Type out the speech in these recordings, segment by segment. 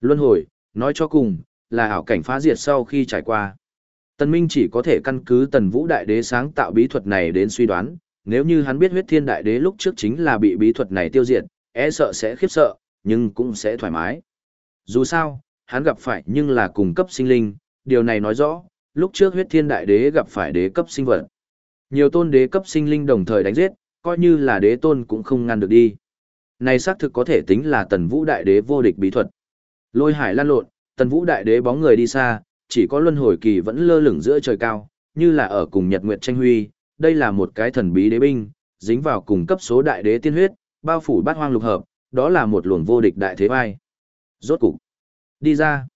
Luân hồi, nói cho cùng, là ảo cảnh phá diệt sau khi trải qua. Tần Minh chỉ có thể căn cứ Tần Vũ Đại Đế sáng tạo bí thuật này đến suy đoán, nếu như hắn biết huyết thiên đại đế lúc trước chính là bị bí thuật này tiêu diệt, e sợ sẽ khiếp sợ, nhưng cũng sẽ thoải mái. Dù sao, hắn gặp phải nhưng là cùng cấp sinh linh, điều này nói rõ, lúc trước huyết thiên đại đế gặp phải đế cấp sinh vật. Nhiều tôn đế cấp sinh linh đồng thời đánh giết, coi như là đế tôn cũng không ngăn được đi. Này xác thực có thể tính là tần vũ đại đế vô địch bí thuật. Lôi hải lan lộn, tần vũ đại đế bóng người đi xa, chỉ có luân hồi kỳ vẫn lơ lửng giữa trời cao, như là ở cùng nhật nguyệt tranh huy, đây là một cái thần bí đế binh, dính vào cùng cấp số đại đế tiên huyết, bao phủ bát hoang lục hợp, đó là một luồng vô địch đại thế vai. Rốt cục, đi ra.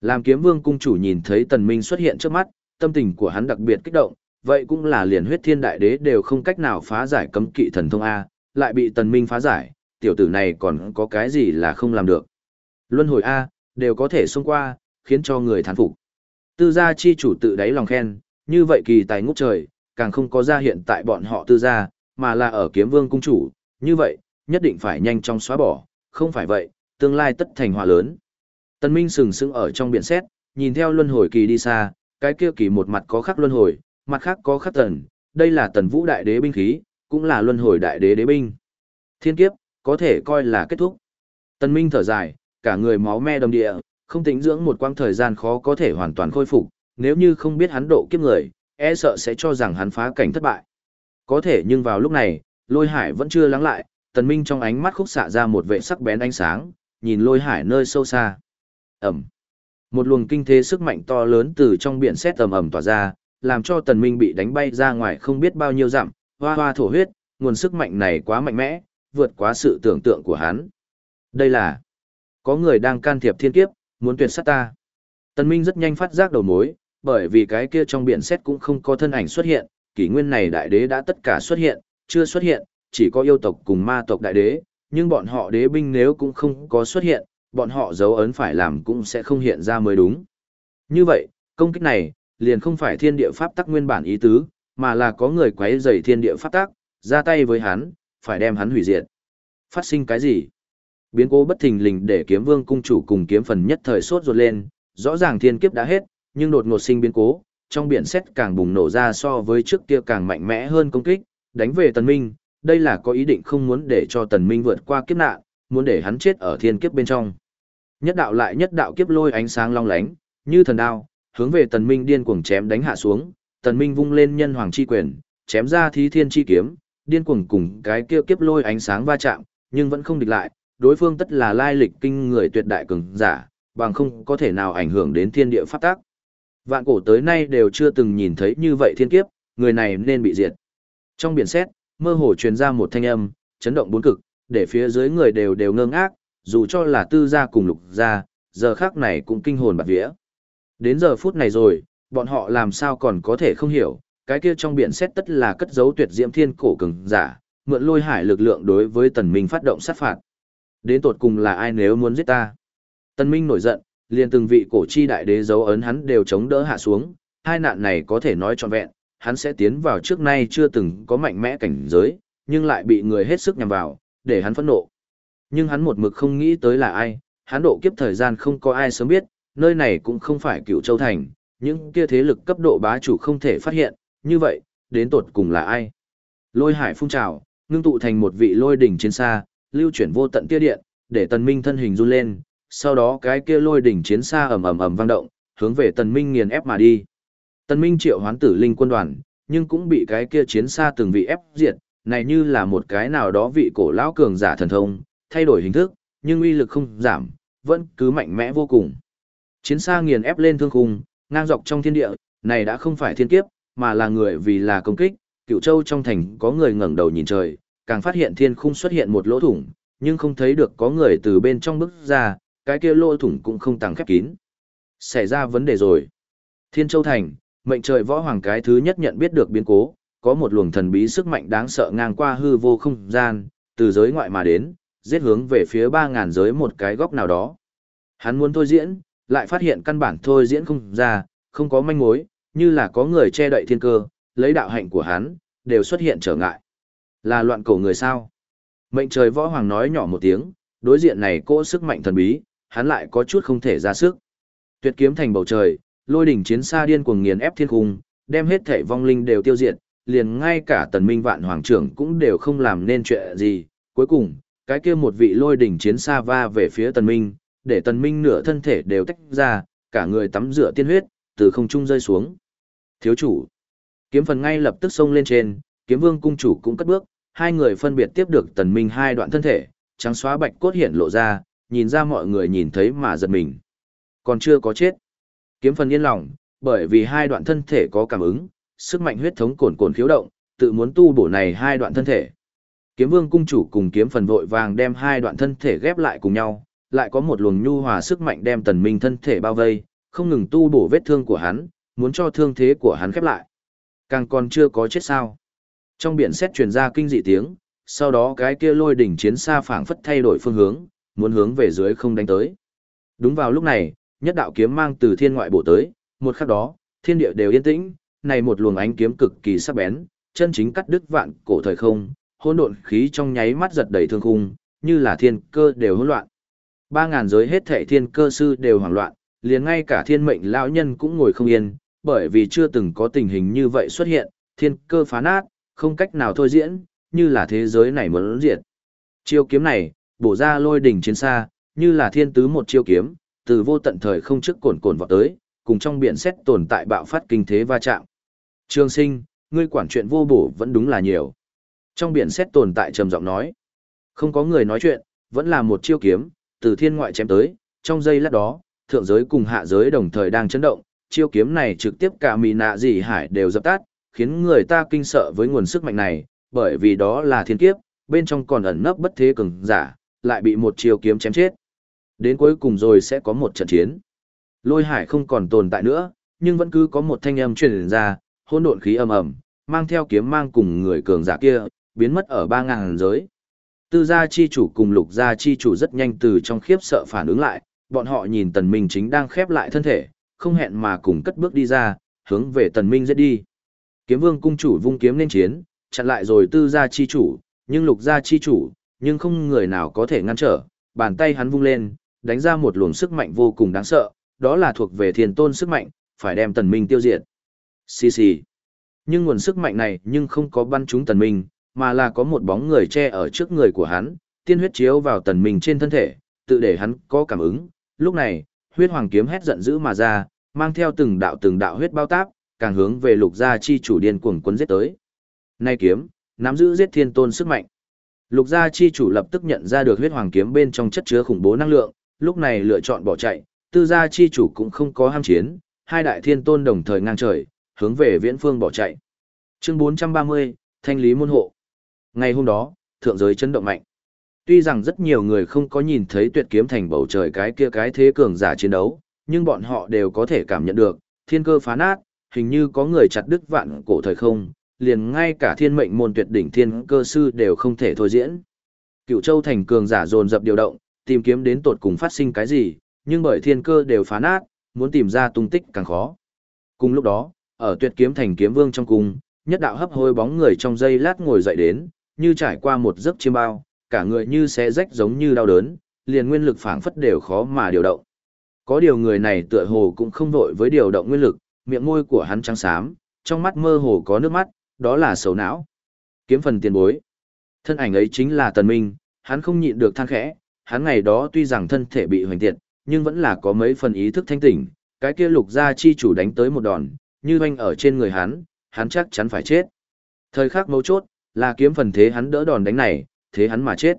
Làm kiếm vương cung chủ nhìn thấy tần minh xuất hiện trước mắt, tâm tình của hắn đặc biệt kích động, vậy cũng là liền huyết thiên đại đế đều không cách nào phá giải cấm kỵ thần thông A, lại bị tần minh phá giải, tiểu tử này còn có cái gì là không làm được. Luân hồi A, đều có thể xông qua, khiến cho người thán phục. Tư gia chi chủ tự đáy lòng khen, như vậy kỳ tài ngút trời, càng không có ra hiện tại bọn họ tư gia, mà là ở kiếm vương cung chủ, như vậy, nhất định phải nhanh chóng xóa bỏ, không phải vậy, tương lai tất thành họa lớn. Tần Minh sừng sững ở trong biển xét, nhìn theo luân hồi kỳ đi xa, cái kia kỳ một mặt có khắc luân hồi, mặt khác có khắc tần, đây là tần vũ đại đế binh khí, cũng là luân hồi đại đế đế binh. Thiên kiếp, có thể coi là kết thúc. Tần Minh thở dài, cả người máu me đầm địa, không tính dưỡng một quãng thời gian khó có thể hoàn toàn khôi phục, nếu như không biết hắn độ kiếp người, e sợ sẽ cho rằng hắn phá cảnh thất bại. Có thể nhưng vào lúc này, lôi hải vẫn chưa lắng lại, tần minh trong ánh mắt khúc xạ ra một vệ sắc bén ánh sáng, nhìn lôi hải nơi sâu xa. Ẩm. Một luồng kinh thế sức mạnh to lớn từ trong biển sét ầm ầm tỏa ra, làm cho tần minh bị đánh bay ra ngoài không biết bao nhiêu dặm, hoa hoa thổ huyết, nguồn sức mạnh này quá mạnh mẽ, vượt quá sự tưởng tượng của hắn. Đây là có người đang can thiệp thiên kiếp, muốn tuyệt sát ta. Tần Minh rất nhanh phát giác đầu mối, bởi vì cái kia trong biển xét cũng không có thân ảnh xuất hiện, kỷ nguyên này đại đế đã tất cả xuất hiện, chưa xuất hiện, chỉ có yêu tộc cùng ma tộc đại đế, nhưng bọn họ đế binh nếu cũng không có xuất hiện, bọn họ dấu ấn phải làm cũng sẽ không hiện ra mới đúng. Như vậy, công kích này, liền không phải thiên địa pháp tắc nguyên bản ý tứ, mà là có người quấy rầy thiên địa pháp tắc, ra tay với hắn, phải đem hắn hủy diệt. Phát sinh cái gì? Biến cố bất thình lình để kiếm vương cung chủ cùng kiếm phần nhất thời sốt ruột lên, rõ ràng thiên kiếp đã hết, nhưng đột ngột sinh biến cố, trong biển xét càng bùng nổ ra so với trước kia càng mạnh mẽ hơn công kích, đánh về tần minh, đây là có ý định không muốn để cho tần minh vượt qua kiếp nạn, muốn để hắn chết ở thiên kiếp bên trong. Nhất đạo lại nhất đạo kiếp lôi ánh sáng long lánh, như thần đao, hướng về tần minh điên cuồng chém đánh hạ xuống, tần minh vung lên nhân hoàng chi quyền, chém ra thí thiên chi kiếm, điên cuồng cùng cái kia kiếp lôi ánh sáng va chạm, nhưng vẫn không địch lại, đối phương tất là lai lịch kinh người tuyệt đại cường giả, bằng không có thể nào ảnh hưởng đến thiên địa pháp tắc. Vạn cổ tới nay đều chưa từng nhìn thấy như vậy thiên kiếp, người này nên bị diệt. Trong biển xét, mơ hồ truyền ra một thanh âm, chấn động bốn cực, để phía dưới người đều đều ngơ ngác, dù cho là tư gia cùng lục gia, giờ khác này cũng kinh hồn bạt vía. Đến giờ phút này rồi, bọn họ làm sao còn có thể không hiểu, cái kia trong biển xét tất là cất giấu tuyệt diễm thiên cổ cường giả, mượn lôi hải lực lượng đối với tần minh phát động sát phạt. Đến tột cùng là ai nếu muốn giết ta? tân minh nổi giận, liền từng vị cổ chi đại đế dấu ấn hắn đều chống đỡ hạ xuống, hai nạn này có thể nói trọn vẹn, hắn sẽ tiến vào trước nay chưa từng có mạnh mẽ cảnh giới, nhưng lại bị người hết sức nhằm vào, để hắn phẫn nộ. Nhưng hắn một mực không nghĩ tới là ai, hắn độ kiếp thời gian không có ai sớm biết, nơi này cũng không phải cựu châu thành, những kia thế lực cấp độ bá chủ không thể phát hiện, như vậy, đến tột cùng là ai? Lôi hải phun trào, ngưng tụ thành một vị lôi đỉnh trên xa, lưu chuyển vô tận tia điện, để tần minh thân hình run lên, sau đó cái kia lôi đỉnh chiến xa ầm ầm ầm vang động, hướng về tần minh nghiền ép mà đi. Tần minh triệu hoán tử linh quân đoàn, nhưng cũng bị cái kia chiến xa từng vị ép diệt, này như là một cái nào đó vị cổ lão cường giả thần thông, thay đổi hình thức, nhưng uy lực không giảm, vẫn cứ mạnh mẽ vô cùng. Chiến xa nghiền ép lên thương khung, ngang dọc trong thiên địa, này đã không phải thiên kiếp, mà là người vì là công kích, cựu châu trong thành có người ngẩng đầu nhìn trời, càng phát hiện thiên khung xuất hiện một lỗ thủng, nhưng không thấy được có người từ bên trong bước ra, cái kia lỗ thủng cũng không tăng khép kín. Xảy ra vấn đề rồi. Thiên Châu Thành, mệnh trời võ hoàng cái thứ nhất nhận biết được biến cố, có một luồng thần bí sức mạnh đáng sợ ngang qua hư vô không gian, từ giới ngoại mà đến, giết hướng về phía 3.000 giới một cái góc nào đó. Hắn muốn thôi diễn, lại phát hiện căn bản thôi diễn không ra, không có manh mối, như là có người che đậy thiên cơ, lấy đạo hạnh của hắn, đều xuất hiện trở ngại. Là loạn cổ người sao? Mệnh trời võ hoàng nói nhỏ một tiếng, đối diện này cỗ sức mạnh thần bí, hắn lại có chút không thể ra sức. Tuyệt kiếm thành bầu trời, lôi đỉnh chiến xa điên cuồng nghiền ép thiên cung, đem hết thể vong linh đều tiêu diệt, liền ngay cả tần minh vạn hoàng trưởng cũng đều không làm nên chuyện gì. Cuối cùng, cái kia một vị lôi đỉnh chiến xa va về phía tần minh, để tần minh nửa thân thể đều tách ra, cả người tắm rửa tiên huyết, từ không trung rơi xuống. Thiếu chủ, kiếm phần ngay lập tức xông lên trên, kiếm vương cung chủ cũng cất bước, hai người phân biệt tiếp được tần minh hai đoạn thân thể, trắng xóa bạch cốt hiện lộ ra, nhìn ra mọi người nhìn thấy mà giật mình. Còn chưa có chết. Kiếm phần yên lòng, bởi vì hai đoạn thân thể có cảm ứng, sức mạnh huyết thống cồn cồn khiếu động, tự muốn tu bổ này hai đoạn thân thể. Kiếm vương cung chủ cùng kiếm phần vội vàng đem hai đoạn thân thể ghép lại cùng nhau, lại có một luồng nhu hòa sức mạnh đem tần minh thân thể bao vây, không ngừng tu bổ vết thương của hắn, muốn cho thương thế của hắn khép lại. Càng còn chưa có chết sao. Trong biển xét truyền ra kinh dị tiếng, sau đó cái kia lôi đỉnh chiến xa phảng phất thay đổi phương hướng, muốn hướng về dưới không đánh tới. Đúng vào lúc này, nhất đạo kiếm mang từ thiên ngoại bổ tới, một khắc đó, thiên địa đều yên tĩnh, này một luồng ánh kiếm cực kỳ sắc bén, chân chính cắt đứt vạn cổ thời không, hỗn độn khí trong nháy mắt giật đầy thương khung, như là thiên cơ đều hỗn loạn. Ba ngàn giới hết thảy thiên cơ sư đều hoảng loạn, liền ngay cả thiên mệnh lão nhân cũng ngồi không yên, bởi vì chưa từng có tình hình như vậy xuất hiện, thiên cơ phá nát, không cách nào thôi diễn, như là thế giới này muốn diệt. Chiêu kiếm này, bổ ra lôi đỉnh chiến xa, như là thiên tứ một chiêu kiếm, từ vô tận thời không trước cồn cồn vọt tới, cùng trong biển xét tồn tại bạo phát kinh thế va chạm. Trương sinh, ngươi quản chuyện vô bổ vẫn đúng là nhiều. Trong biển xét tồn tại trầm giọng nói. Không có người nói chuyện, vẫn là một chiêu kiếm, từ thiên ngoại chém tới, trong giây lát đó, thượng giới cùng hạ giới đồng thời đang chấn động, chiêu kiếm này trực tiếp cả mì nạ gì hải đều dập tắt, khiến người ta kinh sợ với nguồn sức mạnh này, bởi vì đó là thiên kiếp, bên trong còn ẩn nấp bất thế cường giả, lại bị một chiêu kiếm chém chết. Đến cuối cùng rồi sẽ có một trận chiến. Lôi hải không còn tồn tại nữa, nhưng vẫn cứ có một thanh âm truyền ra, hỗn độn khí ầm ầm, mang theo kiếm mang cùng người cường giả kia, biến mất ở ba ngàn giới. Tư gia chi chủ cùng lục gia chi chủ rất nhanh từ trong khiếp sợ phản ứng lại, bọn họ nhìn tần minh chính đang khép lại thân thể, không hẹn mà cùng cất bước đi ra, hướng về tần minh giết đi. Kiếm vương cung chủ vung kiếm lên chiến, chặn lại rồi tư gia chi chủ, nhưng lục gia chi chủ, nhưng không người nào có thể ngăn trở, bàn tay hắn vung lên, đánh ra một luồng sức mạnh vô cùng đáng sợ, đó là thuộc về thiên tôn sức mạnh, phải đem tần minh tiêu diệt. Xì xì. Nhưng nguồn sức mạnh này nhưng không có bắn trúng tần minh, mà là có một bóng người che ở trước người của hắn, tiên huyết chiếu vào tần minh trên thân thể, tự để hắn có cảm ứng. Lúc này, huyết hoàng kiếm hét giận dữ mà ra, mang theo từng đạo từng đạo huyết bao táp, càng hướng về lục gia chi chủ điên cuồng quấn giết tới. Nay kiếm, nắm giữ giết thiên tôn sức mạnh. Lục gia chi chủ lập tức nhận ra được huyết hoàng kiếm bên trong chất chứa khủng bố năng lượng, lúc này lựa chọn bỏ chạy, tư gia chi chủ cũng không có ham chiến, hai đại thiên tôn đồng thời ngang trời, hướng về viễn phương bỏ chạy. Chương 430, Thanh lý môn hộ. Ngày hôm đó, thượng giới chấn động mạnh. Tuy rằng rất nhiều người không có nhìn thấy tuyệt kiếm thành bầu trời cái kia cái thế cường giả chiến đấu, nhưng bọn họ đều có thể cảm nhận được, thiên cơ phá nát, hình như có người chặt đứt vạn cổ thời không, liền ngay cả thiên mệnh môn tuyệt đỉnh thiên cơ sư đều không thể thôi diễn. Cựu châu thành cường giả dồn dập điều động, tìm kiếm đến tột cùng phát sinh cái gì, nhưng bởi thiên cơ đều phá nát, muốn tìm ra tung tích càng khó. Cùng lúc đó, ở tuyệt kiếm thành kiếm vương trong cung, nhất đạo hấp hôi bóng người trong giây lát ngồi dậy đến, như trải qua một giấc chiêm bao, cả người như xé rách giống như đau đớn, liền nguyên lực phảng phất đều khó mà điều động. Có điều người này tựa hồ cũng không vội với điều động nguyên lực, miệng môi của hắn trắng xám, trong mắt mơ hồ có nước mắt, đó là sầu não. Kiếm phần tiền bối. Thân ảnh ấy chính là Tần Minh, hắn không nhịn được than khẽ, hắn ngày đó tuy rằng thân thể bị hoành tiệt, nhưng vẫn là có mấy phần ý thức thanh tỉnh, cái kia lục gia chi chủ đánh tới một đòn, như hoanh ở trên người hắn, hắn chắc chắn phải chết. Thời khắc mấu chốt, là kiếm phần thế hắn đỡ đòn đánh này, thế hắn mà chết.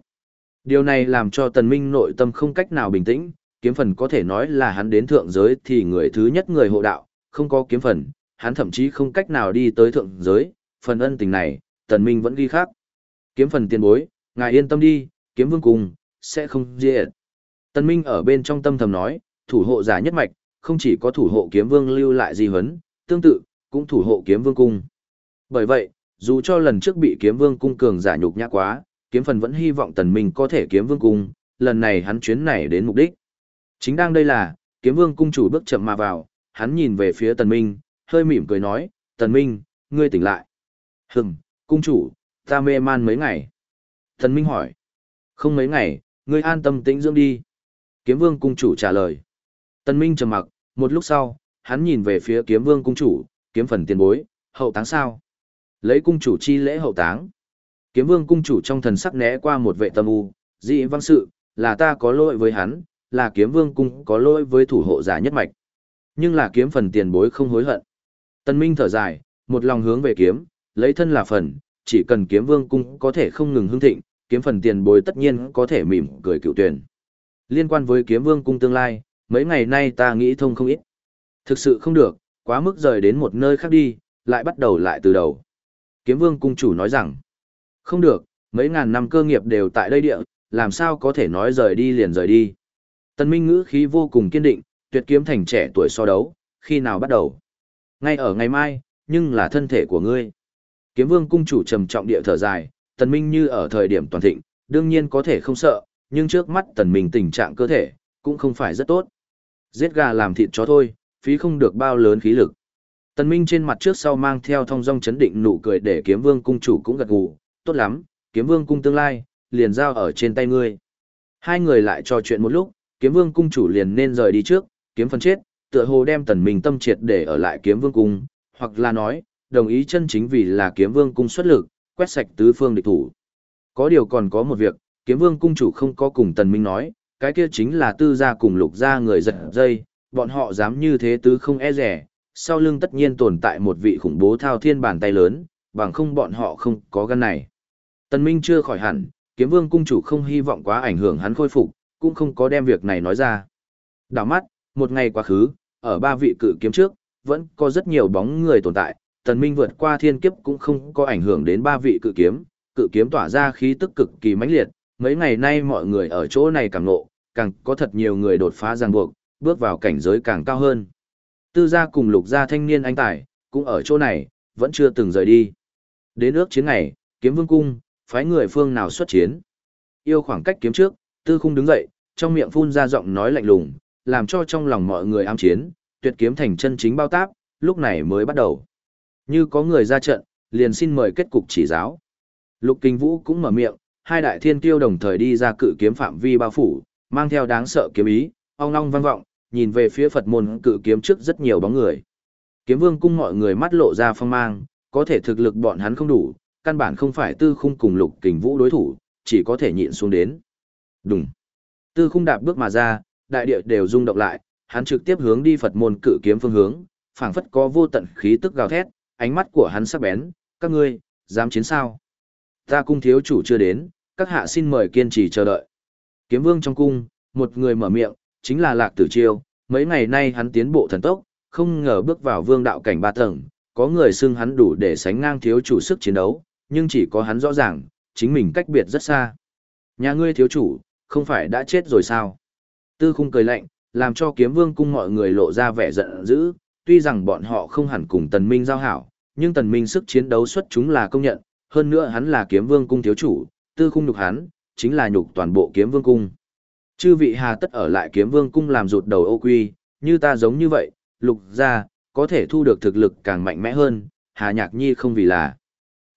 Điều này làm cho tần minh nội tâm không cách nào bình tĩnh, kiếm phần có thể nói là hắn đến thượng giới thì người thứ nhất người hộ đạo, không có kiếm phần, hắn thậm chí không cách nào đi tới thượng giới, phần ân tình này, tần minh vẫn ghi khắc. Kiếm phần tiền bối, ngài yên tâm đi, kiếm vương cùng, sẽ không diệt. Tần minh ở bên trong tâm thầm nói, thủ hộ giả nhất mạch, không chỉ có thủ hộ kiếm vương lưu lại di huấn, tương tự, cũng thủ hộ kiếm vương cung. Bởi vậy, dù cho lần trước bị kiếm vương cung cường giả nhục nhã quá, kiếm phần vẫn hy vọng tần minh có thể kiếm vương cung, lần này hắn chuyến này đến mục đích. Chính đang đây là, kiếm vương cung chủ bước chậm mà vào, hắn nhìn về phía tần minh, hơi mỉm cười nói, tần minh, ngươi tỉnh lại. Hừm, cung chủ, ta mê man mấy ngày. Tần minh hỏi, không mấy ngày, ngươi an tâm tĩnh dưỡng đi. Kiếm vương cung chủ trả lời. tần Minh trầm mặc, một lúc sau, hắn nhìn về phía kiếm vương cung chủ, kiếm phần tiền bối, hậu táng sao? Lấy cung chủ chi lễ hậu táng. Kiếm vương cung chủ trong thần sắc né qua một vệ tâm u, dị văn sự, là ta có lỗi với hắn, là kiếm vương cung có lỗi với thủ hộ giả nhất mạch. Nhưng là kiếm phần tiền bối không hối hận. Tân Minh thở dài, một lòng hướng về kiếm, lấy thân là phần, chỉ cần kiếm vương cung có thể không ngừng hưng thịnh, kiếm phần tiền bối tất nhiên có thể mỉm cười cựu tuyển. Liên quan với kiếm vương cung tương lai, mấy ngày nay ta nghĩ thông không ít. Thực sự không được, quá mức rời đến một nơi khác đi, lại bắt đầu lại từ đầu. Kiếm vương cung chủ nói rằng, không được, mấy ngàn năm cơ nghiệp đều tại đây địa, làm sao có thể nói rời đi liền rời đi. Tần Minh ngữ khí vô cùng kiên định, tuyệt kiếm thành trẻ tuổi so đấu, khi nào bắt đầu? Ngay ở ngày mai, nhưng là thân thể của ngươi. Kiếm vương cung chủ trầm trọng địa thở dài, tần minh như ở thời điểm toàn thịnh, đương nhiên có thể không sợ, nhưng trước mắt tần minh tình trạng cơ thể, cũng không phải rất tốt. Giết gà làm thịt chó thôi, phí không được bao lớn khí lực. Tần minh trên mặt trước sau mang theo thong dong chấn định nụ cười để kiếm vương cung chủ cũng gật gù, tốt lắm, kiếm vương cung tương lai, liền giao ở trên tay ngươi. Hai người lại trò chuyện một lúc, kiếm vương cung chủ liền nên rời đi trước, kiếm phân chết, tựa hồ đem tần minh tâm triệt để ở lại kiếm vương cung, hoặc là nói, đồng ý chân chính vì là kiếm vương cung xuất lực, quét sạch tứ phương địch thủ. Có điều còn có một việc, kiếm vương cung chủ không có cùng tần minh nói, cái kia chính là tư gia cùng lục gia người giật dây, bọn họ dám như thế tứ không e rẻ, sau lưng tất nhiên tồn tại một vị khủng bố thao thiên bàn tay lớn, bằng không bọn họ không có gan này. Tần minh chưa khỏi hẳn, kiếm vương cung chủ không hy vọng quá ảnh hưởng hắn khôi phục, cũng không có đem việc này nói ra. Đảo mắt, một ngày quá khứ, ở ba vị cự kiếm trước, vẫn có rất nhiều bóng người tồn tại, tần minh vượt qua thiên kiếp cũng không có ảnh hưởng đến ba vị cự kiếm, cự kiếm tỏa ra khí tức cực kỳ mãnh liệt, mấy ngày nay mọi người ở chỗ này càng ngộ, càng có thật nhiều người đột phá ràng buộc, bước vào cảnh giới càng cao hơn. Tư gia cùng lục gia thanh niên anh tài, cũng ở chỗ này, vẫn chưa từng rời đi. Đến ước chiến ngày, kiếm vương cung, phái người phương nào xuất chiến. Yêu khoảng cách kiếm trước, tư khung đứng dậy, trong miệng phun ra giọng nói lạnh lùng, làm cho trong lòng mọi người ám chiến, tuyệt kiếm thành chân chính bao táp, lúc này mới bắt đầu. Như có người ra trận, liền xin mời kết cục chỉ giáo. Lục Kinh Vũ cũng mở miệng, hai đại thiên tiêu đồng thời đi ra cự kiếm phạm vi bao phủ, mang theo đáng sợ kiếm ý, ong ong vang vọng, nhìn về phía Phật môn cự kiếm trước rất nhiều bóng người. Kiếm Vương cung mọi người mắt lộ ra phong mang, có thể thực lực bọn hắn không đủ, căn bản không phải Tư Khung cùng Lục Kình Vũ đối thủ, chỉ có thể nhịn xuống đến. Đùng. Tư Khung đạp bước mà ra, đại địa đều rung động lại, hắn trực tiếp hướng đi Phật môn cự kiếm phương hướng, phảng phất có vô tận khí tức gào thét, ánh mắt của hắn sắc bén, các ngươi, dám chiến sao? Ta cung thiếu chủ chưa đến, các hạ xin mời kiên trì chờ đợi. Kiếm vương trong cung, một người mở miệng, chính là Lạc Tử Chiêu, mấy ngày nay hắn tiến bộ thần tốc, không ngờ bước vào vương đạo cảnh ba tầng, có người xưng hắn đủ để sánh ngang thiếu chủ sức chiến đấu, nhưng chỉ có hắn rõ ràng, chính mình cách biệt rất xa. Nhà ngươi thiếu chủ, không phải đã chết rồi sao? Tư khung cười lạnh, làm cho kiếm vương cung mọi người lộ ra vẻ giận dữ, tuy rằng bọn họ không hẳn cùng tần minh giao hảo, nhưng tần minh sức chiến đấu xuất chúng là công nhận, hơn nữa hắn là kiếm vương cung thiếu chủ, tư khung nhục hắn, chính là nhục toàn bộ kiếm vương cung. Chư vị hà tất ở lại kiếm vương cung làm rụt đầu ô quy, như ta giống như vậy, lục gia có thể thu được thực lực càng mạnh mẽ hơn, hà nhạc nhi không vì là.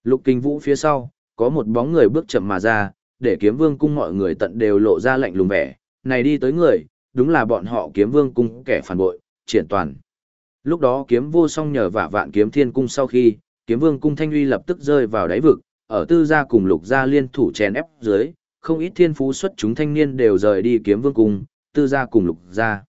Lục kinh vũ phía sau, có một bóng người bước chậm mà ra, để kiếm vương cung mọi người tận đều lộ ra lạnh lùng vẻ, này đi tới người, đúng là bọn họ kiếm vương cung kẻ phản bội, triển toàn. Lúc đó kiếm vô song nhờ vả vạn kiếm thiên cung sau khi, kiếm vương cung thanh uy lập tức rơi vào đáy vực, ở tư gia cùng lục gia liên thủ chèn ép dưới, không ít thiên phú xuất chúng thanh niên đều rời đi kiếm vương cung, tư gia cùng lục gia.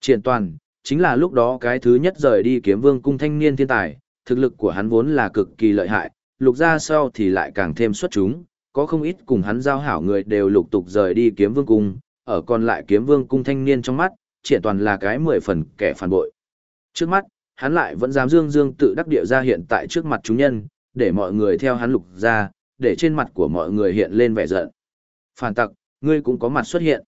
Triển toàn, chính là lúc đó cái thứ nhất rời đi kiếm vương cung thanh niên thiên tài, thực lực của hắn vốn là cực kỳ lợi hại, lục gia sau thì lại càng thêm xuất chúng, có không ít cùng hắn giao hảo người đều lục tục rời đi kiếm vương cung, ở còn lại kiếm vương cung thanh niên trong mắt, triển toàn là cái mười phần kẻ phản bội. Trước mắt, hắn lại vẫn dám dương dương tự đắc địa ra hiện tại trước mặt chúng nhân, để mọi người theo hắn lục ra, để trên mặt của mọi người hiện lên vẻ giận. Phản tặc, ngươi cũng có mặt xuất hiện.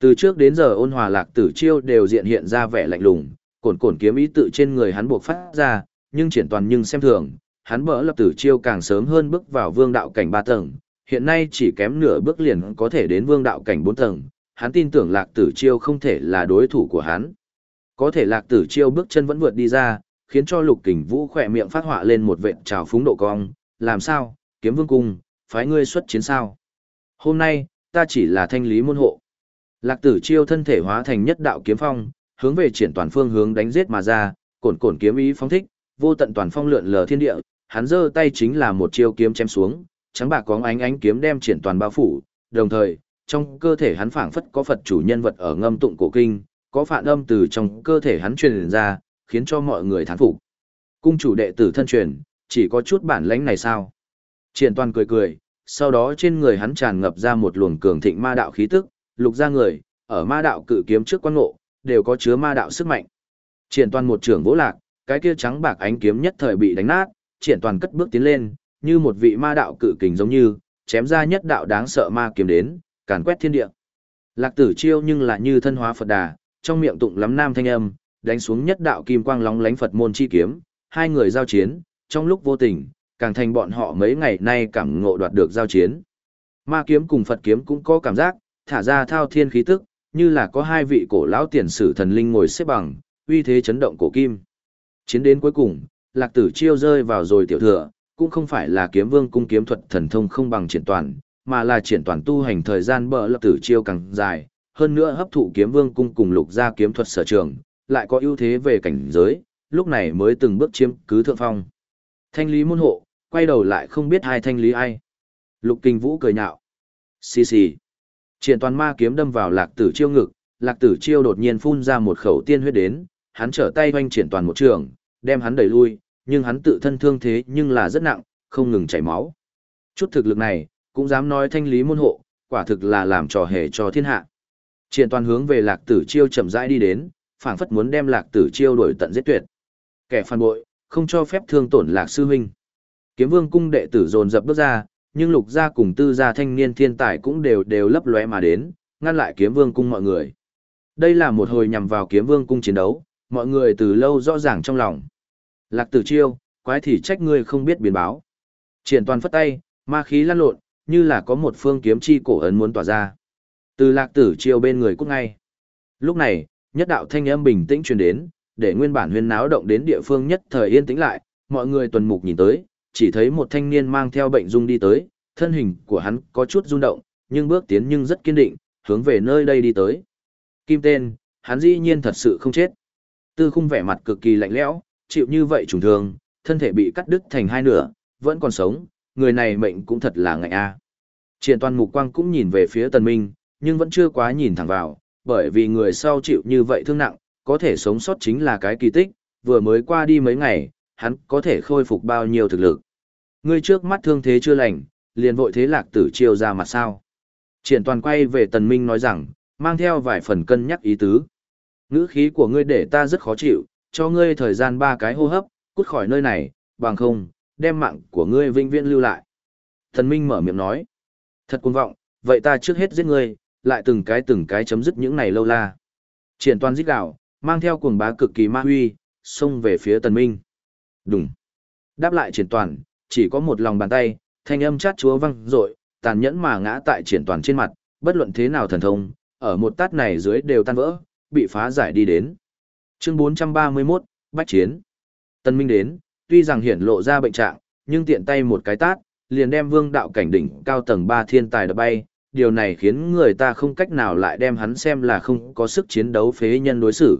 Từ trước đến giờ ôn hòa lạc tử chiêu đều diện hiện ra vẻ lạnh lùng, cồn cồn kiếm ý tự trên người hắn buộc phát ra, nhưng triển toàn nhưng xem thường, hắn bỡ lập tử chiêu càng sớm hơn bước vào vương đạo cảnh ba tầng, hiện nay chỉ kém nửa bước liền có thể đến vương đạo cảnh bốn tầng, hắn tin tưởng lạc tử chiêu không thể là đối thủ của hắn. Có thể lạc tử chiêu bước chân vẫn vượt đi ra, khiến cho lục kình vũ khỏe miệng phát họa lên một vệt trào phúng độ cong, làm sao, kiếm vương cung, phái ngươi xuất chiến sao. Hôm nay, ta chỉ là thanh lý môn hộ. Lạc tử chiêu thân thể hóa thành nhất đạo kiếm phong, hướng về triển toàn phương hướng đánh giết mà ra, cồn cồn kiếm ý phóng thích, vô tận toàn phong lượn lờ thiên địa, hắn giơ tay chính là một chiêu kiếm chém xuống, trắng bạc có ánh ánh kiếm đem triển toàn bao phủ, đồng thời, trong cơ thể hắn phảng phất có Phật chủ nhân vật ở ngâm tụng cổ kinh, có phản âm từ trong cơ thể hắn truyền ra, khiến cho mọi người thán phục. Cung chủ đệ tử thân truyền, chỉ có chút bản lãnh này sao? Triển toàn cười cười, sau đó trên người hắn tràn ngập ra một luồng cường thịnh ma đạo khí tức, lục ra người, ở ma đạo cự kiếm trước quan ngộ, đều có chứa ma đạo sức mạnh. Triển toàn một trưởng vỗ lạc, cái kia trắng bạc ánh kiếm nhất thời bị đánh nát, triển toàn cất bước tiến lên, như một vị ma đạo cự kình giống như, chém ra nhất đạo đáng sợ ma kiếm đến, càn quét thiên địa. Lạc tử chiêu nhưng là như thân hóa Phật đà, trong miệng tụng lắm nam thanh âm, đánh xuống nhất đạo kim quang lóng lánh Phật môn chi kiếm, hai người giao chiến, trong lúc vô tình, càng thành bọn họ mấy ngày nay cảm ngộ đoạt được giao chiến. Ma kiếm cùng Phật kiếm cũng có cảm giác, thả ra thao thiên khí tức, như là có hai vị cổ lão tiền sử thần linh ngồi xếp bằng, uy thế chấn động cổ kim. Chiến đến cuối cùng, Lạc Tử Chiêu rơi vào rồi tiểu thừa, cũng không phải là kiếm vương cung kiếm thuật thần thông không bằng triển toàn, mà là triển toàn tu hành thời gian bờ lập Tử Chiêu càng dài, hơn nữa hấp thụ kiếm vương cung cùng lục gia kiếm thuật sở trường, lại có ưu thế về cảnh giới, lúc này mới từng bước chiếm cứ thượng phong. Thanh lý môn hộ, quay đầu lại không biết hai thanh lý ai. Lục kinh vũ cười nhạo. Xì xì. Triển toàn ma kiếm đâm vào lạc tử chiêu ngực, lạc tử chiêu đột nhiên phun ra một khẩu tiên huyết đến, hắn trở tay hoanh triển toàn một trường, đem hắn đẩy lui, nhưng hắn tự thân thương thế nhưng là rất nặng, không ngừng chảy máu. Chút thực lực này, cũng dám nói thanh lý môn hộ, quả thực là làm trò hề cho thiên hạ. Triển toàn hướng về lạc tử chiêu chậm rãi đi đến, phảng phất muốn đem lạc tử chiêu đuổi tận giết tuyệt. Kẻ phản bội, không cho phép thương tổn lạc sư huynh. Kiếm vương cung đệ tử dồn dập bước ra, nhưng lục gia cùng tư gia thanh niên thiên tài cũng đều đều lấp lóe mà đến, ngăn lại kiếm vương cung mọi người. Đây là một hồi nhằm vào kiếm vương cung chiến đấu, mọi người từ lâu rõ ràng trong lòng. Lạc tử chiêu, quái thì trách ngươi không biết biến báo. Triển toàn phất tay, ma khí lan lộn, như là có một phương kiếm chi cổ ấn muốn tỏa ra. Từ lạc tử chiêu bên người cút ngay. Lúc này, nhất đạo thanh âm bình tĩnh truyền đến, để nguyên bản huyên náo động đến địa phương nhất thời yên tĩnh lại, mọi người tuần mục nhìn tới, chỉ thấy một thanh niên mang theo bệnh dung đi tới, thân hình của hắn có chút rung động, nhưng bước tiến nhưng rất kiên định, hướng về nơi đây đi tới. Kim tên, hắn dĩ nhiên thật sự không chết. Tư khung vẻ mặt cực kỳ lạnh lẽo, chịu như vậy trùng thường, thân thể bị cắt đứt thành hai nửa, vẫn còn sống, người này mệnh cũng thật là ngại a. Triển toàn mục quang cũng nhìn về phía tần minh, nhưng vẫn chưa quá nhìn thẳng vào, bởi vì người sau chịu như vậy thương nặng, có thể sống sót chính là cái kỳ tích, vừa mới qua đi mấy ngày, hắn có thể khôi phục bao nhiêu thực lực. Ngươi trước mắt thương thế chưa lành, liền vội thế lạc tử chiêu ra mặt sao. Triển toàn quay về tần minh nói rằng, mang theo vài phần cân nhắc ý tứ. Ngữ khí của ngươi để ta rất khó chịu, cho ngươi thời gian ba cái hô hấp, cút khỏi nơi này, bằng không, đem mạng của ngươi vinh viễn lưu lại. Thần minh mở miệng nói, thật cuồng vọng, vậy ta trước hết giết ngươi, lại từng cái từng cái chấm dứt những này lâu la. Triển toàn giết đảo, mang theo cuồng bá cực kỳ ma huy, xông về phía tần minh. Đúng. Đáp lại triển toàn, chỉ có một lòng bàn tay, thanh âm chát chúa văng rội, tàn nhẫn mà ngã tại triển toàn trên mặt, bất luận thế nào thần thông, ở một tát này dưới đều tan vỡ, bị phá giải đi đến. Chương 431, Bách Chiến. Tân Minh đến, tuy rằng hiển lộ ra bệnh trạng, nhưng tiện tay một cái tát, liền đem vương đạo cảnh đỉnh cao tầng 3 thiên tài đập bay, điều này khiến người ta không cách nào lại đem hắn xem là không có sức chiến đấu phế nhân đối xử.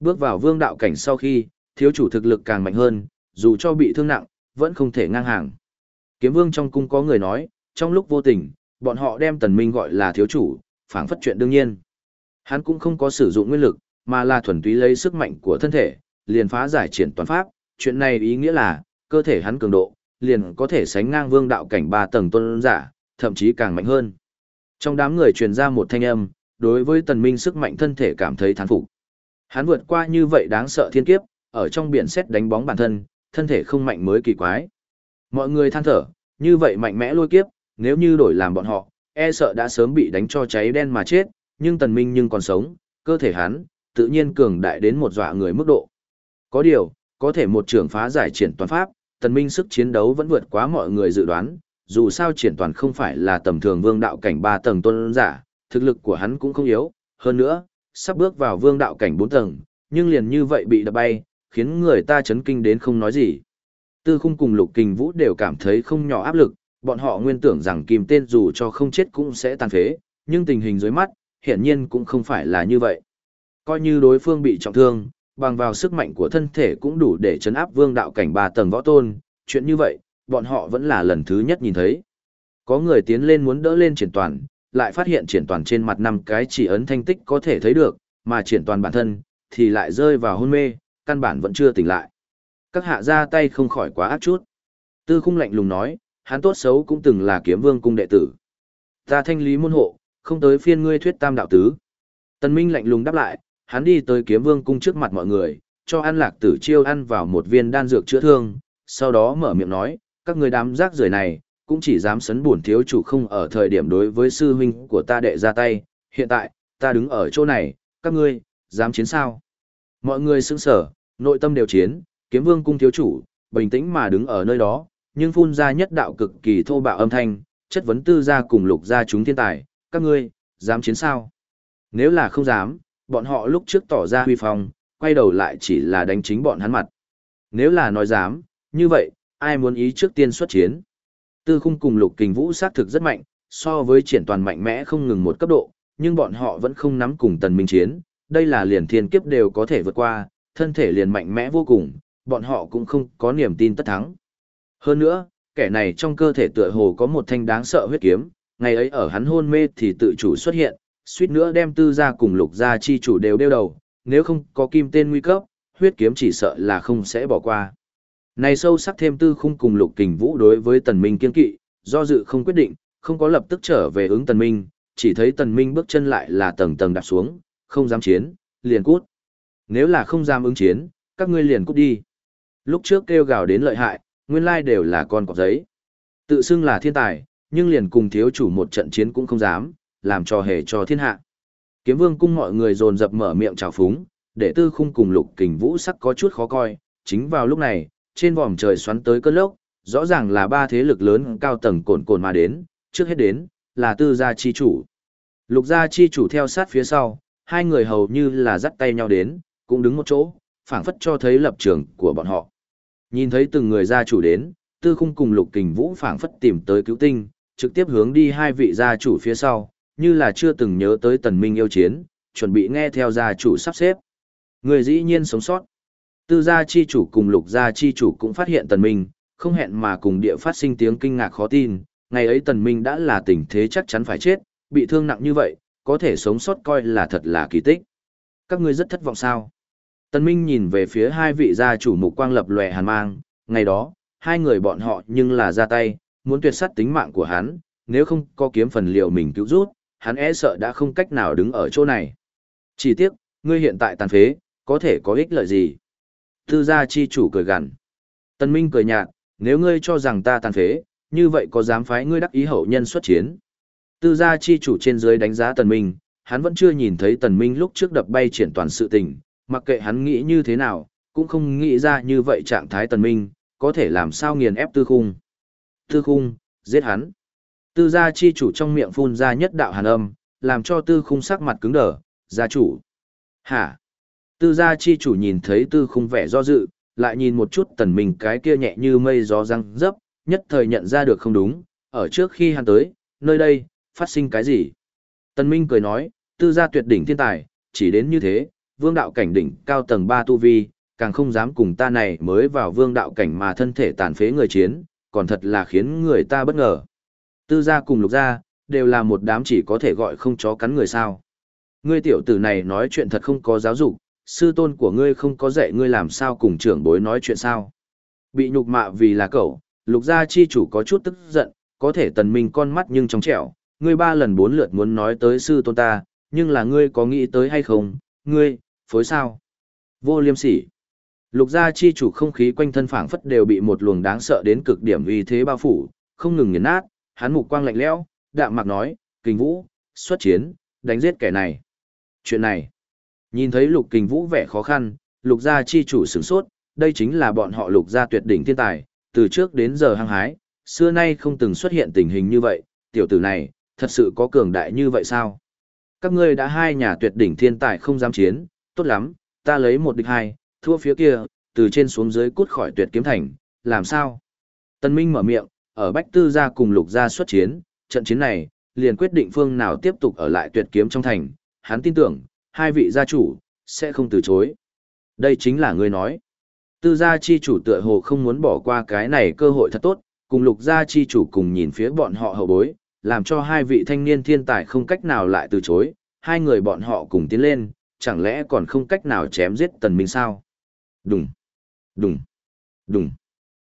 Bước vào vương đạo cảnh sau khi, thiếu chủ thực lực càng mạnh hơn, dù cho bị thương nặng, vẫn không thể ngang hàng. Kiếm vương trong cung có người nói, trong lúc vô tình, bọn họ đem tần minh gọi là thiếu chủ, phảng phất chuyện đương nhiên. Hắn cũng không có sử dụng nguyên lực, mà là thuần túy lấy sức mạnh của thân thể, liền phá giải triển toàn pháp, chuyện này ý nghĩa là, cơ thể hắn cường độ, liền có thể sánh ngang vương đạo cảnh ba tầng tôn giả, thậm chí càng mạnh hơn. Trong đám người truyền ra một thanh âm, đối với tần minh sức mạnh thân thể cảm thấy thán phục. Hắn vượt qua như vậy đáng sợ thiên kiếp, ở trong biển xét đánh bóng bản thân, thân thể không mạnh mới kỳ quái. Mọi người than thở, như vậy mạnh mẽ lôi kiếp, nếu như đổi làm bọn họ, e sợ đã sớm bị đánh cho cháy đen mà chết, nhưng tần minh nhưng còn sống, cơ thể hắn, tự nhiên cường đại đến một dọa người mức độ. Có điều, có thể một trưởng phá giải triển toàn pháp, tần minh sức chiến đấu vẫn vượt quá mọi người dự đoán, dù sao triển toàn không phải là tầm thường vương đạo cảnh 3 tầng tôn giả, thực lực của hắn cũng không yếu, hơn nữa, sắp bước vào vương đạo cảnh 4 tầng, nhưng liền như vậy bị đập bay, khiến người ta chấn kinh đến không nói gì. Tư khung cùng lục kình vũ đều cảm thấy không nhỏ áp lực, bọn họ nguyên tưởng rằng kim tên dù cho không chết cũng sẽ tàn phế, nhưng tình hình dưới mắt, hiển nhiên cũng không phải là như vậy. Coi như đối phương bị trọng thương, bằng vào sức mạnh của thân thể cũng đủ để chấn áp vương đạo cảnh ba tầng võ tôn, chuyện như vậy, bọn họ vẫn là lần thứ nhất nhìn thấy. Có người tiến lên muốn đỡ lên triển toàn, lại phát hiện triển toàn trên mặt năm cái chỉ ấn thanh tích có thể thấy được, mà triển toàn bản thân, thì lại rơi vào hôn mê, căn bản vẫn chưa tỉnh lại. Các hạ ra tay không khỏi quá ác chút. Tư khung lạnh lùng nói, hắn tốt xấu cũng từng là kiếm vương cung đệ tử. Ta thanh lý môn hộ, không tới phiên ngươi thuyết tam đạo tứ. Tần Minh lạnh lùng đáp lại, hắn đi tới kiếm vương cung trước mặt mọi người, cho ăn lạc tử chiêu ăn vào một viên đan dược chữa thương, sau đó mở miệng nói, các người đám rác rưởi này, cũng chỉ dám sấn buồn thiếu chủ không ở thời điểm đối với sư huynh của ta đệ ra tay, hiện tại, ta đứng ở chỗ này, các ngươi, dám chiến sao? Mọi người sững sở, nội tâm đều chiến, kiếm vương cung thiếu chủ, bình tĩnh mà đứng ở nơi đó, nhưng phun ra nhất đạo cực kỳ thô bạo âm thanh, chất vấn tư gia cùng lục gia chúng thiên tài, các ngươi, dám chiến sao? Nếu là không dám, bọn họ lúc trước tỏ ra huy phong, quay đầu lại chỉ là đánh chính bọn hắn mặt. Nếu là nói dám, như vậy, ai muốn ý trước tiên xuất chiến? Tư khung cùng lục kình vũ sát thực rất mạnh, so với triển toàn mạnh mẽ không ngừng một cấp độ, nhưng bọn họ vẫn không nắm cùng tần minh chiến, đây là liền thiên kiếp đều có thể vượt qua, thân thể liền mạnh mẽ vô cùng, bọn họ cũng không có niềm tin tất thắng. Hơn nữa, kẻ này trong cơ thể tựa hồ có một thanh đáng sợ huyết kiếm, ngày ấy ở hắn hôn mê thì tự chủ xuất hiện, suýt nữa đem tư gia cùng lục gia chi chủ đều đeo đầu, nếu không có kim tên nguy cấp, huyết kiếm chỉ sợ là không sẽ bỏ qua. Này sâu sắc thêm tư khung cùng lục kình vũ đối với tần minh kiên kỵ, do dự không quyết định, không có lập tức trở về ứng tần minh, chỉ thấy tần minh bước chân lại là tầng tầng đạp xuống, không dám chiến, liền cút. Nếu là không dám ứng chiến, các ngươi liền cút đi. Lúc trước kêu gào đến lợi hại, nguyên lai đều là con cọp giấy. Tự xưng là thiên tài, nhưng liền cùng thiếu chủ một trận chiến cũng không dám, làm trò hề cho thiên hạ. Kiếm vương cung mọi người dồn dập mở miệng chào phúng, để tư khung cùng lục kình vũ sắc có chút khó coi, chính vào lúc này, trên vòm trời xoắn tới cơn lốc, rõ ràng là ba thế lực lớn cao tầng cồn cồn mà đến, trước hết đến, là tư gia chi chủ. Lục gia chi chủ theo sát phía sau, hai người hầu như là dắt tay nhau đến, cũng đứng một chỗ, phảng phất cho thấy lập trường của bọn họ. Nhìn thấy từng người gia chủ đến, tư khung cùng lục kình vũ phảng phất tìm tới cứu tinh, trực tiếp hướng đi hai vị gia chủ phía sau, như là chưa từng nhớ tới tần minh yêu chiến, chuẩn bị nghe theo gia chủ sắp xếp. Người dĩ nhiên sống sót. Tư gia chi chủ cùng lục gia chi chủ cũng phát hiện tần minh, không hẹn mà cùng địa phát sinh tiếng kinh ngạc khó tin, ngày ấy tần minh đã là tình thế chắc chắn phải chết, bị thương nặng như vậy, có thể sống sót coi là thật là kỳ tích. Các ngươi rất thất vọng sao? Tần minh nhìn về phía hai vị gia chủ mục quang lập lòe hàn mang, ngày đó, hai người bọn họ nhưng là ra tay, muốn tuyệt sát tính mạng của hắn, nếu không có kiếm phần liệu mình cứu rút, hắn e sợ đã không cách nào đứng ở chỗ này. Chỉ tiếc, ngươi hiện tại tàn phế, có thể có ích lợi gì? Tư gia chi chủ cười gằn. Tân Minh cười nhạt, nếu ngươi cho rằng ta tàn phế, như vậy có dám phái ngươi đắc ý hậu nhân xuất chiến? Tư gia chi chủ trên dưới đánh giá Tần Minh, hắn vẫn chưa nhìn thấy Tần Minh lúc trước đập bay triển toàn sự tình, mặc kệ hắn nghĩ như thế nào, cũng không nghĩ ra như vậy trạng thái Tần Minh, có thể làm sao nghiền ép tư khung. Tư khung, giết hắn. Tư gia chi chủ trong miệng phun ra nhất đạo hàn âm, làm cho tư khung sắc mặt cứng đờ, gia chủ. Hả? Tư gia chi chủ nhìn thấy tư khung vẻ do dự, lại nhìn một chút tần mình cái kia nhẹ như mây gió răng dấp, nhất thời nhận ra được không đúng, ở trước khi hắn tới, nơi đây, phát sinh cái gì? Tần Minh cười nói, tư gia tuyệt đỉnh thiên tài, chỉ đến như thế, vương đạo cảnh đỉnh cao tầng 3 tu vi, càng không dám cùng ta này mới vào vương đạo cảnh mà thân thể tàn phế người chiến, còn thật là khiến người ta bất ngờ. Tư gia cùng lục gia, đều là một đám chỉ có thể gọi không chó cắn người sao. Ngươi tiểu tử này nói chuyện thật không có giáo dục, sư tôn của ngươi không có dạy ngươi làm sao cùng trưởng bối nói chuyện sao. Bị nhục mạ vì là cậu, lục gia chi chủ có chút tức giận, có thể tần minh con mắt nhưng trong trẻo, ngươi ba lần bốn lượt muốn nói tới sư tôn ta, nhưng là ngươi có nghĩ tới hay không, ngươi, phối sao? Vô liêm sỉ. Lục gia chi chủ không khí quanh thân phảng phất đều bị một luồng đáng sợ đến cực điểm uy thế bao phủ, không ngừng nghiền nát, hắn mục quang lạnh lẽo, đạm mạc nói, "Kình Vũ, xuất chiến, đánh giết kẻ này." Chuyện này, nhìn thấy Lục Kình Vũ vẻ khó khăn, Lục gia chi chủ sửng sốt, đây chính là bọn họ Lục gia tuyệt đỉnh thiên tài, từ trước đến giờ hăng hái, xưa nay không từng xuất hiện tình hình như vậy, tiểu tử này, thật sự có cường đại như vậy sao? Các ngươi đã hai nhà tuyệt đỉnh thiên tài không dám chiến, tốt lắm, ta lấy một địch hai, thua phía kia, từ trên xuống dưới cút khỏi tuyệt kiếm thành, làm sao? Tân Minh mở miệng, ở Bách Tư gia cùng Lục gia xuất chiến, trận chiến này, liền quyết định phương nào tiếp tục ở lại tuyệt kiếm trong thành, hắn tin tưởng, hai vị gia chủ, sẽ không từ chối. Đây chính là ngươi nói. Tư gia chi chủ tựa hồ không muốn bỏ qua cái này cơ hội thật tốt, cùng lục gia chi chủ cùng nhìn phía bọn họ hậu bối, làm cho hai vị thanh niên thiên tài không cách nào lại từ chối, hai người bọn họ cùng tiến lên, chẳng lẽ còn không cách nào chém giết tần minh sao? Đùng, đùng, đùng.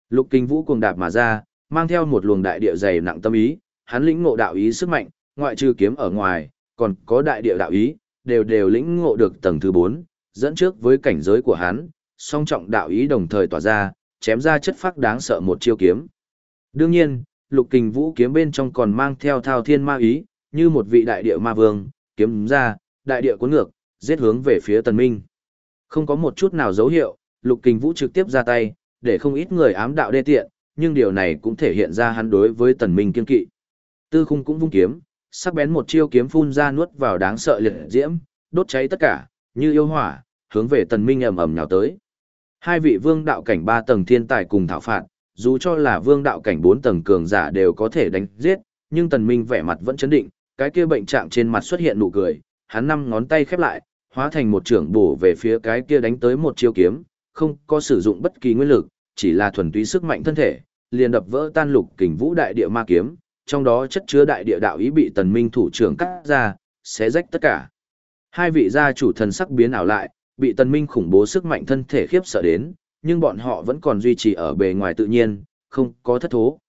Lục kinh vũ cuồng đạp mà ra, mang theo một luồng đại địa dày nặng tâm ý, hắn lĩnh ngộ đạo ý sức mạnh, ngoại trừ kiếm ở ngoài, còn có đại địa đạo ý, đều đều lĩnh ngộ được tầng thứ 4, dẫn trước với cảnh giới của hắn, song trọng đạo ý đồng thời tỏa ra, chém ra chất phác đáng sợ một chiêu kiếm. Đương nhiên, lục kình vũ kiếm bên trong còn mang theo thao thiên ma ý, như một vị đại địa ma vương, kiếm ra, đại địa cuốn ngược, giết hướng về phía tần minh. Không có một chút nào dấu hiệu, lục kình vũ trực tiếp ra tay, để không ít người ám đạo đê tiện, nhưng điều này cũng thể hiện ra hắn đối với tần minh kiên kỵ. Tư khung cũng vung kiếm, sắc bén một chiêu kiếm phun ra nuốt vào đáng sợ liệt diễm, đốt cháy tất cả, như yêu hỏa, hướng về tần minh ầm ầm nhào tới. Hai vị vương đạo cảnh ba tầng thiên tài cùng thảo phạt, dù cho là vương đạo cảnh bốn tầng cường giả đều có thể đánh giết, nhưng tần minh vẻ mặt vẫn chấn định, cái kia bệnh trạng trên mặt xuất hiện nụ cười, hắn năm ngón tay khép lại, hóa thành một trưởng bổ về phía cái kia đánh tới một chiêu kiếm, không có sử dụng bất kỳ nguyên lực, chỉ là thuần túy sức mạnh thân thể, liền đập vỡ tan lục kình vũ đại địa ma kiếm, trong đó chất chứa đại địa đạo ý bị tần minh thủ trưởng cắt ra, xé rách tất cả. Hai vị gia chủ thần sắc biến ảo lại, bị tần minh khủng bố sức mạnh thân thể khiếp sợ đến, nhưng bọn họ vẫn còn duy trì ở bề ngoài tự nhiên, không có thất thố.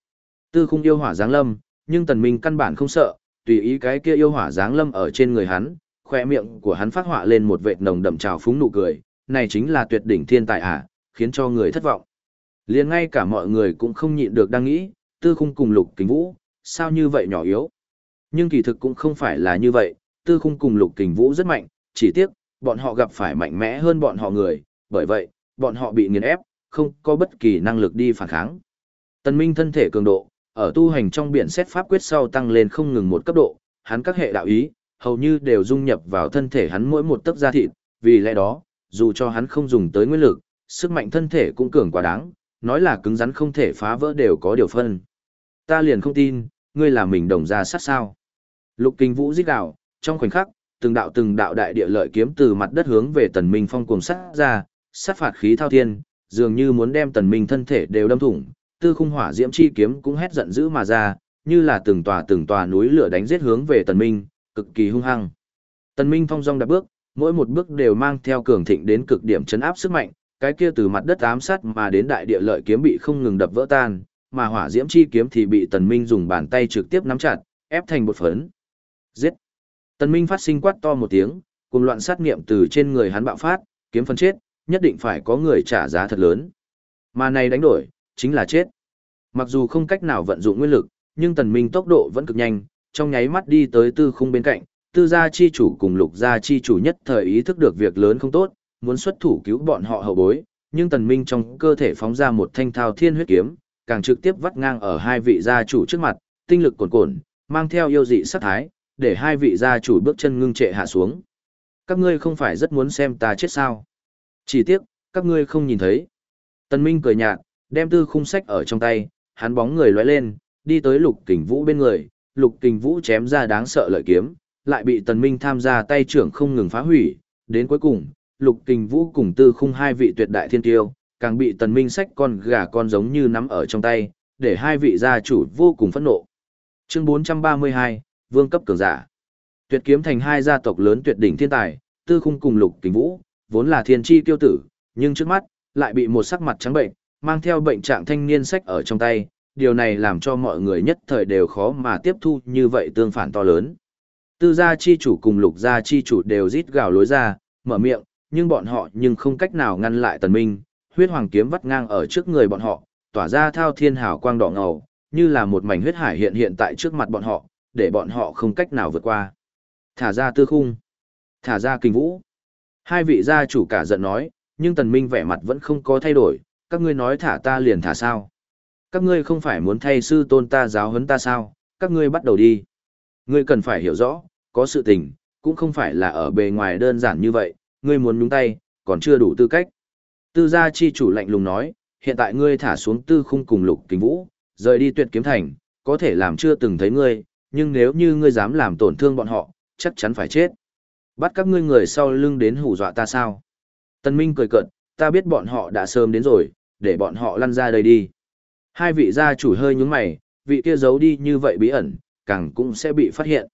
Tư khung yêu hỏa giáng lâm, nhưng tần minh căn bản không sợ, tùy ý cái kia yêu hỏa giáng lâm ở trên người hắn, khoe miệng của hắn phát họa lên một vệt nồng đậm trào phúng nụ cười, này chính là tuyệt đỉnh thiên tài à, khiến cho người thất vọng. Liền ngay cả mọi người cũng không nhịn được đang nghĩ, tư khung cùng lục kính vũ, sao như vậy nhỏ yếu. Nhưng kỳ thực cũng không phải là như vậy, tư khung cùng lục kình vũ rất mạnh, chỉ tiếc, bọn họ gặp phải mạnh mẽ hơn bọn họ người, bởi vậy, bọn họ bị nghiền ép, không có bất kỳ năng lực đi phản kháng. Tần Minh thân thể cường độ, ở tu hành trong biển xét pháp quyết sau tăng lên không ngừng một cấp độ, hắn các hệ đạo ý, hầu như đều dung nhập vào thân thể hắn mỗi một tấc da thịt, vì lẽ đó, dù cho hắn không dùng tới nguyên lực, sức mạnh thân thể cũng cường quá đáng, nói là cứng rắn không thể phá vỡ đều có điều phân. Ta liền không tin, ngươi là mình đồng ra sát sao. Lục kinh vũ giết gạo, trong khoảnh khắc, từng đạo từng đạo đại địa lợi kiếm từ mặt đất hướng về tần minh phong cuồng sát ra, sát phạt khí thao thiên, dường như muốn đem tần minh thân thể đều đâm thủng, tư khung hỏa diễm chi kiếm cũng hét giận dữ mà ra, như là từng tòa từng tòa núi lửa đánh giết hướng về tần minh, cực kỳ hung hăng. Tần minh phong dong đạp bước, mỗi một bước đều mang theo cường thịnh đến cực điểm chấn áp sức mạnh, cái kia từ mặt đất ám sát mà đến đại địa lợi kiếm bị không ngừng đập vỡ tan, mà hỏa diễm chi kiếm thì bị tần minh dùng bàn tay trực tiếp nắm chặt, ép thành bột phấn. Giết! Tần minh phát sinh quát to một tiếng, cùng loạn sát niệm từ trên người hắn bạo phát, kiếm phân chết, nhất định phải có người trả giá thật lớn. Mà này đánh đổi, chính là chết. Mặc dù không cách nào vận dụng nguyên lực, nhưng tần minh tốc độ vẫn cực nhanh, trong nháy mắt đi tới tư khung bên cạnh, tư gia chi chủ cùng lục gia chi chủ nhất thời ý thức được việc lớn không tốt, muốn xuất thủ cứu bọn họ hậu bối, nhưng tần minh trong cơ thể phóng ra một thanh thao thiên huyết kiếm, càng trực tiếp vắt ngang ở hai vị gia chủ trước mặt, tinh lực cuồn cuộn, mang theo yêu dị sát thái, để hai vị gia chủ bước chân ngưng trệ hạ xuống. Các ngươi không phải rất muốn xem ta chết sao? Chỉ tiếc, các ngươi không nhìn thấy. Tần Minh cười nhạt, đem tư khung sách ở trong tay, hắn bóng người lóe lên, đi tới Lục Kình Vũ bên người, Lục Kình Vũ chém ra đáng sợ lợi kiếm, lại bị Tần Minh tham gia tay trưởng không ngừng phá hủy, đến cuối cùng, Lục Kình Vũ cùng Tư Khung hai vị tuyệt đại thiên tiêu, càng bị tần minh sách con gà con giống như nắm ở trong tay, để hai vị gia chủ vô cùng phẫn nộ. Chương 432, Vương cấp cường giả. Tuyệt kiếm thành hai gia tộc lớn tuyệt đỉnh thiên tài, tư khung cùng lục kình vũ, vốn là thiên chi tiêu tử, nhưng trước mắt, lại bị một sắc mặt trắng bệnh, mang theo bệnh trạng thanh niên sách ở trong tay, điều này làm cho mọi người nhất thời đều khó mà tiếp thu như vậy tương phản to lớn. Tư gia chi chủ cùng lục gia chi chủ đều rít gào lối ra, mở miệng, nhưng bọn họ nhưng không cách nào ngăn lại tần minh, huyết hoàng kiếm vắt ngang ở trước người bọn họ, tỏa ra thao thiên hào quang đỏ ngầu, như là một mảnh huyết hải hiện hiện tại trước mặt bọn họ, để bọn họ không cách nào vượt qua. Thả ra tư khung, thả ra kinh vũ. Hai vị gia chủ cả giận nói, nhưng tần minh vẻ mặt vẫn không có thay đổi, các ngươi nói thả ta liền thả sao. Các ngươi không phải muốn thay sư tôn ta giáo huấn ta sao, các ngươi bắt đầu đi. Ngươi cần phải hiểu rõ, có sự tình, cũng không phải là ở bề ngoài đơn giản như vậy, ngươi muốn nhúng tay, còn chưa đủ tư cách. Tư gia chi chủ lạnh lùng nói, hiện tại ngươi thả xuống tư khung cùng lục kính vũ, rời đi tuyệt kiếm thành, có thể làm chưa từng thấy ngươi, nhưng nếu như ngươi dám làm tổn thương bọn họ, chắc chắn phải chết. Bắt các ngươi người sau lưng đến hù dọa ta sao? Tân Minh cười cợt, ta biết bọn họ đã sớm đến rồi, để bọn họ lăn ra đây đi. Hai vị gia chủ hơi nhướng mày, vị kia giấu đi như vậy bí ẩn, càng cũng sẽ bị phát hiện.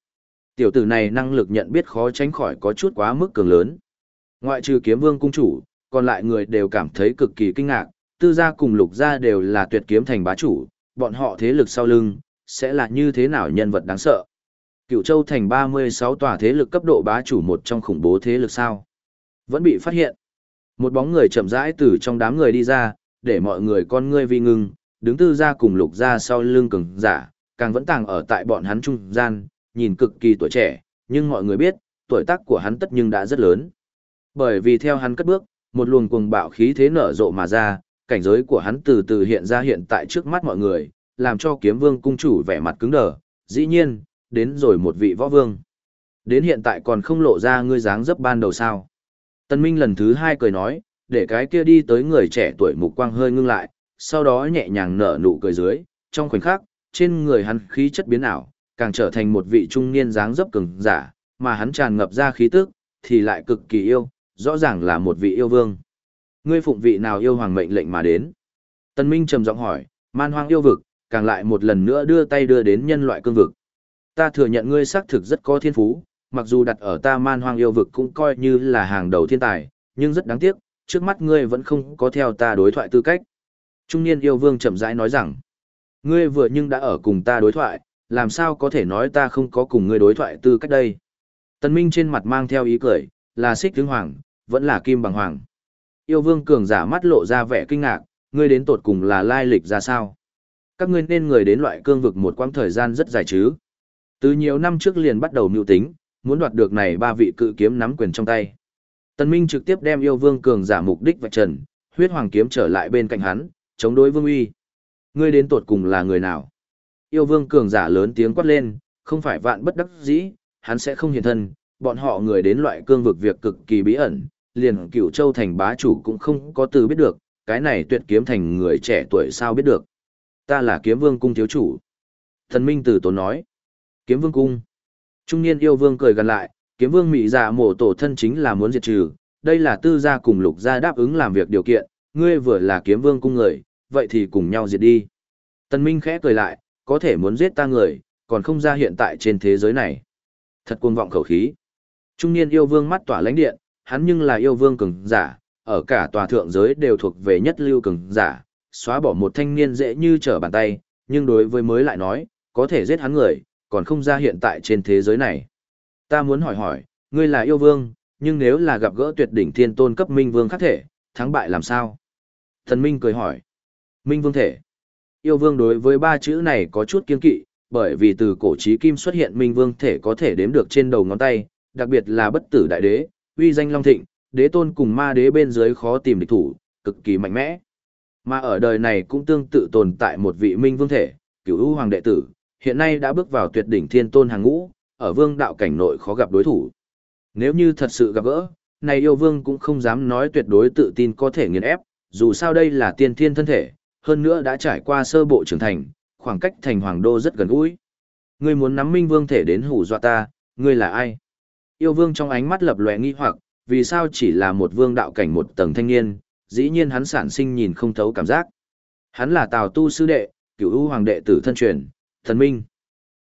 Tiểu tử này năng lực nhận biết khó tránh khỏi có chút quá mức cường lớn. Ngoại trừ kiếm vương cung chủ, còn lại người đều cảm thấy cực kỳ kinh ngạc, tư gia cùng lục gia đều là tuyệt kiếm thành bá chủ, bọn họ thế lực sau lưng, sẽ là như thế nào nhân vật đáng sợ. Cựu châu thành 36 tòa thế lực cấp độ bá chủ một trong khủng bố thế lực sao. Vẫn bị phát hiện. Một bóng người chậm rãi từ trong đám người đi ra, để mọi người con ngươi vi ngưng, đứng tư gia cùng lục gia sau lưng cường giả, càng vẫn tàng ở tại bọn hắn trung gian, nhìn cực kỳ tuổi trẻ, nhưng mọi người biết, tuổi tác của hắn tất nhưng đã rất lớn. Bởi vì theo hắn cất bước, một luồng cuồng bạo khí thế nở rộ mà ra, cảnh giới của hắn từ từ hiện ra hiện tại trước mắt mọi người, làm cho kiếm vương cung chủ vẻ mặt cứng đờ, dĩ nhiên, đến rồi một vị võ vương. Đến hiện tại còn không lộ ra ngươi dáng dấp ban đầu sao. Tân Minh lần thứ hai cười nói, để cái kia đi tới người trẻ tuổi mục quang hơi ngưng lại, sau đó nhẹ nhàng nở nụ cười dưới, trong khoảnh khắc, trên người hắn khí chất biến ảo, càng trở thành một vị trung niên dáng dấp cường giả, mà hắn tràn ngập ra khí tức, thì lại cực kỳ yêu, rõ ràng là một vị yêu vương. Ngươi phụng vị nào yêu hoàng mệnh lệnh mà đến? Tân Minh trầm giọng hỏi, man hoang yêu vực, càng lại một lần nữa đưa tay đưa đến nhân loại cương vực. Ta thừa nhận ngươi xác thực rất có thiên phú, mặc dù đặt ở ta man hoang yêu vực cũng coi như là hàng đầu thiên tài, nhưng rất đáng tiếc, trước mắt ngươi vẫn không có theo ta đối thoại tư cách. Trung niên yêu vương chậm rãi nói rằng, ngươi vừa nhưng đã ở cùng ta đối thoại, làm sao có thể nói ta không có cùng ngươi đối thoại tư cách đây. Tân Minh trên mặt mang theo ý cười, là xích tướng hoàng, vẫn là kim bằng hoàng. Yêu vương cường giả mắt lộ ra vẻ kinh ngạc, ngươi đến tột cùng là lai lịch ra sao? Các ngươi nên người đến loại cương vực một quãng thời gian rất dài chứ. Từ nhiều năm trước liền bắt đầu mưu tính, muốn đoạt được này ba vị cự kiếm nắm quyền trong tay. Tần Minh trực tiếp đem yêu vương cường giả mục đích vạch trần, huyết hoàng kiếm trở lại bên cạnh hắn, chống đối vương uy. Ngươi đến tột cùng là người nào? Yêu vương cường giả lớn tiếng quát lên, không phải vạn bất đắc dĩ, hắn sẽ không hiện thân, bọn họ người đến loại cương vực việc cực kỳ bí ẩn, liền cửu châu thành bá chủ cũng không có từ biết được, cái này tuyệt kiếm thành người trẻ tuổi sao biết được. Ta là kiếm vương cung thiếu chủ. Thần Minh Tử Tốn nói. Kiếm vương cung. Trung niên yêu vương cười gần lại, kiếm vương mỹ dạ mổ tổ thân chính là muốn diệt trừ, đây là tư gia cùng lục gia đáp ứng làm việc điều kiện, ngươi vừa là kiếm vương cung người, vậy thì cùng nhau diệt đi. Tần Minh khẽ cười lại, có thể muốn giết ta người, còn không ra hiện tại trên thế giới này. Thật cuồng vọng khẩu khí. Trung niên yêu vương mắt tỏa lãnh điện, hắn nhưng là yêu vương cường giả, ở cả tòa thượng giới đều thuộc về nhất lưu cường giả, xóa bỏ một thanh niên dễ như trở bàn tay, nhưng đối với mới lại nói, có thể giết hắn người, còn không ra hiện tại trên thế giới này. Ta muốn hỏi hỏi, ngươi là yêu vương, nhưng nếu là gặp gỡ tuyệt đỉnh thiên tôn cấp minh vương khác thể, thắng bại làm sao? Thần Minh cười hỏi. Minh vương thể. Yêu vương đối với ba chữ này có chút kiên kỵ, bởi vì từ cổ chí kim xuất hiện minh vương thể có thể đếm được trên đầu ngón tay, đặc biệt là bất tử đại đế, uy danh long thịnh, đế tôn cùng ma đế bên dưới khó tìm địch thủ, cực kỳ mạnh mẽ. Mà ở đời này cũng tương tự tồn tại một vị minh vương thể, cửu u hoàng đệ tử, hiện nay đã bước vào tuyệt đỉnh thiên tôn hàng ngũ, ở vương đạo cảnh nội khó gặp đối thủ. Nếu như thật sự gặp gỡ, này yêu vương cũng không dám nói tuyệt đối tự tin có thể nghiền ép, dù sao đây là tiên thiên thân thể, hơn nữa đã trải qua sơ bộ trưởng thành, khoảng cách thành hoàng đô rất gần gũi. Ngươi muốn nắm minh vương thể đến hù dọa ta, ngươi là ai? Yêu vương trong ánh mắt lập lòe nghi hoặc, vì sao chỉ là một vương đạo cảnh một tầng thanh niên, dĩ nhiên hắn sản sinh nhìn không thấu cảm giác. Hắn là Tào Tu sư đệ, cửu u hoàng đệ tử thân truyền, thần minh.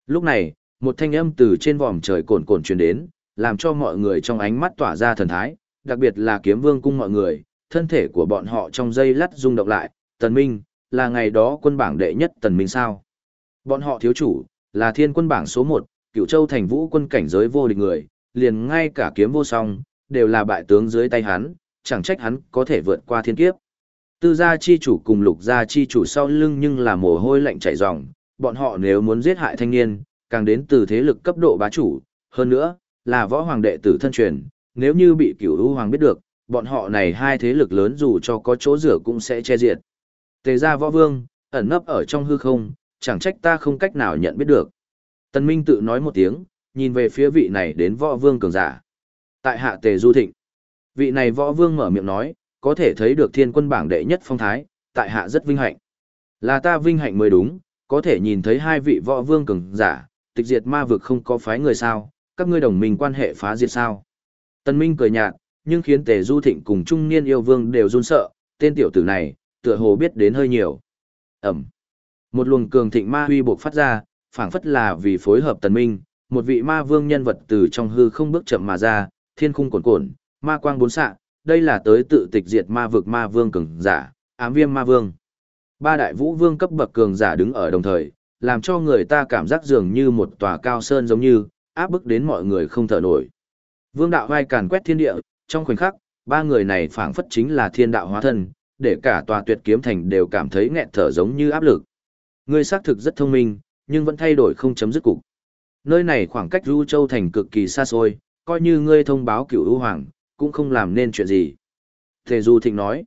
Lúc này, một thanh âm từ trên vòm trời cồn cồn truyền đến, làm cho mọi người trong ánh mắt tỏa ra thần thái, đặc biệt là kiếm vương cung mọi người, thân thể của bọn họ trong dây lắt rung động lại, tần minh, là ngày đó quân bảng đệ nhất tần minh sao. Bọn họ thiếu chủ, là thiên quân bảng số 1, cựu châu thành vũ quân cảnh giới vô địch người, liền ngay cả kiếm vô song, đều là bại tướng dưới tay hắn, chẳng trách hắn có thể vượt qua thiên kiếp. Tư gia chi chủ cùng lục gia chi chủ sau lưng nhưng là mồ hôi lạnh chảy ròng, bọn họ nếu muốn giết hại thanh niên, càng đến từ thế lực cấp độ bá chủ, hơn nữa, là võ hoàng đệ tử thân truyền, nếu như bị cửu u hoàng biết được, bọn họ này hai thế lực lớn dù cho có chỗ rửa cũng sẽ che diệt. Tề gia võ vương, ẩn nấp ở trong hư không, chẳng trách ta không cách nào nhận biết được. Tân Minh tự nói một tiếng, nhìn về phía vị này đến võ vương cường giả. Tại hạ tề du thịnh, vị này võ vương mở miệng nói, có thể thấy được thiên quân bảng đệ nhất phong thái, tại hạ rất vinh hạnh. Là ta vinh hạnh mới đúng, có thể nhìn thấy hai vị võ vương cường giả, tịch diệt ma vực không có phái người sao, các ngươi đồng minh quan hệ phá diệt sao. Tần Minh cười nhạt, nhưng khiến Tề Du Thịnh cùng trung niên yêu vương đều run sợ, tên tiểu tử này, tựa hồ biết đến hơi nhiều. Ẩm. Một luồng cường thịnh ma huy bộc phát ra, phảng phất là vì phối hợp Tần Minh, một vị ma vương nhân vật từ trong hư không bước chậm mà ra, thiên khung cuồn cuộn, ma quang bốn xạ, đây là tới tự tịch diệt ma vực ma vương cường giả, ám viêm ma vương. Ba đại vũ vương cấp bậc cường giả đứng ở đồng thời, làm cho người ta cảm giác dường như một tòa cao sơn giống như, áp bức đến mọi người không thở nổi. Vương đạo vai càn quét thiên địa, trong khoảnh khắc, ba người này phảng phất chính là thiên đạo hóa thân, để cả tòa tuyệt kiếm thành đều cảm thấy nghẹn thở giống như áp lực. Ngươi xác thực rất thông minh, nhưng vẫn thay đổi không chấm dứt cục. Nơi này khoảng cách Du Châu thành cực kỳ xa xôi, coi như ngươi thông báo cửu ưu hoàng, cũng không làm nên chuyện gì. Tề Du Thịnh nói,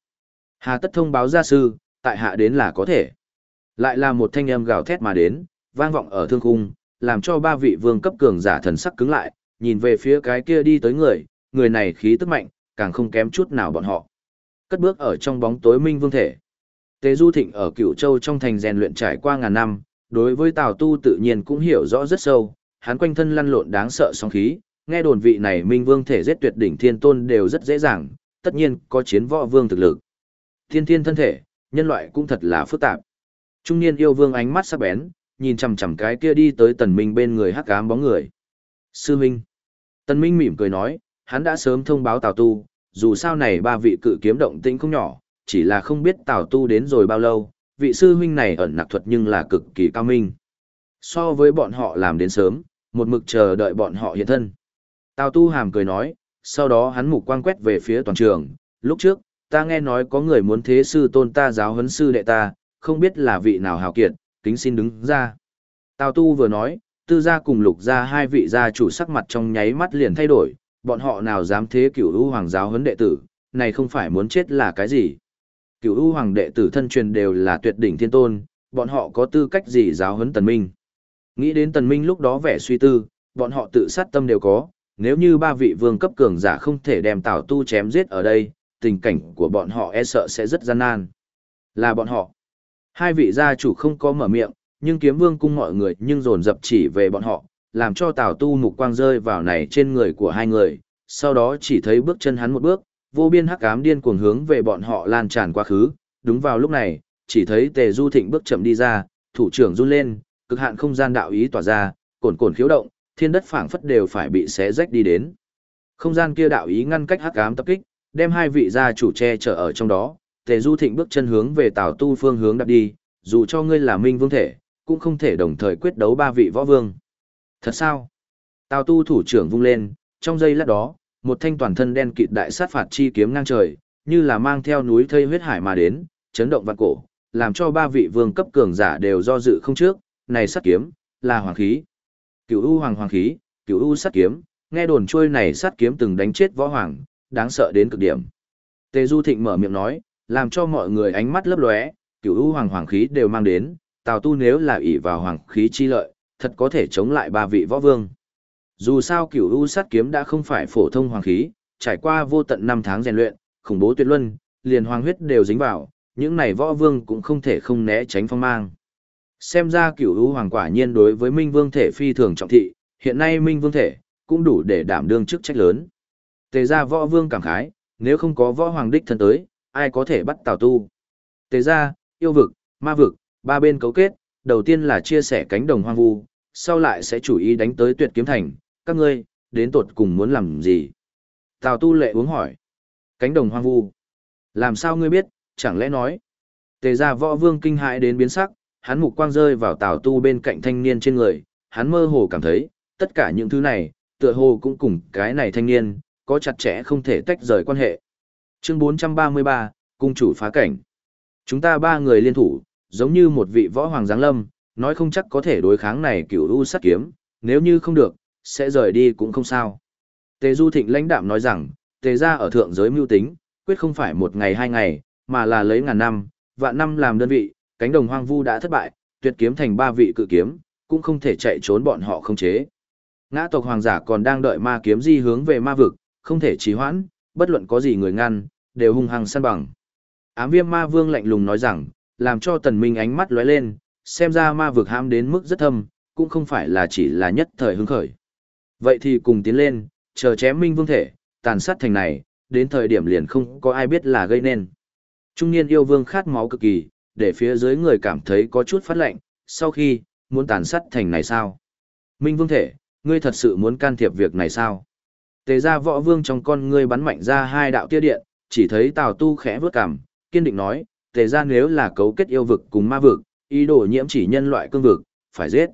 hà tất thông báo gia sư, tại hạ đến là có thể. Lại là một thanh âm gào thét mà đến, vang vọng ở thương khung, làm cho ba vị vương cấp cường giả thần sắc cứng lại, nhìn về phía cái kia đi tới người, người này khí tức mạnh, càng không kém chút nào bọn họ. Cất bước ở trong bóng tối minh vương thể. Tề Du Thịnh ở Cửu Châu trong thành rèn luyện trải qua ngàn năm, đối với Tào Tu tự nhiên cũng hiểu rõ rất sâu, hắn quanh thân lăn lộn đáng sợ sóng khí, nghe đồn vị này minh vương thể giết tuyệt đỉnh thiên tôn đều rất dễ dàng, tất nhiên có chiến võ vương thực lực. Thiên thiên thân thể, nhân loại cũng thật là phức tạp. Trung niên yêu vương ánh mắt sắc bén, nhìn chằm chằm cái kia đi tới tần minh bên người hắc ám bóng người. Sư Minh. Tần minh mỉm cười nói, hắn đã sớm thông báo Tào Tu, dù sao này ba vị cự kiếm động tĩnh không nhỏ, chỉ là không biết Tào Tu đến rồi bao lâu, vị sư huynh này ẩn nặc thuật nhưng là cực kỳ cao minh. So với bọn họ làm đến sớm, một mực chờ đợi bọn họ hiện thân. Tào Tu hàm cười nói, sau đó hắn mục quang quét về phía toàn trường, lúc trước, ta nghe nói có người muốn thế sư tôn ta giáo huấn sư đệ ta, không biết là vị nào hào kiệt, kính xin đứng ra. Tào Tu vừa nói, tư gia cùng lục gia hai vị gia chủ sắc mặt trong nháy mắt liền thay đổi, bọn họ nào dám thế cửu u hoàng giáo huấn đệ tử, này không phải muốn chết là cái gì. Cửu u hoàng đệ tử thân truyền đều là tuyệt đỉnh thiên tôn, bọn họ có tư cách gì giáo huấn tần minh. Nghĩ đến tần minh lúc đó vẻ suy tư, bọn họ tự sát tâm đều có, nếu như ba vị vương cấp cường giả không thể đem Tào Tu chém giết ở đây, tình cảnh của bọn họ e sợ sẽ rất gian nan. Là bọn họ. Hai vị gia chủ không có mở miệng, nhưng kiếm vương cung mọi người nhưng dồn dập chỉ về bọn họ, làm cho Tào Tu mục quang rơi vào này trên người của hai người, sau đó chỉ thấy bước chân hắn một bước, vô biên hắc ám điên cuồng hướng về bọn họ lan tràn quá khứ, đúng vào lúc này, chỉ thấy Tề Du Thịnh bước chậm đi ra, thủ trưởng run lên, cực hạn không gian đạo ý tỏa ra, cồn cồn khiếu động, thiên đất phảng phất đều phải bị xé rách đi đến. Không gian kia đạo ý ngăn cách hắc ám tập kích, đem hai vị gia chủ che chở ở trong đó, Tề Du Thịnh bước chân hướng về Tào Tu phương hướng đạp đi, dù cho ngươi là minh vương thể, cũng không thể đồng thời quyết đấu ba vị võ vương. Thật sao? Tào Tu thủ trưởng vung lên, trong giây lát đó, một thanh toàn thân đen kịt đại sát phạt chi kiếm ngang trời, như là mang theo núi thây huyết hải mà đến, chấn động vạn cổ, làm cho ba vị vương cấp cường giả đều do dự không trước, này sắt kiếm, là hoàng khí. Cửu U hoàng hoàng khí, Cửu U sắt kiếm, nghe đồn trôi này sắt kiếm từng đánh chết võ hoàng, đáng sợ đến cực điểm. Tề Du Thịnh mở miệng nói, làm cho mọi người ánh mắt lấp lóe, Cửu U hoàng hoàng khí đều mang đến, Tào Tu nếu là ỷ vào hoàng khí chi lợi, thật có thể chống lại ba vị võ vương. Dù sao Cửu U sắt kiếm đã không phải phổ thông hoàng khí, trải qua vô tận năm tháng rèn luyện, khủng bố tuyệt luân, liền hoàng huyết đều dính vào, những này võ vương cũng không thể không né tránh phong mang. Xem ra Cửu U hoàng quả nhiên đối với Minh Vương thể phi thường trọng thị, hiện nay Minh Vương thể cũng đủ để đảm đương chức trách lớn. Tề gia võ vương cảm khái, nếu không có võ hoàng đích thân tới, ai có thể bắt Tào Tu. Tề gia, yêu vực, ma vực, ba bên cấu kết, đầu tiên là chia sẻ cánh đồng hoang vu, sau lại sẽ chủ ý đánh tới tuyệt kiếm thành, các ngươi, đến tột cùng muốn làm gì? Tào Tu lệ uống hỏi. Cánh đồng hoang vu. Làm sao ngươi biết, chẳng lẽ nói. Tề gia võ vương kinh hãi đến biến sắc, hắn mục quang rơi vào Tào Tu bên cạnh thanh niên trên người, hắn mơ hồ cảm thấy, tất cả những thứ này, tựa hồ cũng cùng cái này thanh niên, có chặt chẽ không thể tách rời quan hệ. Chương 433, Cung chủ phá cảnh. Chúng ta ba người liên thủ, giống như một vị võ hoàng giáng lâm, nói không chắc có thể đối kháng này cửu u sát kiếm, nếu như không được, sẽ rời đi cũng không sao. Tề Du Thịnh lãnh đạm nói rằng, tề gia ở thượng giới mưu tính, quyết không phải một ngày hai ngày, mà là lấy ngàn năm, vạn năm làm đơn vị, cánh đồng hoang vu đã thất bại, tuyệt kiếm thành ba vị cự kiếm, cũng không thể chạy trốn bọn họ không chế. Ngã tộc hoàng giả còn đang đợi ma kiếm di hướng về ma vực, không thể trì hoãn, bất luận có gì người ngăn, đều hung hăng săn bằng. Ám viêm ma vương lạnh lùng nói rằng, làm cho tần minh ánh mắt lóe lên, xem ra ma vực ham đến mức rất thâm, cũng không phải là chỉ là nhất thời hứng khởi. Vậy thì cùng tiến lên, chờ chém minh vương thể, tàn sát thành này, đến thời điểm liền không có ai biết là gây nên. Trung niên yêu vương khát máu cực kỳ, để phía dưới người cảm thấy có chút phát lạnh, sau khi, muốn tàn sát thành này sao? Minh vương thể, ngươi thật sự muốn can thiệp việc này sao? Tề ra võ vương trong con ngươi bắn mạnh ra hai đạo tia điện, chỉ thấy Tào Tu khẽ vướt cằm, kiên định nói, tề ra nếu là cấu kết yêu vực cùng ma vực, ý đồ nhiễm chỉ nhân loại cương vực, phải giết.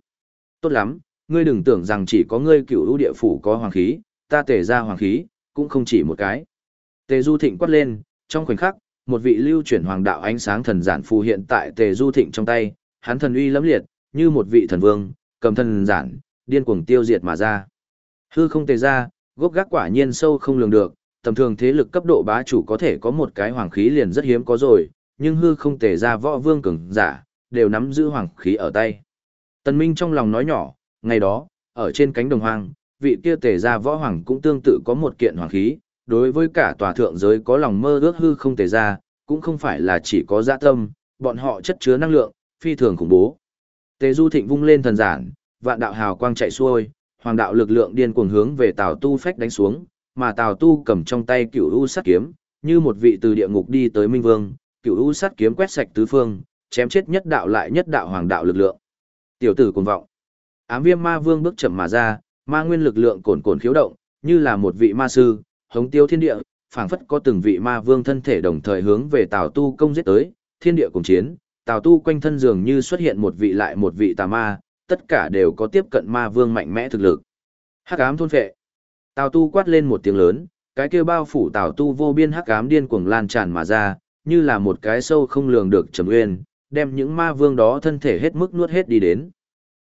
Tốt lắm, ngươi đừng tưởng rằng chỉ có ngươi cựu lũ địa phủ có hoàng khí, ta tề ra hoàng khí, cũng không chỉ một cái. Tề Du Thịnh quát lên, trong khoảnh khắc, một vị lưu chuyển hoàng đạo ánh sáng thần giản phù hiện tại Tề Du Thịnh trong tay, hắn thần uy lẫm liệt, như một vị thần vương, cầm thần giản, điên cuồng tiêu diệt mà ra. Hư không tề ra, gốc gác quả nhiên sâu không lường được, tầm thường thế lực cấp độ bá chủ có thể có một cái hoàng khí liền rất hiếm có rồi, nhưng hư không tề ra võ vương cường giả, đều nắm giữ hoàng khí ở tay. Tần Minh trong lòng nói nhỏ, ngày đó, ở trên cánh đồng hoang, vị kia tề ra võ hoàng cũng tương tự có một kiện hoàng khí, đối với cả tòa thượng giới có lòng mơ ước hư không tề ra, cũng không phải là chỉ có dạ tâm, bọn họ chất chứa năng lượng, phi thường khủng bố. Tề Du Thịnh vung lên thần giản, vạn đạo hào quang chạy xuôi, hoàng đạo lực lượng điên cuồng hướng về Tào Tu phách đánh xuống, mà Tào Tu cầm trong tay cựu u sát kiếm, như một vị từ địa ngục đi tới Minh Vương, cựu u sát kiếm quét sạch tứ phương, chém chết nhất đạo lại nhất đạo hoàng đạo lực lượng. Tiểu tử cuồng vọng. Ám Viêm Ma Vương bước chậm mà ra, ma nguyên lực lượng cồn cồn khiếu động, như là một vị ma sư, hống tiêu thiên địa, phảng phất có từng vị ma vương thân thể đồng thời hướng về Tào Tu công giết tới, thiên địa cùng chiến, Tào Tu quanh thân dường như xuất hiện một vị lại một vị tà ma, tất cả đều có tiếp cận ma vương mạnh mẽ thực lực. Hắc ám thôn phệ. Tào Tu quát lên một tiếng lớn, cái kia bao phủ Tào Tu vô biên hắc ám điên cuồng lan tràn mà ra, như là một cái sâu không lường được trầm uyên, đem những ma vương đó thân thể hết mức nuốt hết đi đến.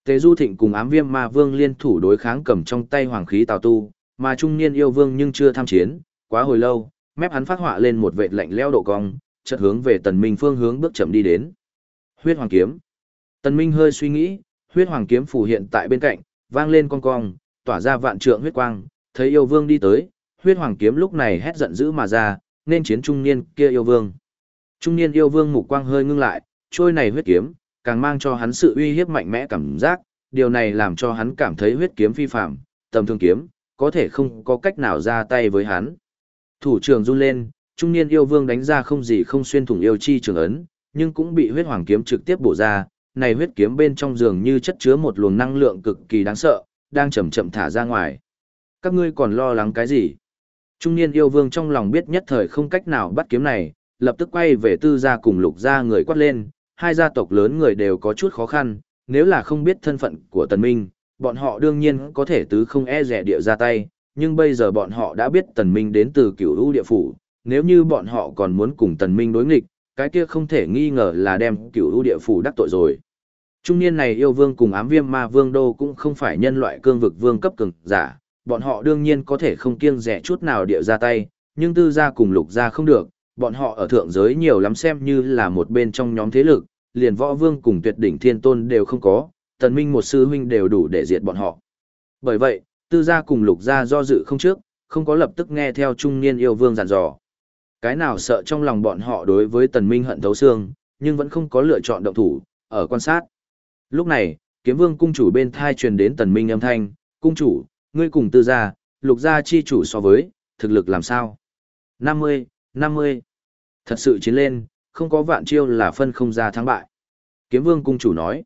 Tề Du Thịnh cùng ám viêm ma vương liên thủ đối kháng cầm trong tay hoàng khí Tào Tu, mà trung niên yêu vương nhưng chưa tham chiến, quá hồi lâu, mép hắn phát họa lên một vệt lạnh leo độ cong, chợt hướng về Tần Minh phương hướng bước chậm đi đến. Huyết hoàng kiếm. Tần Minh hơi suy nghĩ, huyết hoàng kiếm phù hiện tại bên cạnh, vang lên con cong, tỏa ra vạn trượng huyết quang, thấy yêu vương đi tới, huyết hoàng kiếm lúc này hét giận dữ mà ra, nên chiến trung niên kia yêu vương. Trung niên yêu vương mục quang hơi ngưng lại, trôi này huyết kiếm, càng mang cho hắn sự uy hiếp mạnh mẽ cảm giác, điều này làm cho hắn cảm thấy huyết kiếm phi phạm, tầm thương kiếm, có thể không có cách nào ra tay với hắn. Thủ trưởng run lên, trung niên yêu vương đánh ra không gì không xuyên thủng yêu chi trường ấn, nhưng cũng bị huyết hoàng kiếm trực tiếp bổ ra, này huyết kiếm bên trong giường như chất chứa một luồng năng lượng cực kỳ đáng sợ, đang chậm chậm thả ra ngoài. Các ngươi còn lo lắng cái gì? Trung niên yêu vương trong lòng biết nhất thời không cách nào bắt kiếm này, lập tức quay về tư gia cùng lục gia người quát lên, hai gia tộc lớn người đều có chút khó khăn, nếu là không biết thân phận của tần minh, bọn họ đương nhiên có thể tứ không e rẻ địa ra tay, nhưng bây giờ bọn họ đã biết tần minh đến từ cửu lũ địa phủ, nếu như bọn họ còn muốn cùng tần minh đối nghịch, cái kia không thể nghi ngờ là đem cửu lũ địa phủ đắc tội rồi. Trung niên này yêu vương cùng ám viêm ma vương đô cũng không phải nhân loại cương vực vương cấp cường giả, bọn họ đương nhiên có thể không kiêng rẻ chút nào địa ra tay, nhưng tư gia cùng lục gia không được, bọn họ ở thượng giới nhiều lắm xem như là một bên trong nhóm thế lực, liền võ vương cùng tuyệt đỉnh thiên tôn đều không có, tần minh một sư huynh đều đủ để diệt bọn họ. Bởi vậy, tư gia cùng lục gia do dự không trước, không có lập tức nghe theo trung niên yêu vương dặn dò. Cái nào sợ trong lòng bọn họ đối với tần minh hận thấu xương, nhưng vẫn không có lựa chọn động thủ, ở quan sát. Lúc này, kiếm vương cung chủ bên thai truyền đến tần minh âm thanh, cung chủ, ngươi cùng tư gia, lục gia chi chủ so với, thực lực làm sao? 50, 50. Thật sự chiến lên, không có vạn chiêu là phân không ra thắng bại. Kiếm vương cung chủ nói,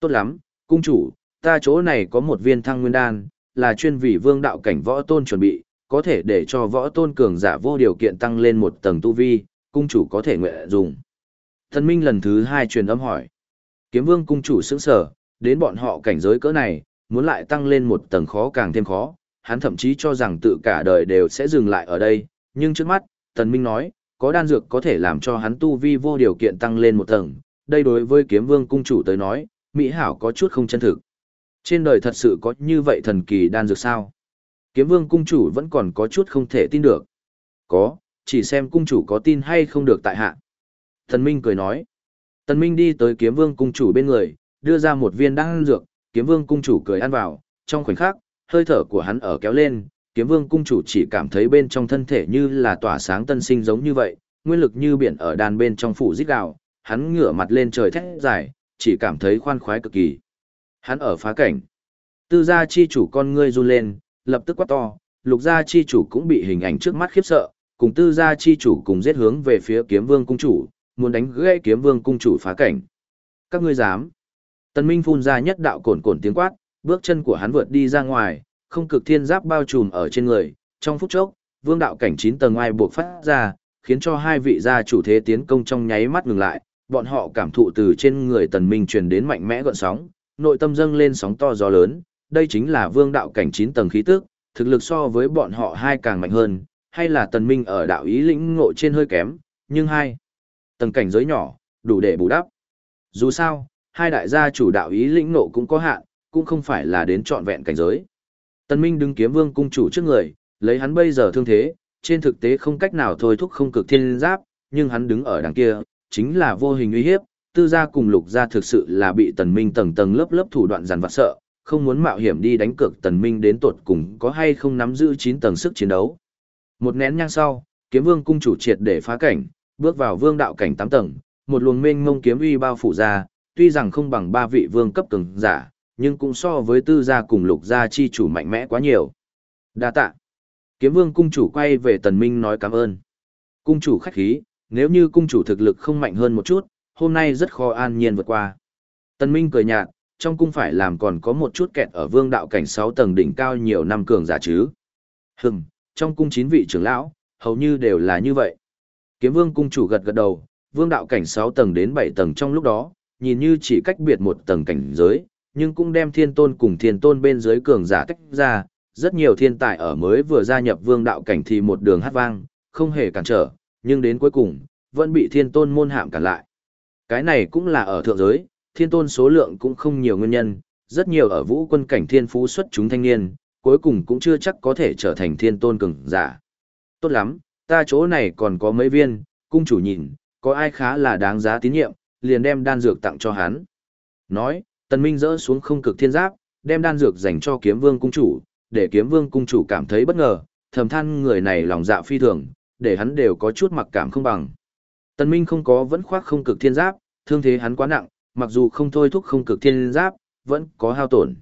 tốt lắm, cung chủ, ta chỗ này có một viên thăng nguyên đan, là chuyên vị vương đạo cảnh võ tôn chuẩn bị, có thể để cho võ tôn cường giả vô điều kiện tăng lên một tầng tu vi, cung chủ có thể nguyện dùng. Thần Minh lần thứ hai truyền âm hỏi. Kiếm vương cung chủ sững sở, đến bọn họ cảnh giới cỡ này, muốn lại tăng lên một tầng khó càng thêm khó, hắn thậm chí cho rằng tự cả đời đều sẽ dừng lại ở đây, nhưng trước mắt, Tần Minh nói, có đan dược có thể làm cho hắn tu vi vô điều kiện tăng lên một tầng, đây đối với kiếm vương cung chủ tới nói, Mỹ Hảo có chút không chân thực. Trên đời thật sự có như vậy thần kỳ đan dược sao? Kiếm vương cung chủ vẫn còn có chút không thể tin được. Có, chỉ xem cung chủ có tin hay không được tại hạ. Thần Minh cười nói. Tần Minh đi tới kiếm vương cung chủ bên người, đưa ra một viên đan dược, kiếm vương cung chủ cười ăn vào, trong khoảnh khắc, hơi thở của hắn ở kéo lên, kiếm vương cung chủ chỉ cảm thấy bên trong thân thể như là tỏa sáng tân sinh giống như vậy, nguyên lực như biển ở đàn bên trong phủ rít gạo, hắn ngửa mặt lên trời thét dài, chỉ cảm thấy khoan khoái cực kỳ. Hắn ở phá cảnh. Tư gia chi chủ con ngươi run lên, lập tức quát to, lục gia chi chủ cũng bị hình ảnh trước mắt khiếp sợ, cùng tư gia chi chủ cùng giết hướng về phía kiếm vương cung chủ, muốn đánh gãy kiếm vương cung chủ phá cảnh. Các ngươi dám. Tần Minh phun ra nhất đạo cồn cồn tiếng quát, bước chân của hắn vượt đi ra ngoài, không cực thiên giáp bao trùm ở trên người, trong phút chốc, vương đạo cảnh 9 tầng ngoài buộc phát ra, khiến cho hai vị gia chủ thế tiến công trong nháy mắt ngừng lại, bọn họ cảm thụ từ trên người tần minh truyền đến mạnh mẽ gợn sóng, nội tâm dâng lên sóng to gió lớn, đây chính là vương đạo cảnh 9 tầng khí tức, thực lực so với bọn họ hai càng mạnh hơn, hay là tần minh ở đạo ý lĩnh ngộ trên hơi kém, nhưng hai tầng cảnh giới nhỏ, đủ để bù đắp. Dù sao, hai đại gia chủ đạo ý lĩnh ngộ cũng có hạn, cũng không phải là đến trọn vẹn cảnh giới. Tần Minh đứng kiếm vương cung chủ trước người, lấy hắn bây giờ thương thế, trên thực tế không cách nào thôi thúc không cực thiên giáp, nhưng hắn đứng ở đằng kia, chính là vô hình uy hiếp, tư gia cùng lục gia thực sự là bị tần minh tầng tầng lớp lớp thủ đoạn giàn vặt sợ, không muốn mạo hiểm đi đánh cược tần minh đến tột cùng có hay không nắm giữ 9 tầng sức chiến đấu. Một nén nhang sau, kiếm vương cung chủ triệt để phá cảnh, bước vào vương đạo cảnh 8 tầng, một luồng mênh mông kiếm uy bao phủ ra, tuy rằng không bằng ba vị vương cấp cường giả, nhưng cũng so với tư gia cùng lục gia chi chủ mạnh mẽ quá nhiều. Đa tạ. Kiếm vương cung chủ quay về tần minh nói cảm ơn. Cung chủ khách khí, nếu như cung chủ thực lực không mạnh hơn một chút, hôm nay rất khó an nhiên vượt qua. Tần minh cười nhạt, trong cung phải làm còn có một chút kẹt ở vương đạo cảnh 6 tầng đỉnh cao nhiều năm cường giả chứ. Hừm, trong cung chín vị trưởng lão, hầu như đều là như vậy. Kiếm vương cung chủ gật gật đầu, vương đạo cảnh 6 tầng đến 7 tầng trong lúc đó, nhìn như chỉ cách biệt một tầng cảnh giới, nhưng cũng đem thiên tôn cùng thiên tôn bên dưới cường giả tách ra, rất nhiều thiên tài ở mới vừa gia nhập vương đạo cảnh thì một đường hát vang, không hề cản trở, nhưng đến cuối cùng, vẫn bị thiên tôn môn hạm cản lại. Cái này cũng là ở thượng giới, thiên tôn số lượng cũng không nhiều nguyên nhân, rất nhiều ở vũ quân cảnh thiên phú xuất chúng thanh niên, cuối cùng cũng chưa chắc có thể trở thành thiên tôn cường giả. Tốt lắm, ta chỗ này còn có mấy viên, cung chủ nhìn, có ai khá là đáng giá tín nhiệm, liền đem đan dược tặng cho hắn. Nói, tần minh rỡ xuống không cực thiên giáp, đem đan dược dành cho kiếm vương cung chủ, để kiếm vương cung chủ cảm thấy bất ngờ, thầm than người này lòng dạ phi thường, để hắn đều có chút mặc cảm không bằng. Tần minh không có vẫn khoác không cực thiên giáp, thương thế hắn quá nặng, mặc dù không thôi thúc không cực thiên giáp, vẫn có hao tổn.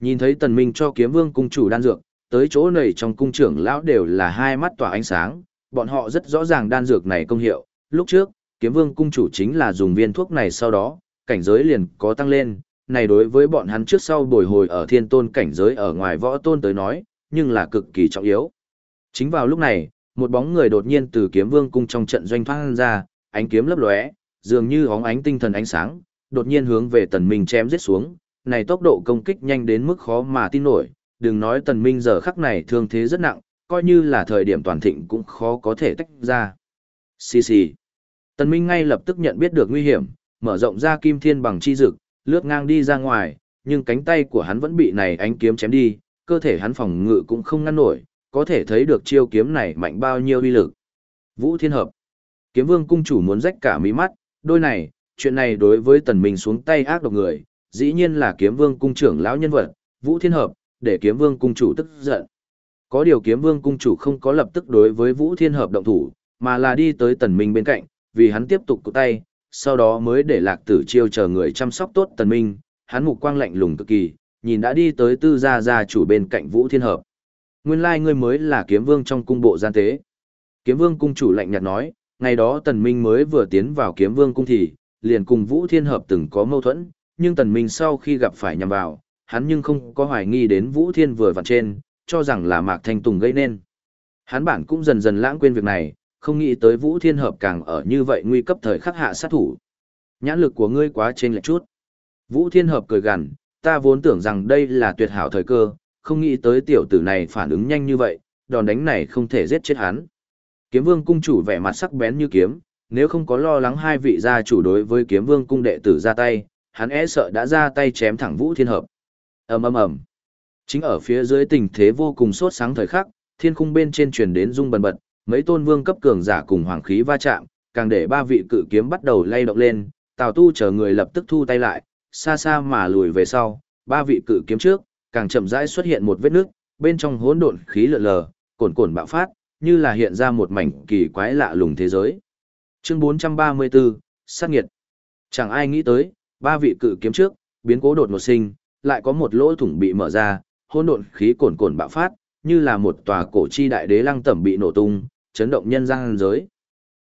Nhìn thấy tần minh cho kiếm vương cung chủ đan dược, tới chỗ này trong cung trưởng lão đều là hai mắt tỏa ánh sáng, bọn họ rất rõ ràng đan dược này công hiệu. Lúc trước, kiếm vương cung chủ chính là dùng viên thuốc này sau đó, cảnh giới liền có tăng lên, này đối với bọn hắn trước sau bồi hồi ở thiên tôn cảnh giới ở ngoài võ tôn tới nói, nhưng là cực kỳ trọng yếu. Chính vào lúc này, một bóng người đột nhiên từ kiếm vương cung trong trận doanh thoát ra, ánh kiếm lấp lóe, dường như óng ánh tinh thần ánh sáng, đột nhiên hướng về tần minh chém giết xuống, này tốc độ công kích nhanh đến mức khó mà tin nổi, đừng nói tần minh giờ khắc này thương thế rất nặng, coi như là thời điểm toàn thịnh cũng khó có thể tách ra. Xì xì. Tần minh ngay lập tức nhận biết được nguy hiểm, mở rộng ra kim thiên bằng chi dực, lướt ngang đi ra ngoài, nhưng cánh tay của hắn vẫn bị này ánh kiếm chém đi, cơ thể hắn phòng ngự cũng không ngăn nổi, có thể thấy được chiêu kiếm này mạnh bao nhiêu uy lực. Vũ Thiên Hợp. Kiếm Vương cung chủ muốn rách cả mí mắt, đôi này, chuyện này đối với Tần Minh xuống tay ác độc người, dĩ nhiên là Kiếm Vương cung trưởng lão nhân vật, Vũ Thiên Hợp, để Kiếm Vương cung chủ tức giận. Có điều Kiếm Vương cung chủ không có lập tức đối với Vũ Thiên Hợp động thủ, mà là đi tới Tần Minh bên cạnh, vì hắn tiếp tục cụ tay, sau đó mới để lạc tử chiêu chờ người chăm sóc tốt tần minh, hắn mục quang lạnh lùng cực kỳ, nhìn đã đi tới tư gia gia chủ bên cạnh Vũ Thiên Hợp. Nguyên lai ngươi mới là kiếm vương trong cung bộ gian tế. Kiếm vương cung chủ lạnh nhạt nói, ngày đó tần minh mới vừa tiến vào kiếm vương cung thì, liền cùng Vũ Thiên Hợp từng có mâu thuẫn, nhưng tần minh sau khi gặp phải nhằm vào, hắn nhưng không có hoài nghi đến Vũ Thiên vừa vặn trên, cho rằng là Mạc Thanh Tùng gây nên. Hắn bản cũng dần dần lãng quên việc này, không nghĩ tới Vũ Thiên Hợp càng ở như vậy nguy cấp thời khắc hạ sát thủ. Nhãn lực của ngươi quá trên lệch chút. Vũ Thiên Hợp cười gằn, ta vốn tưởng rằng đây là tuyệt hảo thời cơ, không nghĩ tới tiểu tử này phản ứng nhanh như vậy, đòn đánh này không thể giết chết hắn. Kiếm Vương cung chủ vẻ mặt sắc bén như kiếm, nếu không có lo lắng hai vị gia chủ đối với Kiếm Vương cung đệ tử ra tay, hắn e sợ đã ra tay chém thẳng Vũ Thiên Hợp. Ầm ầm ầm. Chính ở phía dưới tình thế vô cùng sốt sáng thời khắc, thiên khung bên trên truyền đến rung bần bật, mấy tôn vương cấp cường giả cùng hoàng khí va chạm, càng để ba vị cự kiếm bắt đầu lay động lên, Tào Tu chờ người lập tức thu tay lại, xa xa mà lùi về sau, ba vị cự kiếm trước, càng chậm rãi xuất hiện một vết nước, bên trong hỗn độn khí lượn lờ, cồn cồn bạo phát, như là hiện ra một mảnh kỳ quái lạ lùng thế giới. Chương 434, sát nghiệt. Chẳng ai nghĩ tới, ba vị cự kiếm trước, biến cố đột ngột sinh, lại có một lỗ thủng bị mở ra, hỗn độn khí cồn cồn bạo phát, như là một tòa cổ chi đại đế lăng tẩm bị nổ tung, chấn động nhân gian giới.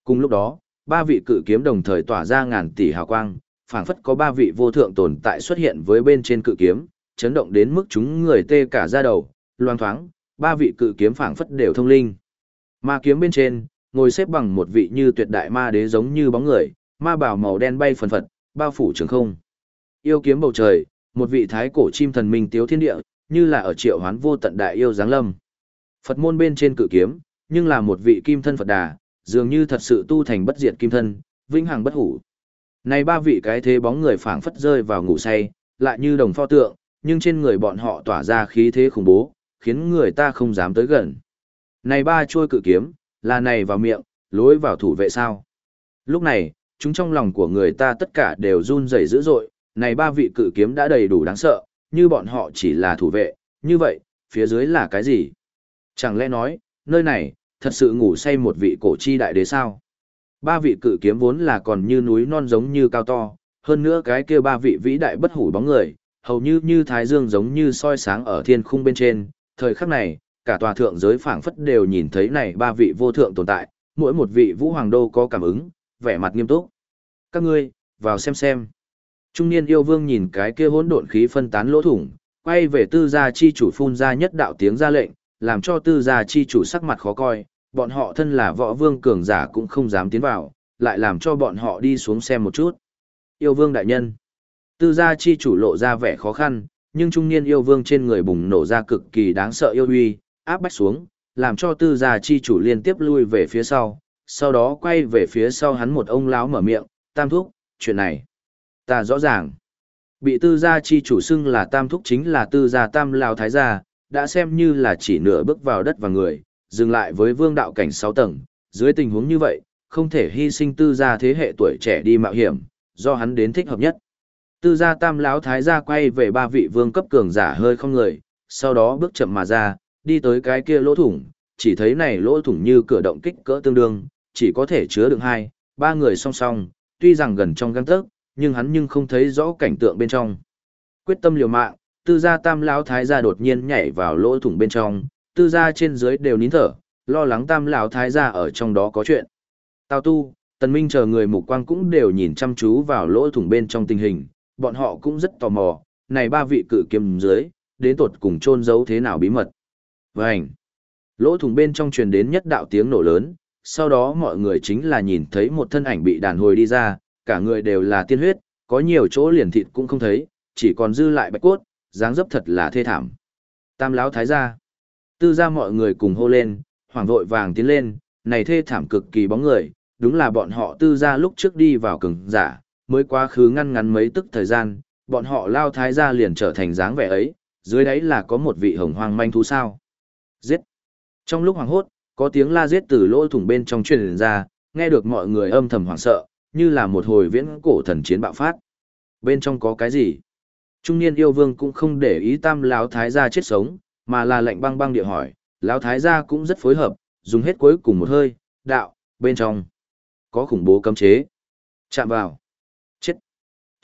Cùng lúc đó, ba vị cự kiếm đồng thời tỏa ra ngàn tỷ hào quang, phảng phất có ba vị vô thượng tồn tại xuất hiện với bên trên cự kiếm, chấn động đến mức chúng người tê cả da đầu, loang thoáng, ba vị cự kiếm phảng phất đều thông linh. Ma kiếm bên trên, ngồi xếp bằng một vị như tuyệt đại ma đế giống như bóng người, ma bảo màu đen bay phần phật, bao phủ trường không. Yêu kiếm bầu trời, một vị thái cổ chim thần minh tiếu thiên địa, như là ở triệu hoán vô tận đại yêu giáng lâm. Phật môn bên trên cự kiếm, nhưng là một vị kim thân Phật đà, dường như thật sự tu thành bất diệt kim thân, vĩnh hằng bất hủ. Này ba vị cái thế bóng người phảng phất rơi vào ngủ say, lại như đồng pho tượng, nhưng trên người bọn họ tỏa ra khí thế khủng bố, khiến người ta không dám tới gần. Này ba chuôi cự kiếm, là này vào miệng, lối vào thủ vệ sao. Lúc này, chúng trong lòng của người ta tất cả đều run rẩy dữ dội, này ba vị cự kiếm đã đầy đủ đáng sợ, như bọn họ chỉ là thủ vệ, như vậy, phía dưới là cái gì? Chẳng lẽ nói, nơi này, thật sự ngủ say một vị cổ chi đại đế sao? Ba vị cự kiếm vốn là còn như núi non giống như cao to, hơn nữa cái kia ba vị vĩ đại bất hủ bóng người, hầu như như thái dương giống như soi sáng ở thiên khung bên trên, thời khắc này, cả tòa thượng giới phảng phất đều nhìn thấy này ba vị vô thượng tồn tại, mỗi một vị vũ hoàng đô có cảm ứng, vẻ mặt nghiêm túc. Các ngươi, vào xem xem. Trung niên yêu vương nhìn cái kia hỗn độn khí phân tán lỗ thủng, quay về tư gia chi chủ phun ra nhất đạo tiếng ra lệnh, làm cho tư gia chi chủ sắc mặt khó coi, bọn họ thân là võ vương cường giả cũng không dám tiến vào, lại làm cho bọn họ đi xuống xem một chút. Yêu vương đại nhân. Tư gia chi chủ lộ ra vẻ khó khăn, nhưng trung niên yêu vương trên người bùng nổ ra cực kỳ đáng sợ yêu uy, áp bách xuống, làm cho tư gia chi chủ liên tiếp lui về phía sau, sau đó quay về phía sau hắn một ông lão mở miệng, tam thúc, chuyện này. Ta rõ ràng. Bị tư gia chi chủ xưng là tam thúc chính là tư gia tam lao thái gia, đã xem như là chỉ nửa bước vào đất và người, dừng lại với vương đạo cảnh 6 tầng, dưới tình huống như vậy, không thể hy sinh tư gia thế hệ tuổi trẻ đi mạo hiểm, do hắn đến thích hợp nhất. Tư gia tam lão thái gia quay về ba vị vương cấp cường giả hơi không người, sau đó bước chậm mà ra, đi tới cái kia lỗ thủng, chỉ thấy này lỗ thủng như cửa động kích cỡ tương đương, chỉ có thể chứa được hai, ba người song song, tuy rằng gần trong găng tấc, nhưng hắn nhưng không thấy rõ cảnh tượng bên trong. Quyết tâm liều mạng, tư gia tam lão thái gia đột nhiên nhảy vào lỗ thủng bên trong, tư gia trên dưới đều nín thở, lo lắng tam lão thái gia ở trong đó có chuyện. Tào tu, tần minh chờ người mục quang cũng đều nhìn chăm chú vào lỗ thủng bên trong tình hình, bọn họ cũng rất tò mò, này ba vị cự kiếm dưới, đến tột cùng chôn giấu thế nào bí mật. Vành! Lỗ thủng bên trong truyền đến nhất đạo tiếng nổ lớn, sau đó mọi người chính là nhìn thấy một thân ảnh bị đàn hồi đi ra, cả người đều là tiên huyết, có nhiều chỗ liền thịt cũng không thấy, chỉ còn dư lại bạch cốt, dáng dấp thật là thê thảm. Tam lão thái gia. Tư gia mọi người cùng hô lên, hoàng vội vàng tiến lên, này thê thảm cực kỳ bóng người, đúng là bọn họ tư gia lúc trước đi vào cường giả, mới quá khứ ngăn ngắn mấy tức thời gian, bọn họ lao thái gia liền trở thành dáng vẻ ấy, dưới đấy là có một vị hồng hoang manh thú sao. Giết! Trong lúc hoàng hốt, có tiếng la giết từ lỗ thủng bên trong truyền ra, nghe được mọi người âm thầm hoảng sợ, như là một hồi viễn cổ thần chiến bạo phát. Bên trong có cái gì? Trung niên yêu vương cũng không để ý tam lão thái gia chết sống, mà là lệnh băng băng địa hỏi, lão thái gia cũng rất phối hợp, dùng hết cuối cùng một hơi, đạo, bên trong có khủng bố cấm chế. Chạm vào.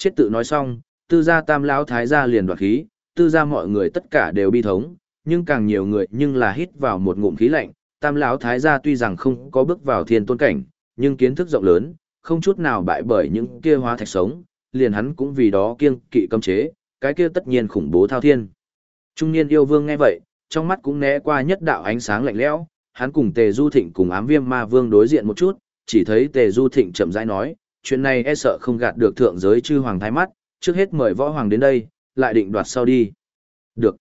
Chết. Tự nói xong, tư gia tam lão thái gia liền đoạt khí, tư gia mọi người tất cả đều bi thống, nhưng càng nhiều người nhưng là hít vào một ngụm khí lạnh, tam lão thái gia tuy rằng không có bước vào thiên tôn cảnh, nhưng kiến thức rộng lớn, không chút nào bại bởi những kia hóa thạch sống, liền hắn cũng vì đó kiêng kỵ cấm chế, cái kia tất nhiên khủng bố thao thiên. Trung niên yêu vương nghe vậy, trong mắt cũng né qua nhất đạo ánh sáng lạnh lẽo, hắn cùng Tề Du Thịnh cùng ám viêm ma vương đối diện một chút, chỉ thấy Tề Du Thịnh chậm rãi nói, chuyện này e sợ không gạt được thượng giới chư hoàng thái mắt, trước hết mời võ hoàng đến đây, lại định đoạt sau đi. Được.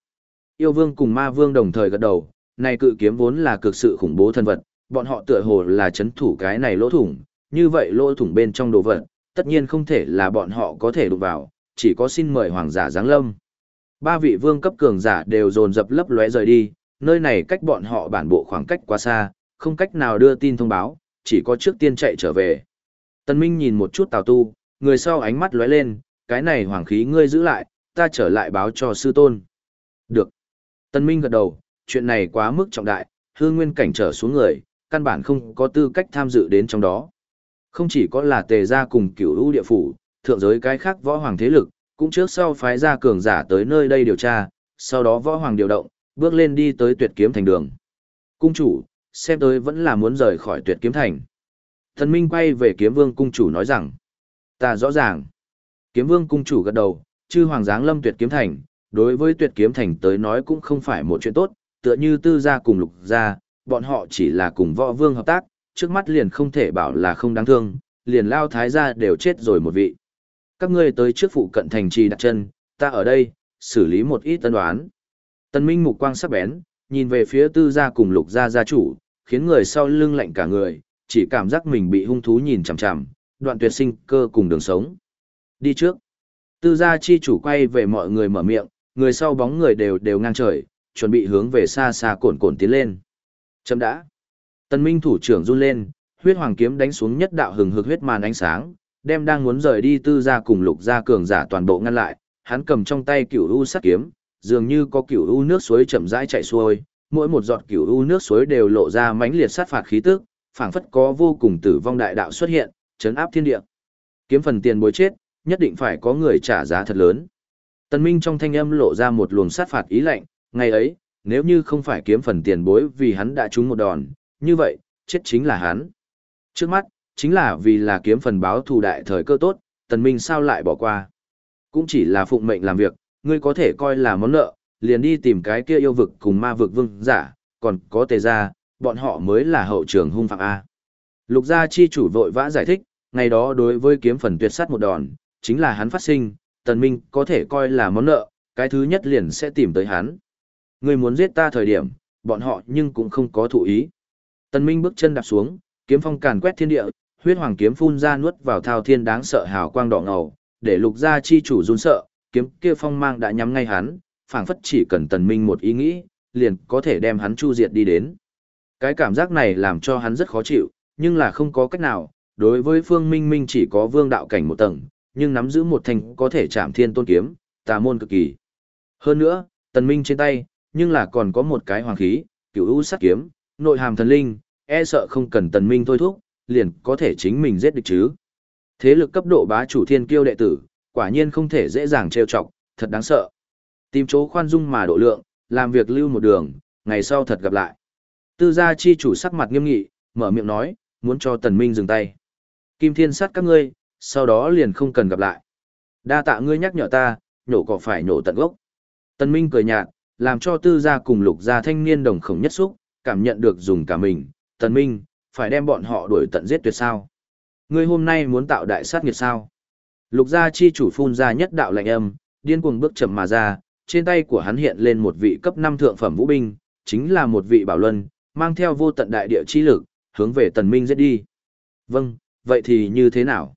Yêu vương cùng ma vương đồng thời gật đầu, này cự kiếm vốn là cực sự khủng bố thân vật, bọn họ tựa hồ là chấn thủ cái này lỗ thủng, như vậy lỗ thủng bên trong đồ vật, tất nhiên không thể là bọn họ có thể đụng vào, chỉ có xin mời hoàng giả giáng lâm. Ba vị vương cấp cường giả đều dồn dập lấp lóe rời đi, nơi này cách bọn họ bản bộ khoảng cách quá xa, không cách nào đưa tin thông báo, chỉ có trước tiên chạy trở về. Tân Minh nhìn một chút Tào Tu, người sau ánh mắt lóe lên, cái này hoàng khí ngươi giữ lại, ta trở lại báo cho sư tôn. Được. Tân Minh gật đầu, chuyện này quá mức trọng đại, hương nguyên cảnh trở xuống người, căn bản không có tư cách tham dự đến trong đó. Không chỉ có là tề gia cùng cửu ưu địa phủ, thượng giới cái khác võ hoàng thế lực, cũng trước sau phái ra cường giả tới nơi đây điều tra, sau đó võ hoàng điều động, bước lên đi tới tuyệt kiếm thành đường. Cung chủ, xem tới vẫn là muốn rời khỏi tuyệt kiếm thành. Thần Minh quay về kiếm vương cung chủ nói rằng, ta rõ ràng. Kiếm vương cung chủ gật đầu, chư hoàng giáng lâm tuyệt kiếm thành, đối với tuyệt kiếm thành tới nói cũng không phải một chuyện tốt, tựa như tư gia cùng lục gia, bọn họ chỉ là cùng võ vương hợp tác, trước mắt liền không thể bảo là không đáng thương, liền lao thái gia đều chết rồi một vị. Các ngươi tới trước phụ cận thành trì đặt chân, ta ở đây, xử lý một ít tân đoán. Tân Minh mục quang sắc bén, nhìn về phía tư gia cùng lục gia gia chủ, khiến người sau lưng lạnh cả người, chỉ cảm giác mình bị hung thú nhìn chằm chằm, đoạn tuyệt sinh cơ cùng đường sống. Đi trước. Tư gia chi chủ quay về mọi người mở miệng, người sau bóng người đều đều ngang trời, chuẩn bị hướng về xa xa cồn cồn tiến lên. Chấm đã. Tân Minh thủ trưởng run lên, huyết hoàng kiếm đánh xuống nhất đạo hừng hực huyết màn ánh sáng, đem đang muốn rời đi tư gia cùng lục gia cường giả toàn bộ ngăn lại, hắn cầm trong tay cửu u sắt kiếm, dường như có cửu u nước suối chậm rãi chảy xuôi, mỗi một giọt cửu u nước suối đều lộ ra mãnh liệt sát phạt khí tức, phảng phất có vô cùng tử vong đại đạo xuất hiện, chấn áp thiên địa. Kiếm phần tiền bối chết, nhất định phải có người trả giá thật lớn. Tần Minh trong thanh âm lộ ra một luồng sát phạt ý lạnh, ngày ấy, nếu như không phải kiếm phần tiền bối vì hắn đã trúng một đòn, như vậy, chết chính là hắn. Trước mắt, chính là vì là kiếm phần báo thù đại thời cơ tốt, Tần Minh sao lại bỏ qua. Cũng chỉ là phụng mệnh làm việc, ngươi có thể coi là món nợ, liền đi tìm cái kia yêu vực cùng ma vực vương giả, còn có tề gia, bọn họ mới là hậu trường hung phạm A. Lục gia chi chủ vội vã giải thích, ngày đó đối với kiếm phần tuyệt sát một đòn, chính là hắn phát sinh, tần minh có thể coi là món nợ, cái thứ nhất liền sẽ tìm tới hắn. người muốn giết ta thời điểm, bọn họ nhưng cũng không có thụ ý. Tần minh bước chân đạp xuống, kiếm phong càn quét thiên địa, huyết hoàng kiếm phun ra nuốt vào thao thiên đáng sợ hào quang đỏ ngầu, để lục gia chi chủ run sợ, kiếm kia phong mang đã nhắm ngay hắn, phảng phất chỉ cần tần minh một ý nghĩ, liền có thể đem hắn chu diệt đi đến. Cái cảm giác này làm cho hắn rất khó chịu, nhưng là không có cách nào, đối với phương minh minh chỉ có vương đạo cảnh một tầng, nhưng nắm giữ một thanh có thể chạm thiên tôn kiếm, tà môn cực kỳ. Hơn nữa, tần minh trên tay, nhưng là còn có một cái hoàng khí, cửu u sát kiếm, nội hàm thần linh, e sợ không cần tần minh thôi thúc, liền có thể chính mình giết được chứ. Thế lực cấp độ bá chủ thiên kiêu đệ tử, quả nhiên không thể dễ dàng trêu chọc, thật đáng sợ. Tìm chỗ khoan dung mà độ lượng, làm việc lưu một đường, ngày sau thật gặp lại. Tư gia chi chủ sắc mặt nghiêm nghị, mở miệng nói, muốn cho tần minh dừng tay. Kim thiên sát các ngươi, sau đó liền không cần gặp lại. Đa tạ ngươi nhắc nhở ta, nhổ cỏ phải nhổ tận gốc. Tần minh cười nhạt, làm cho tư gia cùng lục gia thanh niên đồng khổng nhất xúc, cảm nhận được dùng cả mình. Tần minh, phải đem bọn họ đuổi tận giết tuyệt sao. Ngươi hôm nay muốn tạo đại sát nghiệt sao? Lục gia chi chủ phun ra nhất đạo lạnh âm, điên cuồng bước chậm mà ra, trên tay của hắn hiện lên một vị cấp 5 thượng phẩm vũ binh, chính là một vị bảo luân, mang theo vô tận đại địa chi lực, hướng về tần minh giết đi. Vâng, vậy thì như thế nào?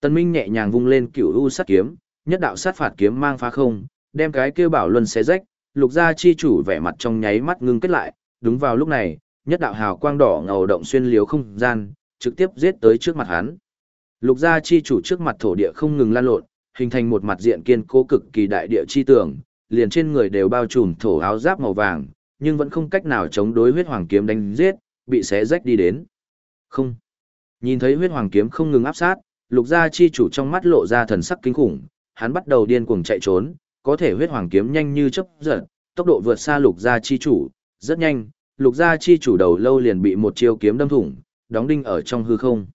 Tần minh nhẹ nhàng vung lên cửu u sát kiếm, nhất đạo sát phạt kiếm mang phá không, đem cái kia bảo luân xé rách, lục gia chi chủ vẻ mặt trong nháy mắt ngưng kết lại, đúng vào lúc này, nhất đạo hào quang đỏ ngầu động xuyên liếu không gian, trực tiếp giết tới trước mặt hắn. Lục gia chi chủ trước mặt thổ địa không ngừng lan lộn, hình thành một mặt diện kiên cố cực kỳ đại địa chi tường, liền trên người đều bao trùm thổ áo giáp màu vàng, nhưng vẫn không cách nào chống đối huyết hoàng kiếm đánh giết, bị xé rách đi đến. Không. Nhìn thấy huyết hoàng kiếm không ngừng áp sát, lục gia chi chủ trong mắt lộ ra thần sắc kinh khủng, hắn bắt đầu điên cuồng chạy trốn, có thể huyết hoàng kiếm nhanh như chớp giật, tốc độ vượt xa lục gia chi chủ, rất nhanh, lục gia chi chủ đầu lâu liền bị một chiêu kiếm đâm thủng, đóng đinh ở trong hư không.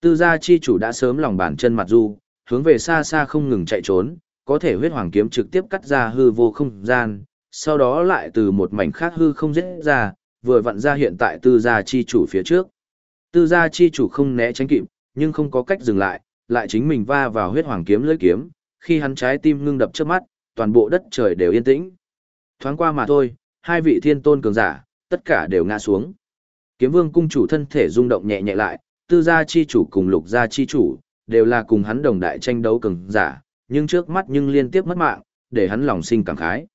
Tư gia chi chủ đã sớm lòng bàn chân mặt du, hướng về xa xa không ngừng chạy trốn, có thể huyết hoàng kiếm trực tiếp cắt ra hư vô không gian, sau đó lại từ một mảnh khác hư không dễ ra, vừa vặn ra hiện tại tư gia chi chủ phía trước. Tư gia chi chủ không né tránh kịp, nhưng không có cách dừng lại, lại chính mình va vào huyết hoàng kiếm lưỡi kiếm, khi hắn trái tim ngưng đập trước mắt, toàn bộ đất trời đều yên tĩnh. Thoáng qua mà thôi, hai vị thiên tôn cường giả, tất cả đều ngã xuống. Kiếm vương cung chủ thân thể rung động nhẹ nhẹ lại, tư gia chi chủ cùng lục gia chi chủ, đều là cùng hắn đồng đại tranh đấu cường giả, nhưng trước mắt nhưng liên tiếp mất mạng, để hắn lòng sinh cảm khái.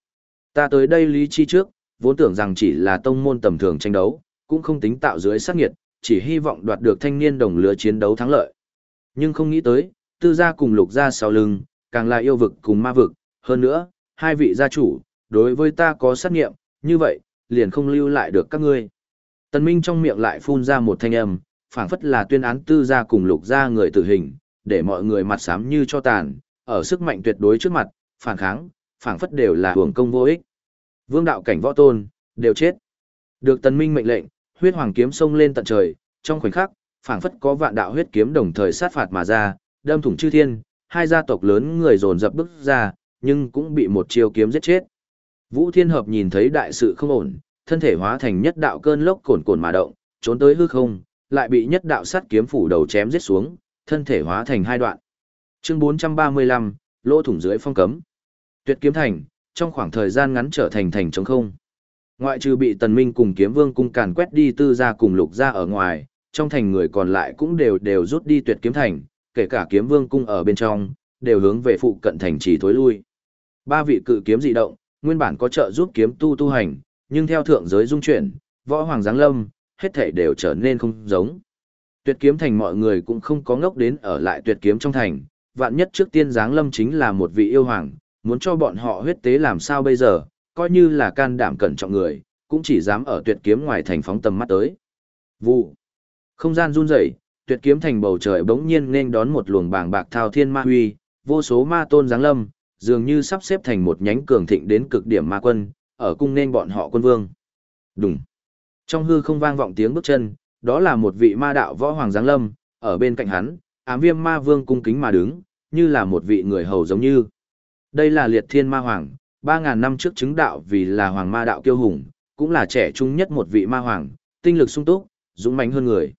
Ta tới đây lý chi trước, vốn tưởng rằng chỉ là tông môn tầm thường tranh đấu, cũng không tính tạo dưới sát nghiệt, chỉ hy vọng đoạt được thanh niên đồng lứa chiến đấu thắng lợi. Nhưng không nghĩ tới, tư gia cùng lục gia sau lưng, càng là yêu vực cùng ma vực, hơn nữa, hai vị gia chủ, đối với ta có sát nghiệm, như vậy, liền không lưu lại được các ngươi. Tần Minh trong miệng lại phun ra một thanh âm, phảng phất là tuyên án tư gia cùng lục gia người tử hình, để mọi người mặt sám như cho tàn, ở sức mạnh tuyệt đối trước mặt, phản kháng, phảng phất đều là hưởng công vô ích. Vương đạo cảnh võ tôn, đều chết. Được tần minh mệnh lệnh, huyết hoàng kiếm xông lên tận trời, trong khoảnh khắc, phảng phất có vạn đạo huyết kiếm đồng thời sát phạt mà ra, đâm thủng chư thiên, hai gia tộc lớn người dồn dập bước ra, nhưng cũng bị một chiêu kiếm giết chết. Vũ Thiên Hợp nhìn thấy đại sự không ổn, thân thể hóa thành nhất đạo cơn lốc cồn cồn mà động, trốn tới hư không, lại bị nhất đạo sắt kiếm phủ đầu chém giết xuống, thân thể hóa thành hai đoạn. Chương 435, lỗ thủng dưới phong cấm. Tuyệt kiếm thành, trong khoảng thời gian ngắn trở thành thành trống không. Ngoại trừ bị Tần Minh cùng Kiếm Vương cung càn quét đi tư gia cùng lục gia ở ngoài, trong thành người còn lại cũng đều đều rút đi tuyệt kiếm thành, kể cả Kiếm Vương cung ở bên trong, đều hướng về phụ cận thành trì thối lui. Ba vị cự kiếm dị động, nguyên bản có trợ giúp kiếm tu tu hành, nhưng theo thượng giới dung chuyển, võ hoàng giáng lâm, hết thảy đều trở nên không giống. Tuyệt kiếm thành mọi người cũng không có ngốc đến ở lại tuyệt kiếm trong thành, vạn nhất trước tiên giáng lâm chính là một vị yêu hoàng, muốn cho bọn họ huyết tế làm sao bây giờ, coi như là can đảm cẩn trọng người, cũng chỉ dám ở tuyệt kiếm ngoài thành phóng tầm mắt tới. Vụ. Không gian run rẩy, tuyệt kiếm thành bầu trời bỗng nhiên nên đón một luồng bàng bạc thao thiên ma huy, vô số ma tôn giáng lâm, dường như sắp xếp thành một nhánh cường thịnh đến cực điểm ma quân, ở cung nên bọn họ quân vương. Đùng. Trong hư không vang vọng tiếng bước chân, đó là một vị ma đạo võ hoàng giáng lâm, ở bên cạnh hắn, ám viêm ma vương cung kính mà đứng, như là một vị người hầu giống như. Đây là liệt thiên ma hoàng, 3.000 năm trước chứng đạo vì là hoàng ma đạo kiêu hùng, cũng là trẻ trung nhất một vị ma hoàng, tinh lực sung túc, dũng mãnh hơn người.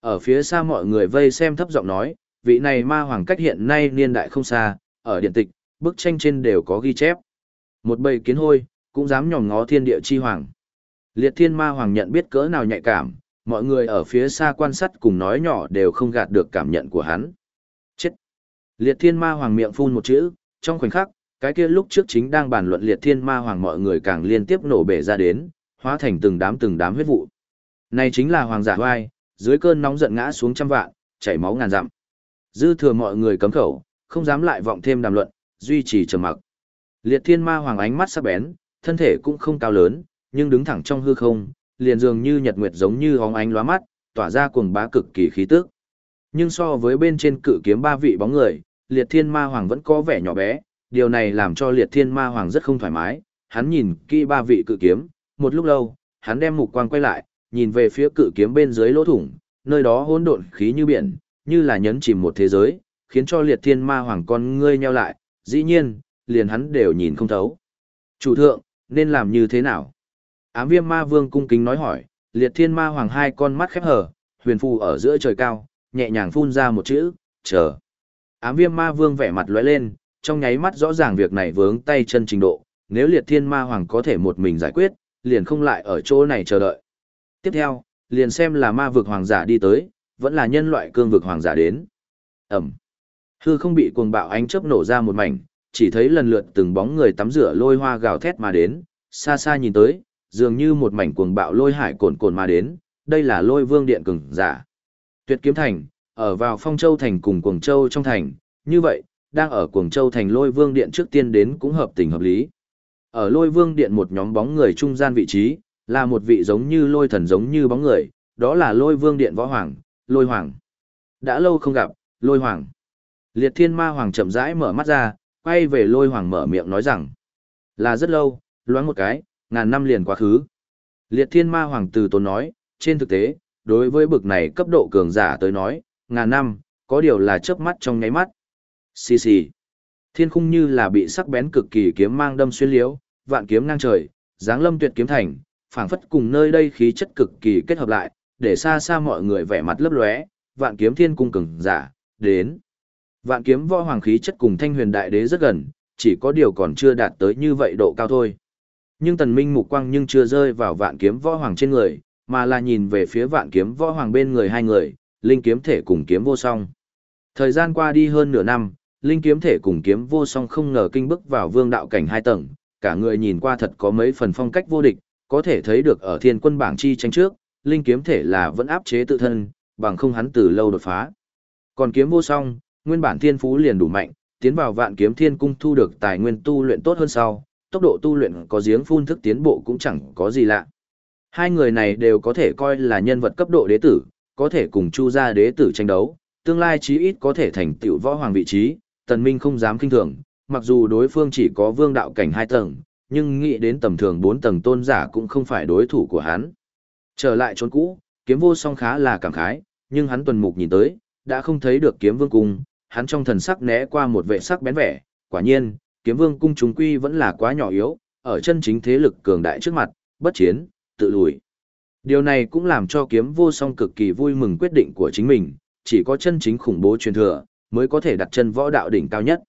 Ở phía xa mọi người vây xem thấp giọng nói, vị này ma hoàng cách hiện nay niên đại không xa, ở điện tịch, bức tranh trên đều có ghi chép. Một bầy kiến hôi, cũng dám nhòm ngó thiên địa chi hoàng. Liệt thiên ma hoàng nhận biết cỡ nào nhạy cảm, mọi người ở phía xa quan sát cùng nói nhỏ đều không gạt được cảm nhận của hắn. Chết! Liệt thiên ma hoàng miệng phun một chữ, trong khoảnh khắc, cái kia lúc trước chính đang bàn luận liệt thiên ma hoàng mọi người càng liên tiếp nổ bể ra đến, hóa thành từng đám từng đám huyết vụ. Này chính là hoàng giả hoai, dưới cơn nóng giận ngã xuống trăm vạn, chảy máu ngàn dặm. Dư thừa mọi người cấm khẩu, không dám lại vọng thêm đàm luận, duy trì trầm mặc. Liệt thiên ma hoàng ánh mắt sắc bén, thân thể cũng không cao lớn, nhưng đứng thẳng trong hư không, liền dường như nhật nguyệt giống như hóng ánh lóa mắt, tỏa ra cuồng bá cực kỳ khí tức. Nhưng so với bên trên cự kiếm ba vị bóng người, liệt thiên ma hoàng vẫn có vẻ nhỏ bé, điều này làm cho liệt thiên ma hoàng rất không thoải mái, hắn nhìn kỹ ba vị cự kiếm, một lúc lâu, hắn đem mục quang quay lại, nhìn về phía cự kiếm bên dưới lỗ thủng, nơi đó hỗn độn khí như biển, như là nhấn chìm một thế giới, khiến cho liệt thiên ma hoàng con ngươi nheo lại, dĩ nhiên, liền hắn đều nhìn không thấu. Chủ thượng, nên làm như thế nào? Ám viêm ma vương cung kính nói hỏi, liệt thiên ma hoàng hai con mắt khép hở, huyền phù ở giữa trời cao, nhẹ nhàng phun ra một chữ, chờ. Ám viêm ma vương vẻ mặt lóe lên, trong nháy mắt rõ ràng việc này vướng tay chân trình độ, nếu liệt thiên ma hoàng có thể một mình giải quyết, liền không lại ở chỗ này chờ đợi. Tiếp theo, liền xem là ma vực hoàng giả đi tới, vẫn là nhân loại cương vực hoàng giả đến. Ẩm. Hư không bị cuồng bạo ánh chớp nổ ra một mảnh, chỉ thấy lần lượt từng bóng người tắm rửa lôi hoa gào thét mà đến, xa xa nhìn tới, dường như một mảnh cuồng bạo lôi hải cồn cồn mà đến, đây là lôi vương điện cường giả. Tuyệt kiếm thành, ở vào phong châu thành cùng cuồng châu trong thành, như vậy, đang ở cuồng châu thành lôi vương điện trước tiên đến cũng hợp tình hợp lý. Ở lôi vương điện một nhóm bóng người trung gian vị trí, là một vị giống như lôi thần giống như bóng người, đó là lôi vương điện võ hoàng, lôi hoàng. Đã lâu không gặp, lôi hoàng. Liệt thiên ma hoàng chậm rãi mở mắt ra, quay về lôi hoàng mở miệng nói rằng, là rất lâu, loáng một cái, ngàn năm liền quá khứ. Liệt thiên ma hoàng từ tốn nói, trên thực tế, đối với bực này cấp độ cường giả tới nói, ngàn năm, có điều là chớp mắt trong nháy mắt. Xì xì. Thiên khung như là bị sắc bén cực kỳ kiếm mang đâm xuyên liễu, vạn kiếm ngang trời, dáng lâm tuyệt kiếm thành, phảng phất cùng nơi đây khí chất cực kỳ kết hợp lại, để xa xa mọi người vẻ mặt lấp lóe, vạn kiếm thiên cung cường giả, đến. Vạn kiếm võ hoàng khí chất cùng thanh huyền đại đế rất gần, chỉ có điều còn chưa đạt tới như vậy độ cao thôi. Nhưng tần minh mục quang nhưng chưa rơi vào vạn kiếm võ hoàng trên người, mà là nhìn về phía vạn kiếm võ hoàng bên người hai người, linh kiếm thể cùng kiếm vô song. Thời gian qua đi hơn nửa năm, linh kiếm thể cùng kiếm vô song không ngờ kinh bức vào vương đạo cảnh hai tầng, cả người nhìn qua thật có mấy phần phong cách vô địch, có thể thấy được ở thiên quân bảng chi tranh trước, linh kiếm thể là vẫn áp chế tự thân, bằng không hắn từ lâu đột phá. Còn kiếm vô song, nguyên bản thiên phú liền đủ mạnh, tiến vào vạn kiếm thiên cung thu được tài nguyên tu luyện tốt hơn sau, tốc độ tu luyện có giếng phun thức tiến bộ cũng chẳng có gì lạ. Hai người này đều có thể coi là nhân vật cấp độ đế tử, có thể cùng chu gia đế tử tranh đấu, tương lai chí ít có thể thành tựu võ hoàng vị trí, Tần Minh không dám kinh thường, mặc dù đối phương chỉ có vương đạo cảnh hai tầng, nhưng nghĩ đến tầm thường bốn tầng tôn giả cũng không phải đối thủ của hắn. Trở lại chốn cũ, kiếm vô song khá là cảm khái, nhưng hắn tuần mục nhìn tới, đã không thấy được kiếm vương cung, hắn trong thần sắc né qua một vệ sắc bén vẻ, quả nhiên, kiếm vương cung chúng quy vẫn là quá nhỏ yếu, ở chân chính thế lực cường đại trước mặt, bất chiến, tự lùi. Điều này cũng làm cho kiếm vô song cực kỳ vui mừng quyết định của chính mình, chỉ có chân chính khủng bố truyền thừa, mới có thể đặt chân võ đạo đỉnh cao nhất.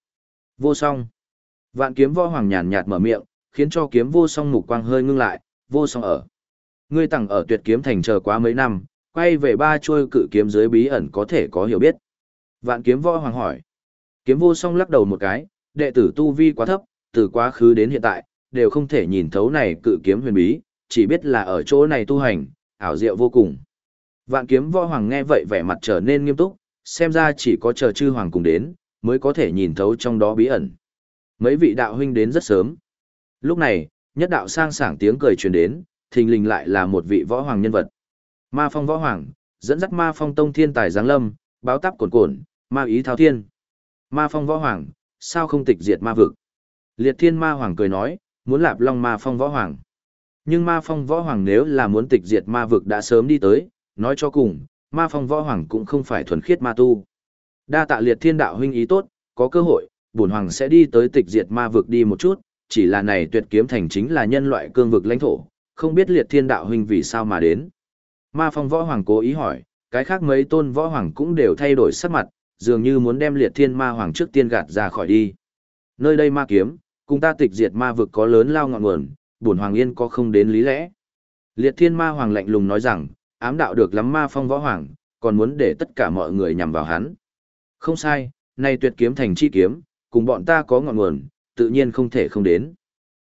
Vô song. Vạn kiếm võ hoàng nhàn nhạt mở miệng, khiến cho kiếm vô song mục quang hơi ngưng lại, vô song ở. Ngươi tặng ở tuyệt kiếm thành chờ quá mấy năm, quay về ba chuôi cự kiếm dưới bí ẩn có thể có hiểu biết. Vạn kiếm võ hoàng hỏi. Kiếm vô song lắc đầu một cái, đệ tử tu vi quá thấp, từ quá khứ đến hiện tại, đều không thể nhìn thấu này cự kiếm huyền bí, chỉ biết là ở chỗ này tu hành, ảo diệu vô cùng. Vạn kiếm võ hoàng nghe vậy vẻ mặt trở nên nghiêm túc, xem ra chỉ có chờ chư hoàng cùng đến, mới có thể nhìn thấu trong đó bí ẩn. Mấy vị đạo huynh đến rất sớm. Lúc này, nhất đạo sang sảng tiếng cười truyền đến, thình lình lại là một vị võ hoàng nhân vật. Ma phong võ hoàng, dẫn dắt ma phong tông thiên tài giáng lâm, báo táp cồn cồn, ma ý thao thiên. Ma phong võ hoàng, sao không tịch diệt ma vực? Liệt thiên ma hoàng cười nói, muốn lạp long ma phong võ hoàng. Nhưng ma phong võ hoàng nếu là muốn tịch diệt ma vực đã sớm đi tới, nói cho cùng, ma phong võ hoàng cũng không phải thuần khiết ma tu. Đa tạ liệt thiên đạo huynh ý tốt, có cơ hội, bổn hoàng sẽ đi tới tịch diệt ma vực đi một chút, chỉ là này tuyệt kiếm thành chính là nhân loại cương vực lãnh thổ, không biết liệt thiên đạo huynh vì sao mà đến. Ma phong võ hoàng cố ý hỏi, cái khác mấy tôn võ hoàng cũng đều thay đổi sắc mặt, dường như muốn đem liệt thiên ma hoàng trước tiên gạt ra khỏi đi. Nơi đây ma kiếm, cùng ta tịch diệt ma vực có lớn lao ngọn nguồn, bổn hoàng yên có không đến lý lẽ. Liệt thiên ma hoàng lạnh lùng nói rằng, ám đạo được lắm ma phong võ hoàng, còn muốn để tất cả mọi người nhằm vào hắn. Không sai, nay tuyệt kiếm thành chi kiếm, cùng bọn ta có ngọn nguồn, tự nhiên không thể không đến.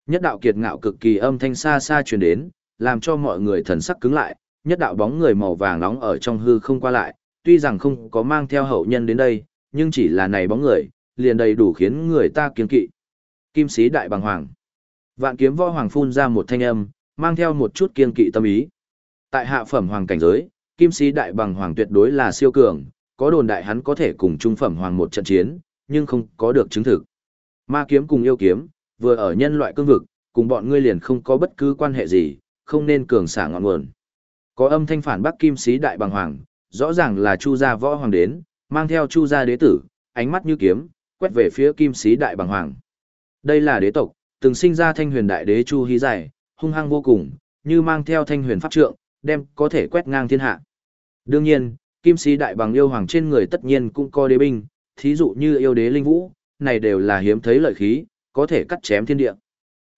Nhất đạo kiệt ngạo cực kỳ âm thanh xa xa truyền đến, làm cho mọi người thần sắc cứng lại, nhất đạo bóng người màu vàng nóng ở trong hư không qua lại, tuy rằng không có mang theo hậu nhân đến đây, nhưng chỉ là này bóng người, liền đầy đủ khiến người ta kiên kỵ. Kim sĩ đại bằng hoàng. Vạn kiếm võ hoàng phun ra một thanh âm, mang theo một chút kiên kỵ tâm ý. Tại hạ phẩm hoàng cảnh giới, kim sĩ đại bằng hoàng tuyệt đối là siêu cường, có đồn đại hắn có thể cùng trung phẩm hoàng một trận chiến, nhưng không có được chứng thực. Ma kiếm cùng yêu kiếm, vừa ở nhân loại cương vực, cùng bọn ngươi liền không có bất cứ quan hệ gì, không nên cường xả ngọn nguồn. Có âm thanh phản bác kim sĩ đại bằng hoàng, rõ ràng là Chu gia võ hoàng đến, mang theo Chu gia đế tử, ánh mắt như kiếm, quét về phía kim sĩ đại bằng hoàng. Đây là đế tộc, từng sinh ra thanh huyền đại đế Chu Hí Giải, hung hăng vô cùng, như mang theo thanh huyền pháp trượng, đem có thể quét ngang thiên hạ. Đương nhiên, kim sĩ đại bằng yêu hoàng trên người tất nhiên cũng có đế binh, thí dụ như yêu đế linh vũ, này đều là hiếm thấy lợi khí, có thể cắt chém thiên địa.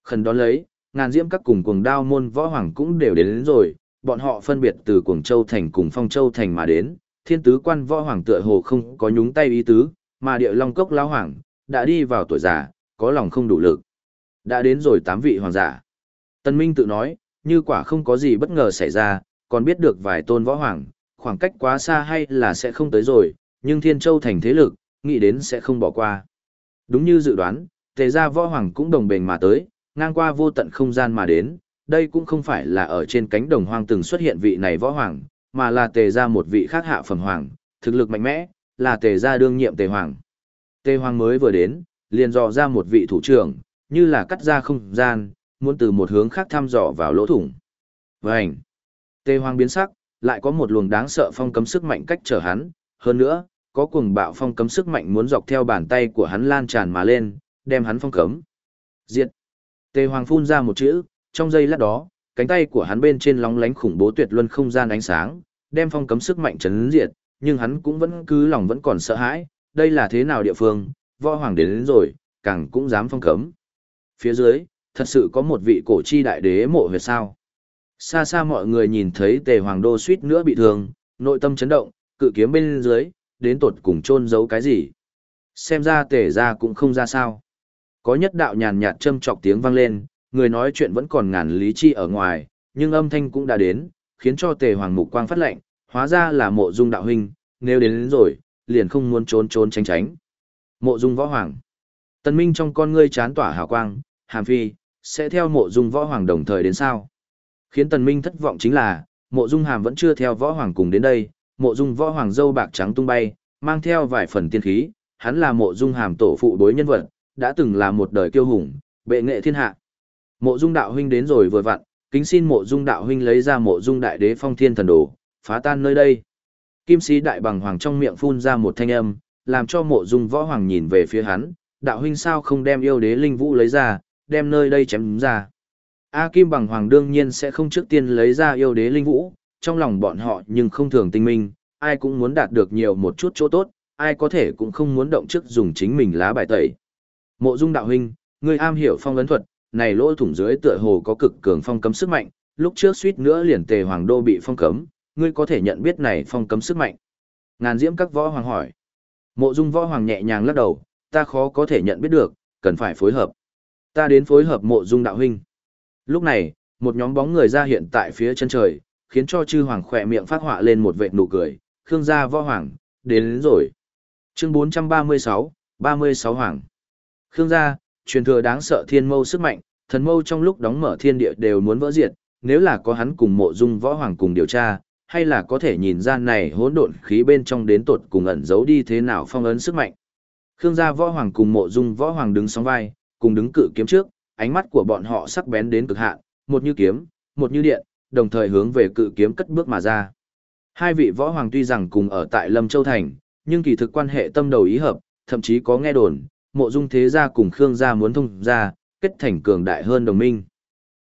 Khẩn đón lấy, ngàn diễm các cùng cuồng đao môn võ hoàng cũng đều đến, đến rồi, bọn họ phân biệt từ cuồng châu thành cùng phong châu thành mà đến, thiên tứ quan võ hoàng tựa hồ không có nhúng tay ý tứ, mà địa long cốc lão hoàng, đã đi vào tuổi già, có lòng không đủ lực. Đã đến rồi tám vị hoàng giả. Tân Minh tự nói, như quả không có gì bất ngờ xảy ra, còn biết được vài tôn võ hoàng, khoảng cách quá xa hay là sẽ không tới rồi, nhưng Thiên Châu thành thế lực, nghĩ đến sẽ không bỏ qua. Đúng như dự đoán, tề gia võ hoàng cũng đồng bền mà tới, ngang qua vô tận không gian mà đến, đây cũng không phải là ở trên cánh đồng hoang từng xuất hiện vị này võ hoàng, mà là tề gia một vị khác hạ phẩm hoàng, thực lực mạnh mẽ, là tề gia đương nhiệm tề hoàng. Tề hoàng mới vừa đến, liền dò ra một vị thủ trưởng, như là cắt ra không gian, muốn từ một hướng khác thăm dò vào lỗ thủng. Vành! Tề hoàng biến sắc, lại có một luồng đáng sợ phong cấm sức mạnh cách trở hắn, hơn nữa, có cuồng bạo phong cấm sức mạnh muốn dọc theo bàn tay của hắn lan tràn mà lên, đem hắn phong cấm. Diệt! Tề hoàng phun ra một chữ, trong giây lát đó, cánh tay của hắn bên trên lóng lánh khủng bố tuyệt luân không gian ánh sáng, đem phong cấm sức mạnh chấn diệt, nhưng hắn cũng vẫn cứ lòng vẫn còn sợ hãi, đây là thế nào địa phương, võ hoàng đến, đến rồi, càng cũng dám phong cấm. Phía dưới, thật sự có một vị cổ chi đại đế mộ huyệt sao. Xa xa mọi người nhìn thấy tề hoàng đô suýt nữa bị thương, nội tâm chấn động, cự kiếm bên dưới, đến tột cùng chôn giấu cái gì. Xem ra tề ra cũng không ra sao. Có nhất đạo nhàn nhạt châm chọc tiếng vang lên, người nói chuyện vẫn còn ngàn lý chi ở ngoài, nhưng âm thanh cũng đã đến, khiến cho tề hoàng mục quang phát lệnh, hóa ra là mộ dung đạo huynh, nếu đến, đến rồi, liền không muốn trốn trốn tránh tránh. Mộ dung võ hoàng. Tần Minh trong con ngươi chán tỏa hào quang, hàm phi, sẽ theo mộ dung võ hoàng đồng thời đến sao. Khiến tần Minh thất vọng chính là, mộ dung hàm vẫn chưa theo võ hoàng cùng đến đây, mộ dung võ hoàng dâu bạc trắng tung bay, mang theo vài phần tiên khí, hắn là mộ dung hàm tổ phụ đối nhân vật, đã từng là một đời kiêu hùng, bệ nghệ thiên hạ. Mộ dung đạo huynh đến rồi vừa vặn, kính xin mộ dung đạo huynh lấy ra mộ dung đại đế phong thiên thần đồ, phá tan nơi đây. Kim sĩ đại bằng hoàng trong miệng phun ra một thanh âm, làm cho mộ dung võ hoàng nhìn về phía hắn, đạo huynh sao không đem yêu đế linh vũ lấy ra, đem nơi đây chém ra. A Kim bằng hoàng đương nhiên sẽ không trước tiên lấy ra yêu đế linh vũ, trong lòng bọn họ nhưng không thường tinh minh, ai cũng muốn đạt được nhiều một chút chỗ tốt, ai có thể cũng không muốn động trước dùng chính mình lá bài tẩy. Mộ Dung đạo huynh, ngươi am hiểu phong ấn thuật, này lỗ thủng dưới tựa hồ có cực cường phong cấm sức mạnh, lúc trước suýt nữa liền tề hoàng đô bị phong cấm, ngươi có thể nhận biết này phong cấm sức mạnh. Ngàn diễm các võ hoàng hỏi. Mộ Dung võ hoàng nhẹ nhàng lắc đầu, ta khó có thể nhận biết được, cần phải phối hợp. Ta đến phối hợp Mộ Dung đạo huynh. Lúc này, một nhóm bóng người ra hiện tại phía chân trời, khiến cho chư hoàng khỏe miệng phát họa lên một vệt nụ cười, Khương gia võ hoàng, đến, đến rồi. Chương 436, 36 hoàng. Khương gia, truyền thừa đáng sợ thiên mâu sức mạnh, thần mâu trong lúc đóng mở thiên địa đều muốn vỡ diệt, nếu là có hắn cùng mộ dung võ hoàng cùng điều tra, hay là có thể nhìn ra này hỗn độn khí bên trong đến tột cùng ẩn giấu đi thế nào phong ấn sức mạnh. Khương gia võ hoàng cùng mộ dung võ hoàng đứng song vai, cùng đứng cự kiếm trước, ánh mắt của bọn họ sắc bén đến cực hạn, một như kiếm, một như điện, đồng thời hướng về cự kiếm cất bước mà ra. Hai vị võ hoàng tuy rằng cùng ở tại Lâm Châu Thành, nhưng kỳ thực quan hệ tâm đầu ý hợp, thậm chí có nghe đồn, mộ dung thế gia cùng Khương gia muốn thông gia, kết thành cường đại hơn đồng minh.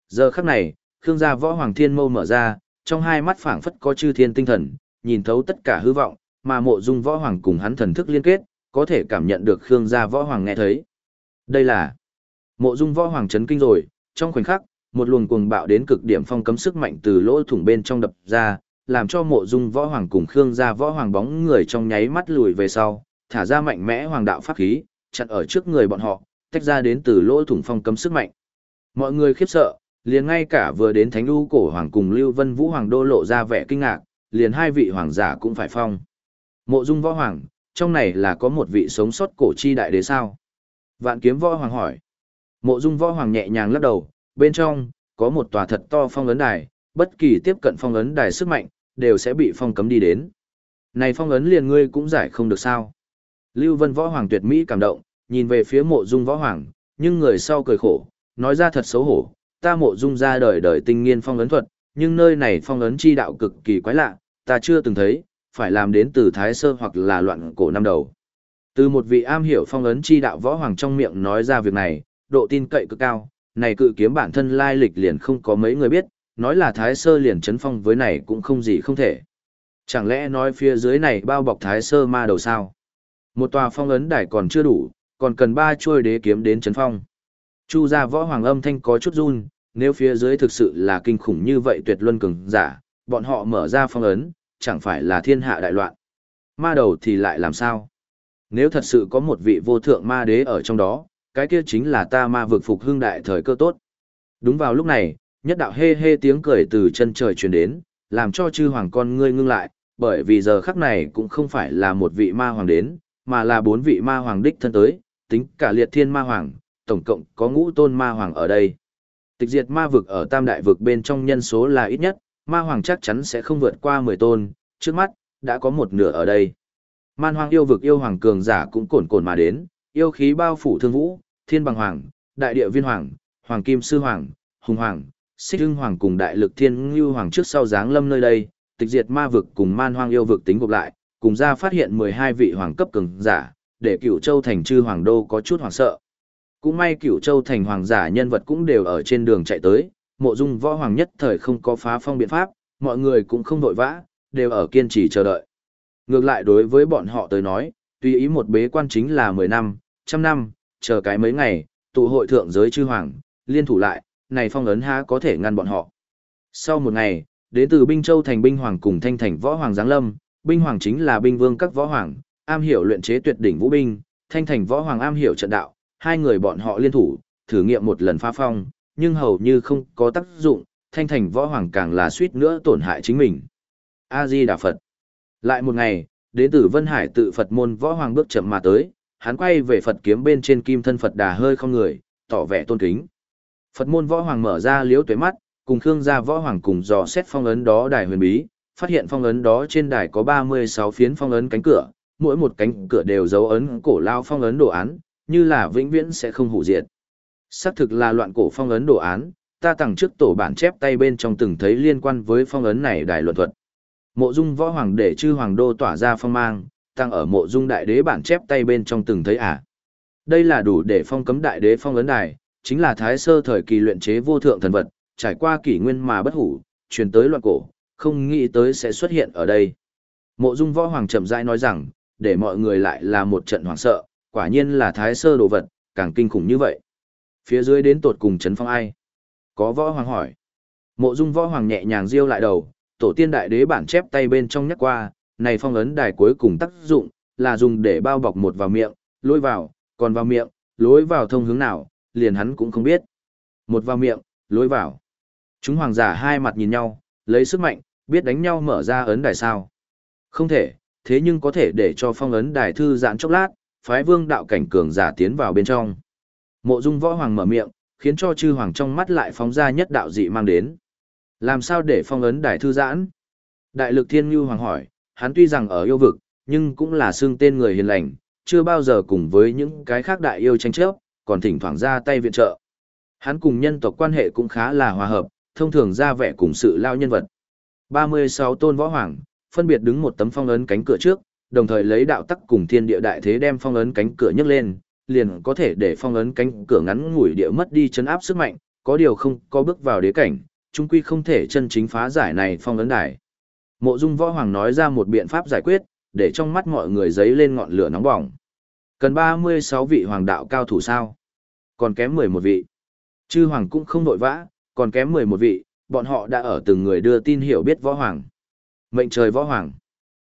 Giờ khắc này, Khương gia võ hoàng thiên mâu mở ra, trong hai mắt phảng phất có chư thiên tinh thần, nhìn thấu tất cả hư vọng, mà mộ dung võ hoàng cùng hắn thần thức liên kết, có thể cảm nhận được Khương gia võ hoàng nghe thấy. Đây là mộ dung võ hoàng chấn kinh rồi, trong khoảnh khắc, một luồng cuồng bạo đến cực điểm phong cấm sức mạnh từ lỗ thủng bên trong đập ra, làm cho mộ dung võ hoàng cùng Khương gia võ hoàng bóng người trong nháy mắt lùi về sau, thả ra mạnh mẽ hoàng đạo pháp khí, chặn ở trước người bọn họ, tách ra đến từ lỗ thủng phong cấm sức mạnh. Mọi người khiếp sợ, liền ngay cả vừa đến Thánh lu cổ hoàng cùng Lưu Vân Vũ hoàng đô lộ ra vẻ kinh ngạc, liền hai vị hoàng giả cũng phải phong. Mộ Dung Võ Hoàng, trong này là có một vị sống sót cổ chi đại đế sao? Vạn Kiếm Võ Hoàng hỏi. Mộ Dung Võ Hoàng nhẹ nhàng lắc đầu, bên trong có một tòa thật to phong ấn đài, bất kỳ tiếp cận phong ấn đài sức mạnh đều sẽ bị phong cấm đi đến. Này phong ấn liền ngươi cũng giải không được sao? Lưu Vân Võ Hoàng tuyệt mỹ cảm động, nhìn về phía Mộ Dung Võ Hoàng, nhưng người sau cười khổ, nói ra thật xấu hổ, ta mộ dung ra đời đời tinh nghiên phong ấn thuật, nhưng nơi này phong ấn chi đạo cực kỳ quái lạ, ta chưa từng thấy, phải làm đến từ thái sơ hoặc là loạn cổ năm đầu. Từ một vị am hiểu phong ấn chi đạo võ hoàng trong miệng nói ra việc này, độ tin cậy cực cao, này cự kiếm bản thân lai lịch liền không có mấy người biết, nói là thái sơ liền chấn phong với này cũng không gì không thể. Chẳng lẽ nói phía dưới này bao bọc thái sơ ma đầu sao? Một tòa phong ấn đài còn chưa đủ, còn cần ba chuôi đế kiếm đến chấn phong. Chu gia võ hoàng âm thanh có chút run, nếu phía dưới thực sự là kinh khủng như vậy tuyệt luân cường giả, bọn họ mở ra phong ấn, chẳng phải là thiên hạ đại loạn. Ma đầu thì lại làm sao? Nếu thật sự có một vị vô thượng ma đế ở trong đó, cái kia chính là ta ma vực phục hưng đại thời cơ tốt. Đúng vào lúc này, nhất đạo hê hê tiếng cười từ chân trời truyền đến, làm cho chư hoàng con ngươi ngưng lại, bởi vì giờ khắc này cũng không phải là một vị ma hoàng đến, mà là bốn vị ma hoàng đích thân tới, tính cả liệt thiên ma hoàng, tổng cộng có ngũ tôn ma hoàng ở đây. Tịch diệt ma vực ở tam đại vực bên trong nhân số là ít nhất, ma hoàng chắc chắn sẽ không vượt qua 10 tôn, trước mắt, đã có một nửa ở đây. Man hoàng yêu vực yêu hoàng cường giả cũng cồn cồn mà đến, yêu khí bao phủ thương vũ, thiên bằng hoàng, đại địa viên hoàng, hoàng kim sư hoàng, hùng hoàng, xích hưng hoàng cùng đại lực thiên ngưu hoàng trước sau dáng lâm nơi đây, tịch diệt ma vực cùng man hoang yêu vực tính gộp lại, cùng ra phát hiện 12 vị hoàng cấp cường giả, để cửu châu thành chư hoàng đô có chút hoảng sợ. Cũng may cửu châu thành hoàng giả nhân vật cũng đều ở trên đường chạy tới, mộ dung võ hoàng nhất thời không có phá phong biện pháp, mọi người cũng không vội vã, đều ở kiên trì chờ đợi. Ngược lại đối với bọn họ tới nói, tùy ý một bế quan chính là 10 năm, trăm năm, chờ cái mấy ngày, tụ hội thượng giới chư hoàng, liên thủ lại, này phong ấn há có thể ngăn bọn họ. Sau một ngày, đến từ Binh Châu thành binh hoàng cùng thanh thành võ hoàng giáng lâm, binh hoàng chính là binh vương các võ hoàng, am hiểu luyện chế tuyệt đỉnh vũ binh, thanh thành võ hoàng am hiểu trận đạo, hai người bọn họ liên thủ, thử nghiệm một lần phá phong, nhưng hầu như không có tác dụng, thanh thành võ hoàng càng là suýt nữa tổn hại chính mình. A-di Đà Phật. Lại một ngày, đến từ Vân Hải tự Phật môn võ hoàng bước chậm mà tới, hắn quay về Phật kiếm bên trên kim thân Phật đà hơi không người, tỏ vẻ tôn kính. Phật môn võ hoàng mở ra liếu tuế mắt, cùng Khương gia võ hoàng cùng dò xét phong ấn đó đài huyền bí, phát hiện phong ấn đó trên đài có 36 phiến phong ấn cánh cửa, mỗi một cánh cửa đều dấu ấn cổ lao phong ấn đồ án, như là vĩnh viễn sẽ không hủ diệt. Xác thực là loạn cổ phong ấn đồ án, ta tặng trước tổ bản chép tay bên trong từng thấy liên quan với phong ấn này đài luận thuật. Mộ dung võ hoàng để chư hoàng đô tỏa ra phong mang, tăng ở mộ dung đại đế bản chép tay bên trong từng thấy à. Đây là đủ để phong cấm đại đế phong ấn đài, chính là thái sơ thời kỳ luyện chế vô thượng thần vật, trải qua kỷ nguyên mà bất hủ, truyền tới loạn cổ, không nghĩ tới sẽ xuất hiện ở đây. Mộ dung võ hoàng chậm rãi nói rằng, để mọi người lại là một trận hoảng sợ, quả nhiên là thái sơ đồ vật, càng kinh khủng như vậy. Phía dưới đến tột cùng chấn phong ai? Có võ hoàng hỏi. Mộ dung võ hoàng nhẹ nhàng riêu lại đầu, tổ tiên đại đế bản chép tay bên trong nhắc qua, này phong ấn đài cuối cùng tác dụng, là dùng để bao bọc một vào miệng, lôi vào, còn vào miệng, lối vào thông hướng nào, liền hắn cũng không biết. Một vào miệng, lối vào. Chúng hoàng giả hai mặt nhìn nhau, lấy sức mạnh, biết đánh nhau mở ra ấn đài sao. Không thể, thế nhưng có thể để cho phong ấn đài thư giãn chốc lát, phái vương đạo cảnh cường giả tiến vào bên trong. Mộ dung võ hoàng mở miệng, khiến cho chư hoàng trong mắt lại phóng ra nhất đạo dị mang đến. Làm sao để phong ấn đài thư giãn? Đại lực thiên như hoàng hỏi, hắn tuy rằng ở yêu vực, nhưng cũng là xương tên người hiền lành, chưa bao giờ cùng với những cái khác đại yêu tranh chấp, còn thỉnh thoảng ra tay viện trợ. Hắn cùng nhân tộc quan hệ cũng khá là hòa hợp, thông thường ra vẻ cùng sự lao nhân vật. 36 tôn võ hoàng, phân biệt đứng một tấm phong ấn cánh cửa trước, đồng thời lấy đạo tắc cùng thiên địa đại thế đem phong ấn cánh cửa nhấc lên, liền có thể để phong ấn cánh cửa ngắn ngủi địa mất đi chấn áp sức mạnh, có điều không có bước vào đế cảnh, chung quy không thể chân chính phá giải này phong ấn đài. Mộ Dung Võ Hoàng nói ra một biện pháp giải quyết, để trong mắt mọi người giấy lên ngọn lửa nóng bỏng. Cần 36 vị hoàng đạo cao thủ sao? Còn kém 11 vị. Chư hoàng cũng không vội vã, còn kém 11 vị, bọn họ đã ở từng người đưa tin hiểu biết võ hoàng. Mệnh trời võ hoàng.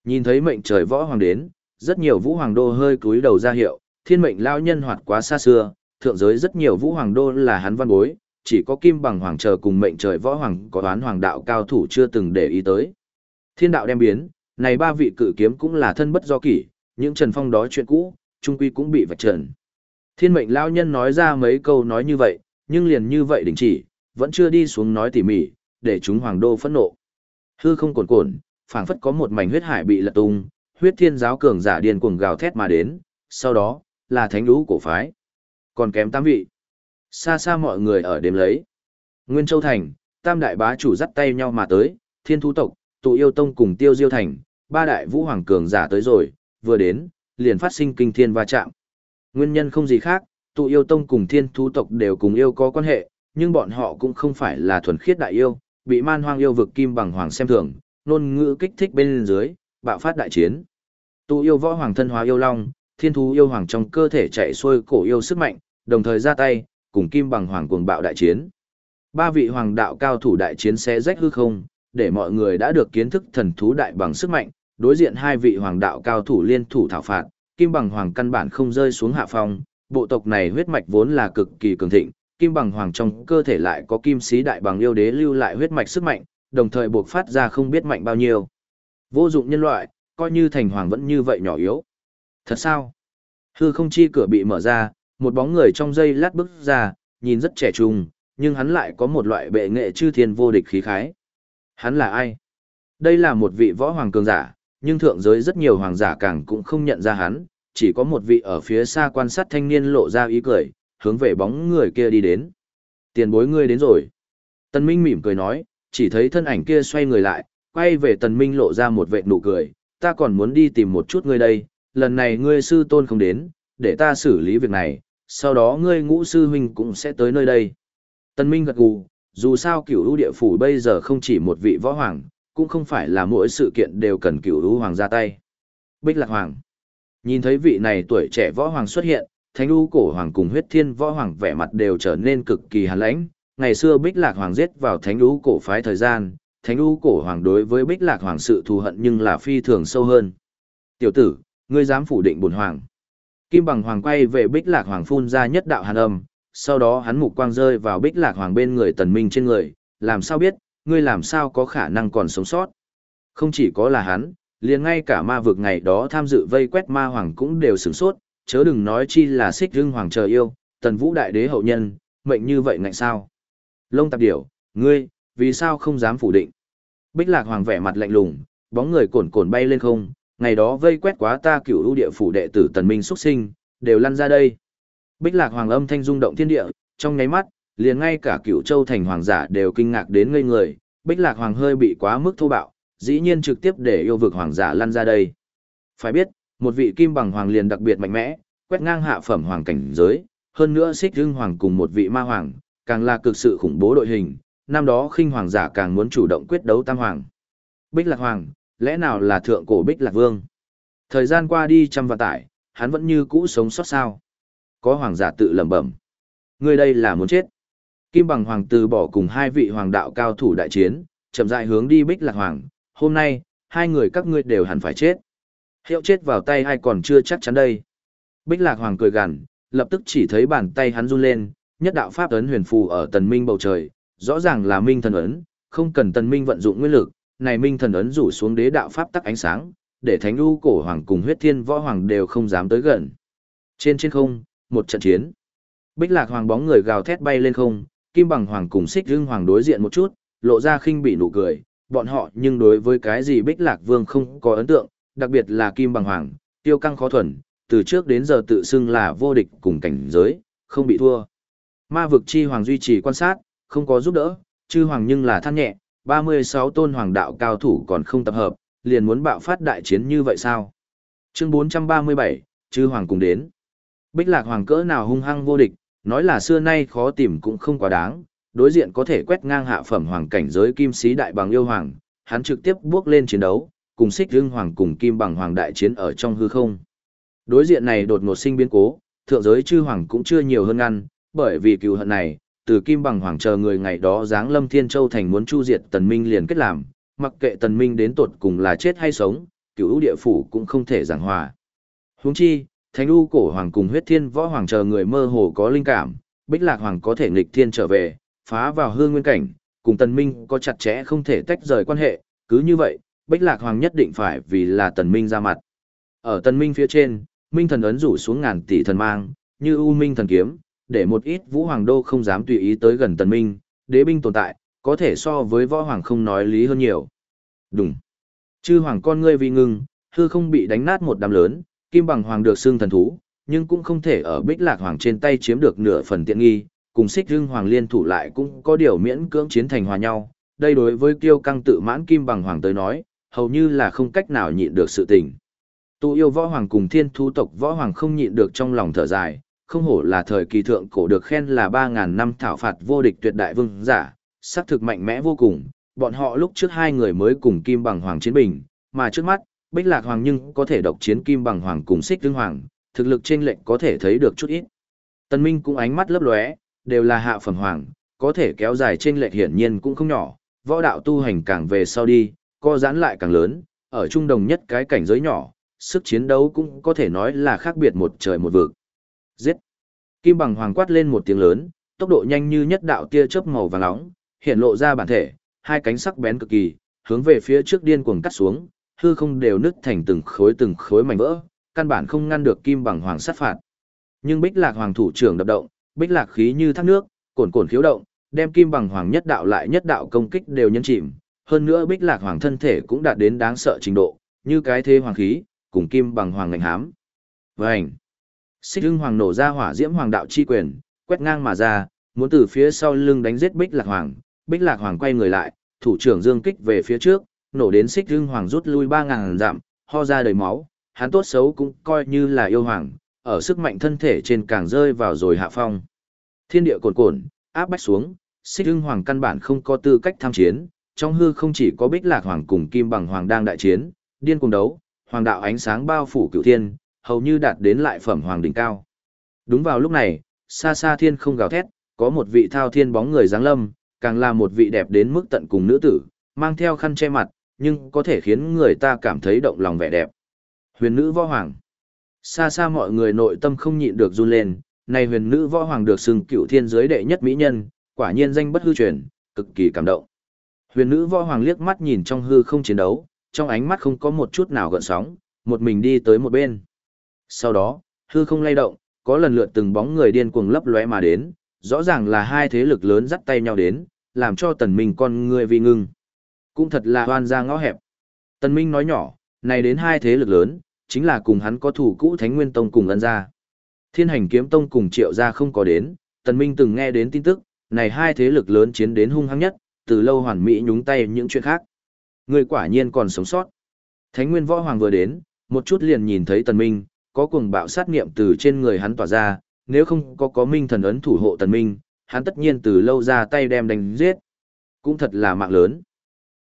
Nhìn thấy mệnh trời võ hoàng đến, rất nhiều vũ hoàng đô hơi cúi đầu ra hiệu, thiên mệnh lao nhân hoạt quá xa xưa, thượng giới rất nhiều vũ hoàng đô là hắn văn bối, chỉ có kim bằng hoàng chờ cùng mệnh trời võ hoàng có đoán hoàng đạo cao thủ chưa từng để ý tới. Thiên đạo đem biến, này ba vị cự kiếm cũng là thân bất do kỷ, những trần phong đó chuyện cũ, trung quy cũng bị vạch trần. Thiên mệnh lao nhân nói ra mấy câu nói như vậy, nhưng liền như vậy đình chỉ, vẫn chưa đi xuống nói tỉ mỉ, để chúng hoàng đô phẫn nộ. Hư không cồn cồn, phảng phất có một mảnh huyết hải bị lật tung, huyết thiên giáo cường giả điên cuồng gào thét mà đến, sau đó, là thánh lũ cổ phái. Còn kém tám vị. Xa xa mọi người ở đêm lấy. Nguyên Châu Thành, tam đại bá chủ dắt tay nhau mà tới, thiên thú tộc, tụ yêu tông cùng tiêu diêu thành, ba đại vũ hoàng cường giả tới rồi, vừa đến, liền phát sinh kinh thiên va chạm. Nguyên nhân không gì khác, tụ yêu tông cùng thiên thú tộc đều cùng yêu có quan hệ, nhưng bọn họ cũng không phải là thuần khiết đại yêu, bị man hoang yêu vực kim bằng hoàng xem thường, nôn ngữ kích thích bên dưới, bạo phát đại chiến. Tụ yêu võ hoàng thân hóa yêu long, thiên thú yêu hoàng trong cơ thể chạy xuôi cổ yêu sức mạnh, đồng thời ra tay, cùng kim bằng hoàng cuồng bạo đại chiến. Ba vị hoàng đạo cao thủ đại chiến sẽ rách hư không, để mọi người đã được kiến thức thần thú đại bằng sức mạnh, đối diện hai vị hoàng đạo cao thủ liên thủ thảo phạt, kim bằng hoàng căn bản không rơi xuống hạ phong, bộ tộc này huyết mạch vốn là cực kỳ cường thịnh, kim bằng hoàng trong cơ thể lại có kim sĩ đại bằng yêu đế lưu lại huyết mạch sức mạnh, đồng thời buộc phát ra không biết mạnh bao nhiêu. Vô dụng nhân loại, coi như thành hoàng vẫn như vậy nhỏ yếu. Thật sao? Hư không chi cửa bị mở ra, một bóng người trong dây lát bước ra, nhìn rất trẻ trung, nhưng hắn lại có một loại bệ nghệ chư thiên vô địch khí khái. Hắn là ai? Đây là một vị võ hoàng cường giả, nhưng thượng giới rất nhiều hoàng giả càng cũng không nhận ra hắn, chỉ có một vị ở phía xa quan sát thanh niên lộ ra ý cười, hướng về bóng người kia đi đến. Tiền bối ngươi đến rồi. Tần Minh mỉm cười nói, chỉ thấy thân ảnh kia xoay người lại, quay về Tần Minh lộ ra một vệ nụ cười, ta còn muốn đi tìm một chút ngươi đây, lần này ngươi sư tôn không đến, để ta xử lý việc này, sau đó ngươi ngũ sư huynh cũng sẽ tới nơi đây. tân Minh gật gù, dù sao cửu lũ địa phủ bây giờ không chỉ một vị võ hoàng, cũng không phải là mỗi sự kiện đều cần cửu lũ hoàng ra tay. Bích Lạc Hoàng Nhìn thấy vị này tuổi trẻ võ hoàng xuất hiện, thánh lũ cổ hoàng cùng huyết thiên võ hoàng vẻ mặt đều trở nên cực kỳ hàn lãnh. Ngày xưa Bích Lạc Hoàng giết vào thánh lũ cổ phái thời gian, thánh lũ cổ hoàng đối với Bích Lạc Hoàng sự thù hận nhưng là phi thường sâu hơn. Tiểu tử, ngươi dám phủ định bổn hoàng. Kim bằng hoàng quay về Bích Lạc Hoàng phun ra nhất đạo hàn âm, sau đó hắn mục quang rơi vào Bích Lạc Hoàng bên người tần minh trên người, làm sao biết, ngươi làm sao có khả năng còn sống sót. Không chỉ có là hắn, liền ngay cả ma vực ngày đó tham dự vây quét ma hoàng cũng đều sửng sốt, chớ đừng nói chi là xích hưng hoàng chờ yêu, tần vũ đại đế hậu nhân, mệnh như vậy ngạnh sao. Lông tạp điểu, ngươi, vì sao không dám phủ định. Bích lạc hoàng vẻ mặt lạnh lùng, bóng người cồn cồn bay lên không, Ngày đó vây quét quá ta cửu ưu địa phủ đệ tử tần minh xuất sinh, đều lăn ra đây. Bích lạc hoàng âm thanh rung động thiên địa, trong nháy mắt, liền ngay cả cửu châu thành hoàng giả đều kinh ngạc đến ngây người, bích lạc hoàng hơi bị quá mức thô bạo, dĩ nhiên trực tiếp để yêu vực hoàng giả lăn ra đây. Phải biết, một vị kim bằng hoàng liền đặc biệt mạnh mẽ, quét ngang hạ phẩm hoàng cảnh giới, hơn nữa xích hưng hoàng cùng một vị ma hoàng, càng là cực sự khủng bố đội hình, năm đó khinh hoàng giả càng muốn chủ động quyết đấu tam hoàng. Bích lạc hoàng, lẽ nào là thượng cổ bích lạc vương? Thời gian qua đi trăm vạn tải, hắn vẫn như cũ sống sót sao. Có hoàng giả tự lẩm bẩm. Người đây là muốn chết. Kim bằng hoàng từ bỏ cùng hai vị hoàng đạo cao thủ đại chiến, chậm rãi hướng đi bích lạc hoàng. Hôm nay, hai người các ngươi đều hẳn phải chết. Hiệu chết vào tay ai còn chưa chắc chắn đây. Bích lạc hoàng cười gằn, lập tức chỉ thấy bàn tay hắn run lên, nhất đạo pháp ấn huyền phù ở tần minh bầu trời, rõ ràng là minh thần ấn, không cần tần minh vận dụng nguyên lực, này minh thần ấn rủ xuống đế đạo pháp tắc ánh sáng, để thánh lưu cổ hoàng cùng huyết thiên võ hoàng đều không dám tới gần. Trên trên không, một trận chiến. Bích lạc hoàng bóng người gào thét bay lên không, kim bằng hoàng cùng xích hưng hoàng đối diện một chút, lộ ra khinh bị nụ cười, bọn họ nhưng đối với cái gì bích lạc vương không có ấn tượng, đặc biệt là kim bằng hoàng, tiêu căng khó thuần, từ trước đến giờ tự xưng là vô địch cùng cảnh giới, không bị thua. Ma vực chi hoàng duy trì quan sát, không có giúp đỡ, chư hoàng nhưng là than nhẹ, 36 tôn hoàng đạo cao thủ còn không tập hợp, liền muốn bạo phát đại chiến như vậy sao? Chương 437, chư hoàng cùng đến. Bích lạc hoàng cỡ nào hung hăng vô địch, nói là xưa nay khó tìm cũng không quá đáng, đối diện có thể quét ngang hạ phẩm hoàng cảnh giới kim sĩ đại bằng yêu hoàng, hắn trực tiếp bước lên chiến đấu, cùng xích hương hoàng cùng kim bằng hoàng đại chiến ở trong hư không. Đối diện này đột ngột sinh biến cố, thượng giới chư hoàng cũng chưa nhiều hơn ngăn, bởi vì cựu hận này, từ kim bằng hoàng chờ người ngày đó giáng lâm thiên châu thành muốn chu diệt tần minh liền kết làm, mặc kệ tần minh đến tột cùng là chết hay sống, cửu ưu địa phủ cũng không thể giảng hòa. Huống chi, thánh u cổ hoàng cùng huyết thiên võ hoàng chờ người mơ hồ có linh cảm, bích lạc hoàng có thể nghịch thiên trở về, phá vào hương nguyên cảnh, cùng tần minh có chặt chẽ không thể tách rời quan hệ, cứ như vậy, bích lạc hoàng nhất định phải vì là tần minh ra mặt. Ở tần minh phía trên, minh thần ấn rủ xuống ngàn tỷ thần mang, như u minh thần kiếm, để một ít vũ hoàng đô không dám tùy ý tới gần tần minh, đế binh tồn tại, có thể so với võ hoàng không nói lý hơn nhiều. Đúng. Chư hoàng con ngươi vì ngưng, hư không bị đánh nát một đám lớn, kim bằng hoàng được xương thần thú, nhưng cũng không thể ở bích lạc hoàng trên tay chiếm được nửa phần tiện nghi, cùng xích hưng hoàng liên thủ lại cũng có điều miễn cưỡng chiến thành hòa nhau. Đây đối với kiêu căng tự mãn kim bằng hoàng tới nói, hầu như là không cách nào nhịn được sự tình. Tụ yêu võ hoàng cùng thiên thu tộc võ hoàng không nhịn được trong lòng thở dài, không hổ là thời kỳ thượng cổ được khen là 3.000 năm thảo phạt vô địch tuyệt đại vương giả, sắc thực mạnh mẽ vô cùng, bọn họ lúc trước hai người mới cùng kim bằng hoàng chiến bình, mà trước mắt, bích lạc hoàng nhưng có thể độc chiến kim bằng hoàng cùng xích tương hoàng, thực lực trên lệnh có thể thấy được chút ít. Tân Minh cũng ánh mắt lấp lóe, đều là hạ phẩm hoàng, có thể kéo dài trên lệnh hiển nhiên cũng không nhỏ, võ đạo tu hành càng về sau đi, co giãn lại càng lớn, ở trung đồng nhất cái cảnh giới nhỏ, sức chiến đấu cũng có thể nói là khác biệt một trời một vực. Giết! Kim bằng hoàng quát lên một tiếng lớn, tốc độ nhanh như nhất đạo tia chớp màu vàng nóng, hiện lộ ra bản thể, hai cánh sắc bén cực kỳ, hướng về phía trước điên cuồng cắt xuống, hư không đều nứt thành từng khối từng khối mảnh vỡ, căn bản không ngăn được kim bằng hoàng sát phạt. Nhưng Bích Lạc hoàng thủ trưởng đập động, Bích Lạc khí như thác nước, cồn cồn khiếu động, đem kim bằng hoàng nhất đạo lại nhất đạo công kích đều nhấn chìm, hơn nữa Bích Lạc hoàng thân thể cũng đạt đến đáng sợ trình độ, như cái thế hoàng khí, cùng kim bằng hoàng ngành hám. Vành. Xích hưng hoàng nổ ra hỏa diễm hoàng đạo chi quyền, quét ngang mà ra, muốn từ phía sau lưng đánh giết Bích Lạc Hoàng. Bích Lạc Hoàng quay người lại, thủ trưởng dương kích về phía trước, nổ đến xích hưng hoàng rút lui ba ngàn dặm, ho ra đầy máu, hắn tốt xấu cũng coi như là yêu hoàng, ở sức mạnh thân thể trên càng rơi vào rồi hạ phong. Thiên địa cồn cồn, áp bách xuống, xích hưng hoàng căn bản không có tư cách tham chiến, trong hư không chỉ có Bích Lạc Hoàng cùng Kim Bằng Hoàng đang đại chiến, điên cùng đấu, hoàng đạo ánh sáng bao phủ cửu thiên, hầu như đạt đến lại phẩm hoàng đỉnh cao. Đúng vào lúc này, xa xa thiên không gào thét, có một vị thao thiên bóng người dáng lâm, càng là một vị đẹp đến mức tận cùng nữ tử, mang theo khăn che mặt, nhưng có thể khiến người ta cảm thấy động lòng vẻ đẹp. Huyền nữ võ hoàng. Xa xa mọi người nội tâm không nhịn được run lên, này huyền nữ võ hoàng được xưng cựu thiên giới đệ nhất mỹ nhân, quả nhiên danh bất hư truyền, cực kỳ cảm động. Huyền nữ võ hoàng liếc mắt nhìn trong hư không chiến đấu, trong ánh mắt không có một chút nào gợn sóng, một mình đi tới một bên. Sau đó, hư không lay động, có lần lượt từng bóng người điên cuồng lấp lóe mà đến, rõ ràng là hai thế lực lớn dắt tay nhau đến, làm cho tần minh con người vì ngưng. Cũng thật là hoan ra ngõ hẹp. Tần minh nói nhỏ, Này đến hai thế lực lớn, chính là cùng hắn có thủ cũ Thánh Nguyên Tông cùng ân gia. Thiên hành kiếm tông cùng triệu gia không có đến, Tần Minh từng nghe đến tin tức, này hai thế lực lớn chiến đến hung hăng nhất, từ lâu hoàn mỹ nhúng tay những chuyện khác. Người quả nhiên còn sống sót. Thánh Nguyên Võ Hoàng vừa đến, một chút liền nhìn thấy Tần Minh, có cuồng bạo sát niệm từ trên người hắn tỏa ra, nếu không có có Minh thần ấn thủ hộ Tần Minh, hắn tất nhiên từ lâu ra tay đem đánh giết. Cũng thật là mạng lớn.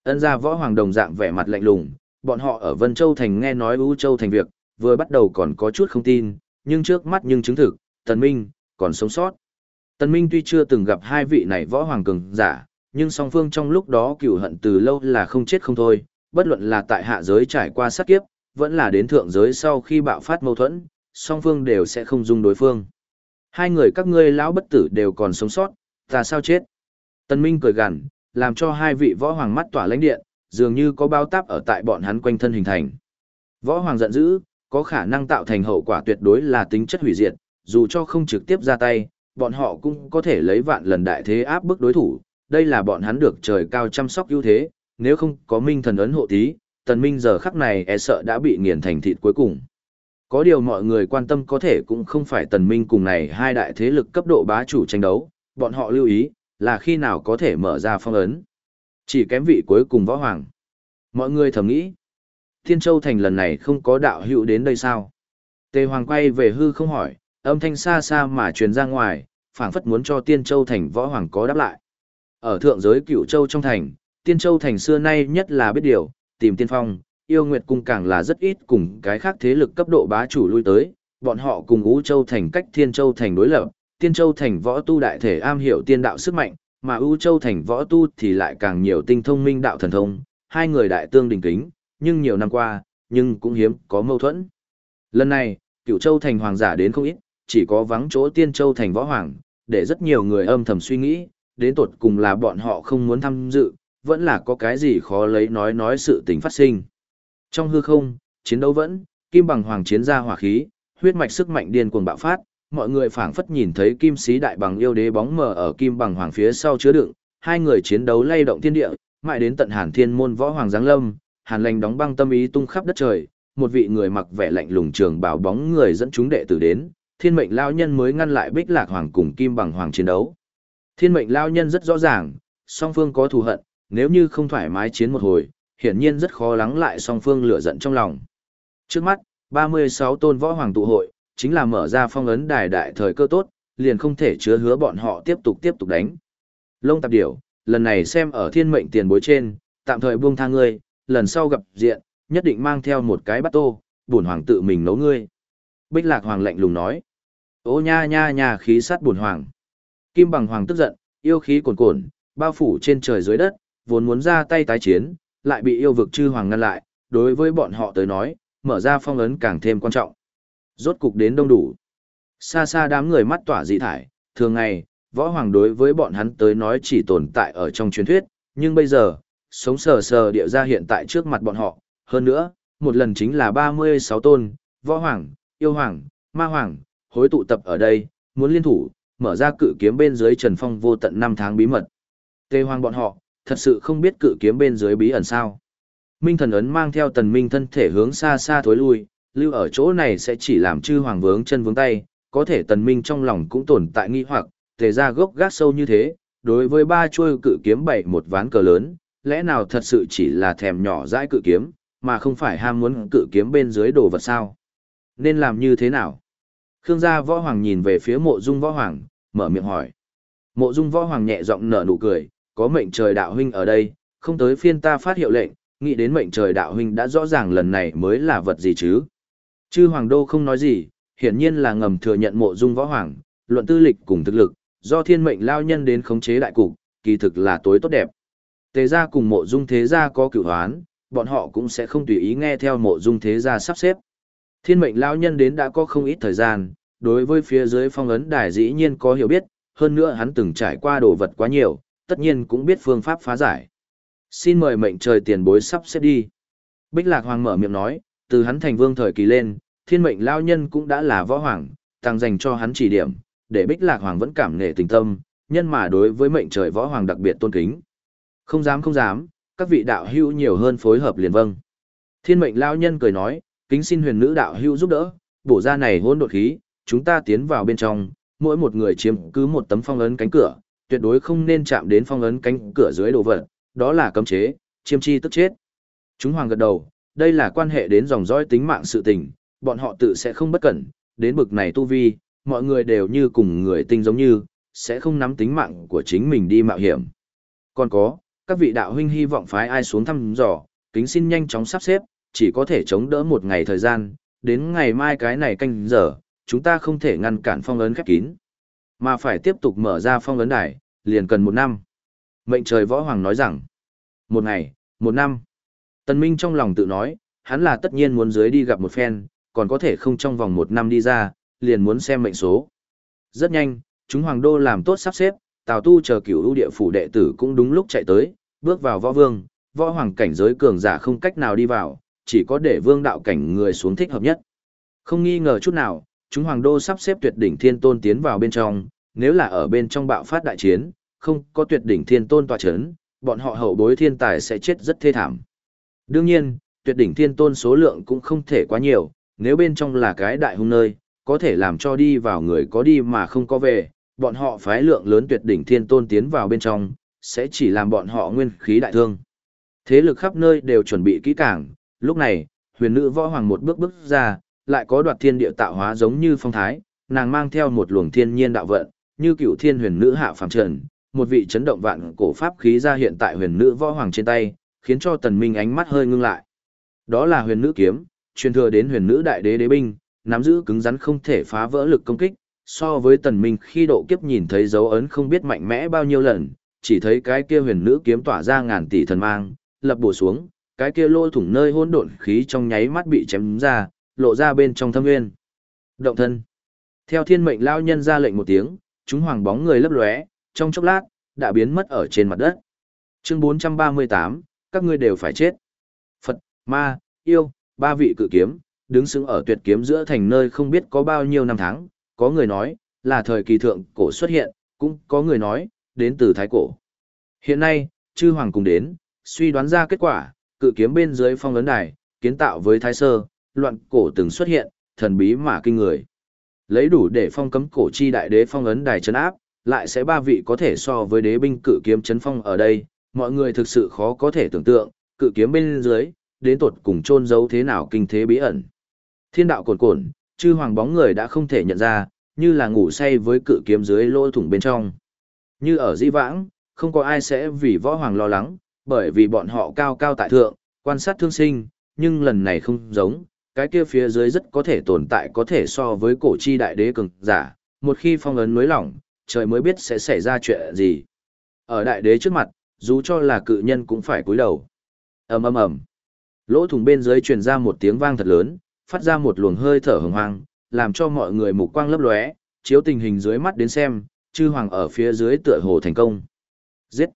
Ân gia Võ Hoàng đồng dạng vẻ mặt lạnh lùng, bọn họ ở Vân Châu Thành nghe nói U Châu Thành việc, vừa bắt đầu còn có chút không tin, nhưng trước mắt nhưng chứng thực, Tần Minh, còn sống sót. Tần Minh tuy chưa từng gặp hai vị này võ hoàng cường giả, nhưng song phương trong lúc đó cựu hận từ lâu là không chết không thôi, bất luận là tại hạ giới trải qua sát kiếp, vẫn là đến thượng giới sau khi bạo phát mâu thuẫn, song phương đều sẽ không dung đối phương. Hai người các ngươi lão bất tử đều còn sống sót, ta sao chết? tân Minh cười gằn, làm cho hai vị võ hoàng mắt tỏa lãnh điện, dường như có bao táp ở tại bọn hắn quanh thân hình thành. Võ hoàng giận dữ, có khả năng tạo thành hậu quả tuyệt đối là tính chất hủy diệt, dù cho không trực tiếp ra tay, bọn họ cũng có thể lấy vạn lần đại thế áp bức đối thủ, đây là bọn hắn được trời cao chăm sóc ưu thế, nếu không có minh thần ấn hộ tí, tần minh giờ khắc này e sợ đã bị nghiền thành thịt cuối cùng. Có điều mọi người quan tâm có thể cũng không phải tần minh cùng này hai đại thế lực cấp độ bá chủ tranh đấu, bọn họ lưu ý, là khi nào có thể mở ra phong ấn. Chỉ kém vị cuối cùng võ hoàng. Mọi người thầm nghĩ, Thiên Châu Thành lần này không có đạo hữu đến đây sao? Tề Hoàng quay về hư không hỏi, âm thanh xa xa mà truyền ra ngoài, phảng phất muốn cho Tiên Châu Thành võ hoàng có đáp lại. Ở thượng giới cựu châu trong thành, Tiên Châu Thành xưa nay nhất là biết điều, tìm tiên phong, yêu nguyệt cung càng là rất ít cùng cái khác thế lực cấp độ bá chủ lui tới, bọn họ cùng Ú Châu Thành cách Thiên Châu Thành đối lập, Tiên Châu Thành võ tu đại thể am hiểu tiên đạo sức mạnh, mà Ú Châu Thành võ tu thì lại càng nhiều tinh thông minh đạo thần thông, hai người đại tương đình kính, nhưng nhiều năm qua, nhưng cũng hiếm có mâu thuẫn. Lần này, cửu châu thành hoàng giả đến không ít, chỉ có vắng chỗ tiên châu thành võ hoàng, để rất nhiều người âm thầm suy nghĩ, đến tột cùng là bọn họ không muốn tham dự, vẫn là có cái gì khó lấy nói nói sự tình phát sinh. Trong hư không, chiến đấu vẫn, kim bằng hoàng chiến ra hỏa khí, huyết mạch sức mạnh điên cuồng bạo phát, mọi người phảng phất nhìn thấy kim sĩ đại bằng yêu đế bóng mờ ở kim bằng hoàng phía sau chứa đựng, hai người chiến đấu lay động thiên địa, mãi đến tận hàn thiên môn võ hoàng giáng lâm, hàn lành đóng băng tâm ý tung khắp đất trời, một vị người mặc vẻ lạnh lùng trường bảo bóng người dẫn chúng đệ tử đến, thiên mệnh lao nhân mới ngăn lại bích lạc hoàng cùng kim bằng hoàng chiến đấu. Thiên mệnh lao nhân rất rõ ràng, song phương có thù hận, nếu như không thoải mái chiến một hồi, hiển nhiên rất khó lắng lại song phương lửa giận trong lòng. Trước mắt, 36 tôn võ hoàng tụ hội, chính là mở ra phong ấn đài đại thời cơ tốt, liền không thể chứa hứa bọn họ tiếp tục tiếp tục đánh. Lông tạp điểu, lần này xem ở thiên mệnh tiền bối trên, tạm thời buông tha ngươi, lần sau gặp diện, nhất định mang theo một cái bát tô, bổn hoàng tự mình nấu ngươi. Bích lạc hoàng lạnh lùng nói. Ô nha nha nha khí sát bổn hoàng. Kim bằng hoàng tức giận, yêu khí cồn cồn, bao phủ trên trời dưới đất, vốn muốn ra tay tái chiến, lại bị yêu vực chư hoàng ngăn lại, đối với bọn họ tới nói, mở ra phong ấn càng thêm quan trọng. Rốt cục đến đông đủ. Xa xa đám người mắt tỏa dị thải, thường ngày, võ hoàng đối với bọn hắn tới nói chỉ tồn tại ở trong truyền thuyết, nhưng bây giờ, sống sờ sờ địa ra hiện tại trước mặt bọn họ, hơn nữa, một lần chính là 36 tôn, võ hoàng, yêu hoàng, ma hoàng, hối tụ tập ở đây, muốn liên thủ, mở ra cự kiếm bên dưới Trần Phong vô tận năm tháng bí mật. Tê hoàng bọn họ, thật sự không biết cự kiếm bên dưới bí ẩn sao. Minh thần ấn mang theo tần minh thân thể hướng xa xa thối lui, lưu ở chỗ này sẽ chỉ làm chư hoàng vướng chân vướng tay, có thể tần minh trong lòng cũng tồn tại nghi hoặc, thể ra gốc gác sâu như thế, đối với ba chuôi cự kiếm bảy một ván cờ lớn, lẽ nào thật sự chỉ là thèm nhỏ dãi cự kiếm, mà không phải ham muốn cự kiếm bên dưới đồ vật sao? Nên làm như thế nào? Khương gia võ hoàng nhìn về phía mộ dung võ hoàng, mở miệng hỏi. Mộ dung võ hoàng nhẹ giọng nở nụ cười, có mệnh trời đạo huynh ở đây, không tới phiên ta phát hiệu lệnh, nghĩ đến mệnh trời đạo huynh đã rõ ràng lần này mới là vật gì chứ. Chư hoàng đô không nói gì, hiển nhiên là ngầm thừa nhận mộ dung võ hoàng, luận tư lịch cùng thực lực, do thiên mệnh lao nhân đến khống chế đại cục, kỳ thực là tối tốt đẹp. Tề gia cùng mộ dung thế gia có cửu hoán, bọn họ cũng sẽ không tùy ý nghe theo mộ dung thế gia sắp xếp. Thiên mệnh lao nhân đến đã có không ít thời gian, đối với phía dưới phong ấn đài dĩ nhiên có hiểu biết, hơn nữa hắn từng trải qua đồ vật quá nhiều, tất nhiên cũng biết phương pháp phá giải. Xin mời mệnh trời tiền bối sắp xếp đi. Bích Lạc Hoàng mở miệng nói, từ hắn thành vương thời kỳ lên, thiên mệnh lao nhân cũng đã là võ hoàng, tăng dành cho hắn chỉ điểm, để Bích Lạc Hoàng vẫn cảm nghề tình tâm, nhân mà đối với mệnh trời võ hoàng đặc biệt tôn kính. Không dám không dám, các vị đạo hữu nhiều hơn phối hợp liền vâng. Thiên mệnh lao nhân cười nói, kính xin huyền nữ đạo hữu giúp đỡ, bổ ra này hỗn độn khí, chúng ta tiến vào bên trong, mỗi một người chiếm cứ một tấm phong ấn cánh cửa, tuyệt đối không nên chạm đến phong ấn cánh cửa dưới đồ vật, đó là cấm chế, chiêm chi tức chết. Chúng hoàng gật đầu, đây là quan hệ đến dòng dõi tính mạng sự tình, bọn họ tự sẽ không bất cẩn, đến bực này tu vi, mọi người đều như cùng người tinh giống như, sẽ không nắm tính mạng của chính mình đi mạo hiểm. Còn có, các vị đạo huynh hy vọng phái ai xuống thăm dò, kính xin nhanh chóng sắp xếp, chỉ có thể chống đỡ một ngày thời gian, đến ngày mai cái này canh giờ, chúng ta không thể ngăn cản phong ấn khép kín, mà phải tiếp tục mở ra phong ấn đài, liền cần một năm. Mệnh trời võ hoàng nói rằng, một ngày, một năm. Tần Minh trong lòng tự nói, hắn là tất nhiên muốn dưới đi gặp một phen, còn có thể không trong vòng một năm đi ra, liền muốn xem mệnh số. Rất nhanh, chúng hoàng đô làm tốt sắp xếp, Tào Tu chờ cửu ưu địa phủ đệ tử cũng đúng lúc chạy tới, bước vào võ vương, võ hoàng cảnh giới cường giả không cách nào đi vào, chỉ có để vương đạo cảnh người xuống thích hợp nhất. Không nghi ngờ chút nào, chúng hoàng đô sắp xếp tuyệt đỉnh thiên tôn tiến vào bên trong, nếu là ở bên trong bạo phát đại chiến, không có tuyệt đỉnh thiên tôn tòa chấn, bọn họ hậu bối thiên tài sẽ chết rất thê thảm. Đương nhiên, tuyệt đỉnh thiên tôn số lượng cũng không thể quá nhiều, nếu bên trong là cái đại hung nơi, có thể làm cho đi vào người có đi mà không có về, bọn họ phái lượng lớn tuyệt đỉnh thiên tôn tiến vào bên trong, sẽ chỉ làm bọn họ nguyên khí đại thương. Thế lực khắp nơi đều chuẩn bị kỹ càng, lúc này, huyền nữ võ hoàng một bước bước ra, lại có đoạt thiên địa tạo hóa giống như phong thái, nàng mang theo một luồng thiên nhiên đạo vận, như cựu thiên huyền nữ hạ phàm trần, một vị chấn động vạn cổ pháp khí ra hiện tại huyền nữ võ hoàng trên tay, khiến cho tần minh ánh mắt hơi ngưng lại. Đó là huyền nữ kiếm, truyền thừa đến huyền nữ đại đế đế binh, nắm giữ cứng rắn không thể phá vỡ lực công kích, so với tần minh khi độ kiếp nhìn thấy dấu ấn không biết mạnh mẽ bao nhiêu lần, chỉ thấy cái kia huyền nữ kiếm tỏa ra ngàn tỷ thần mang, lập bổ xuống, cái kia lô thủng nơi hỗn độn khí trong nháy mắt bị chém ra, lộ ra bên trong thâm nguyên. Động thân. Theo thiên mệnh lao nhân ra lệnh một tiếng, chúng hoàng bóng người lấp lóe, trong chốc lát, đã biến mất ở trên mặt đất. Chương 438, các ngươi đều phải chết. Phật, Ma, Yêu, ba vị cự kiếm, đứng xứng ở tuyệt kiếm giữa thành nơi không biết có bao nhiêu năm tháng, có người nói, là thời kỳ thượng cổ xuất hiện, cũng có người nói, đến từ thái cổ. Hiện nay, chư hoàng cùng đến, suy đoán ra kết quả, cự kiếm bên dưới phong ấn đài, kiến tạo với thái sơ, loạn cổ từng xuất hiện, thần bí mà kinh người. Lấy đủ để phong cấm cổ chi đại đế phong ấn đài chấn áp, lại sẽ ba vị có thể so với đế binh cự kiếm chấn phong ở đây, mọi người thực sự khó có thể tưởng tượng, cự kiếm bên dưới, đến tột cùng chôn giấu thế nào kinh thế bí ẩn. Thiên đạo cồn cồn, chư hoàng bóng người đã không thể nhận ra, như là ngủ say với cự kiếm dưới lỗ thủng bên trong. Như ở di vãng, không có ai sẽ vì võ hoàng lo lắng, bởi vì bọn họ cao cao tại thượng, quan sát thương sinh, nhưng lần này không giống, cái kia phía dưới rất có thể tồn tại có thể so với cổ chi đại đế cường giả, một khi phong ấn nới lỏng, trời mới biết sẽ xảy ra chuyện gì. Ở đại đế trước mặt, dù cho là cự nhân cũng phải cúi đầu. ầm ầm ầm, lỗ thủng bên dưới truyền ra một tiếng vang thật lớn, phát ra một luồng hơi thở hừng hoang, làm cho mọi người mục quang lấp lóe, chiếu tình hình dưới mắt đến xem, chư hoàng ở phía dưới tựa hồ thành công. Giết!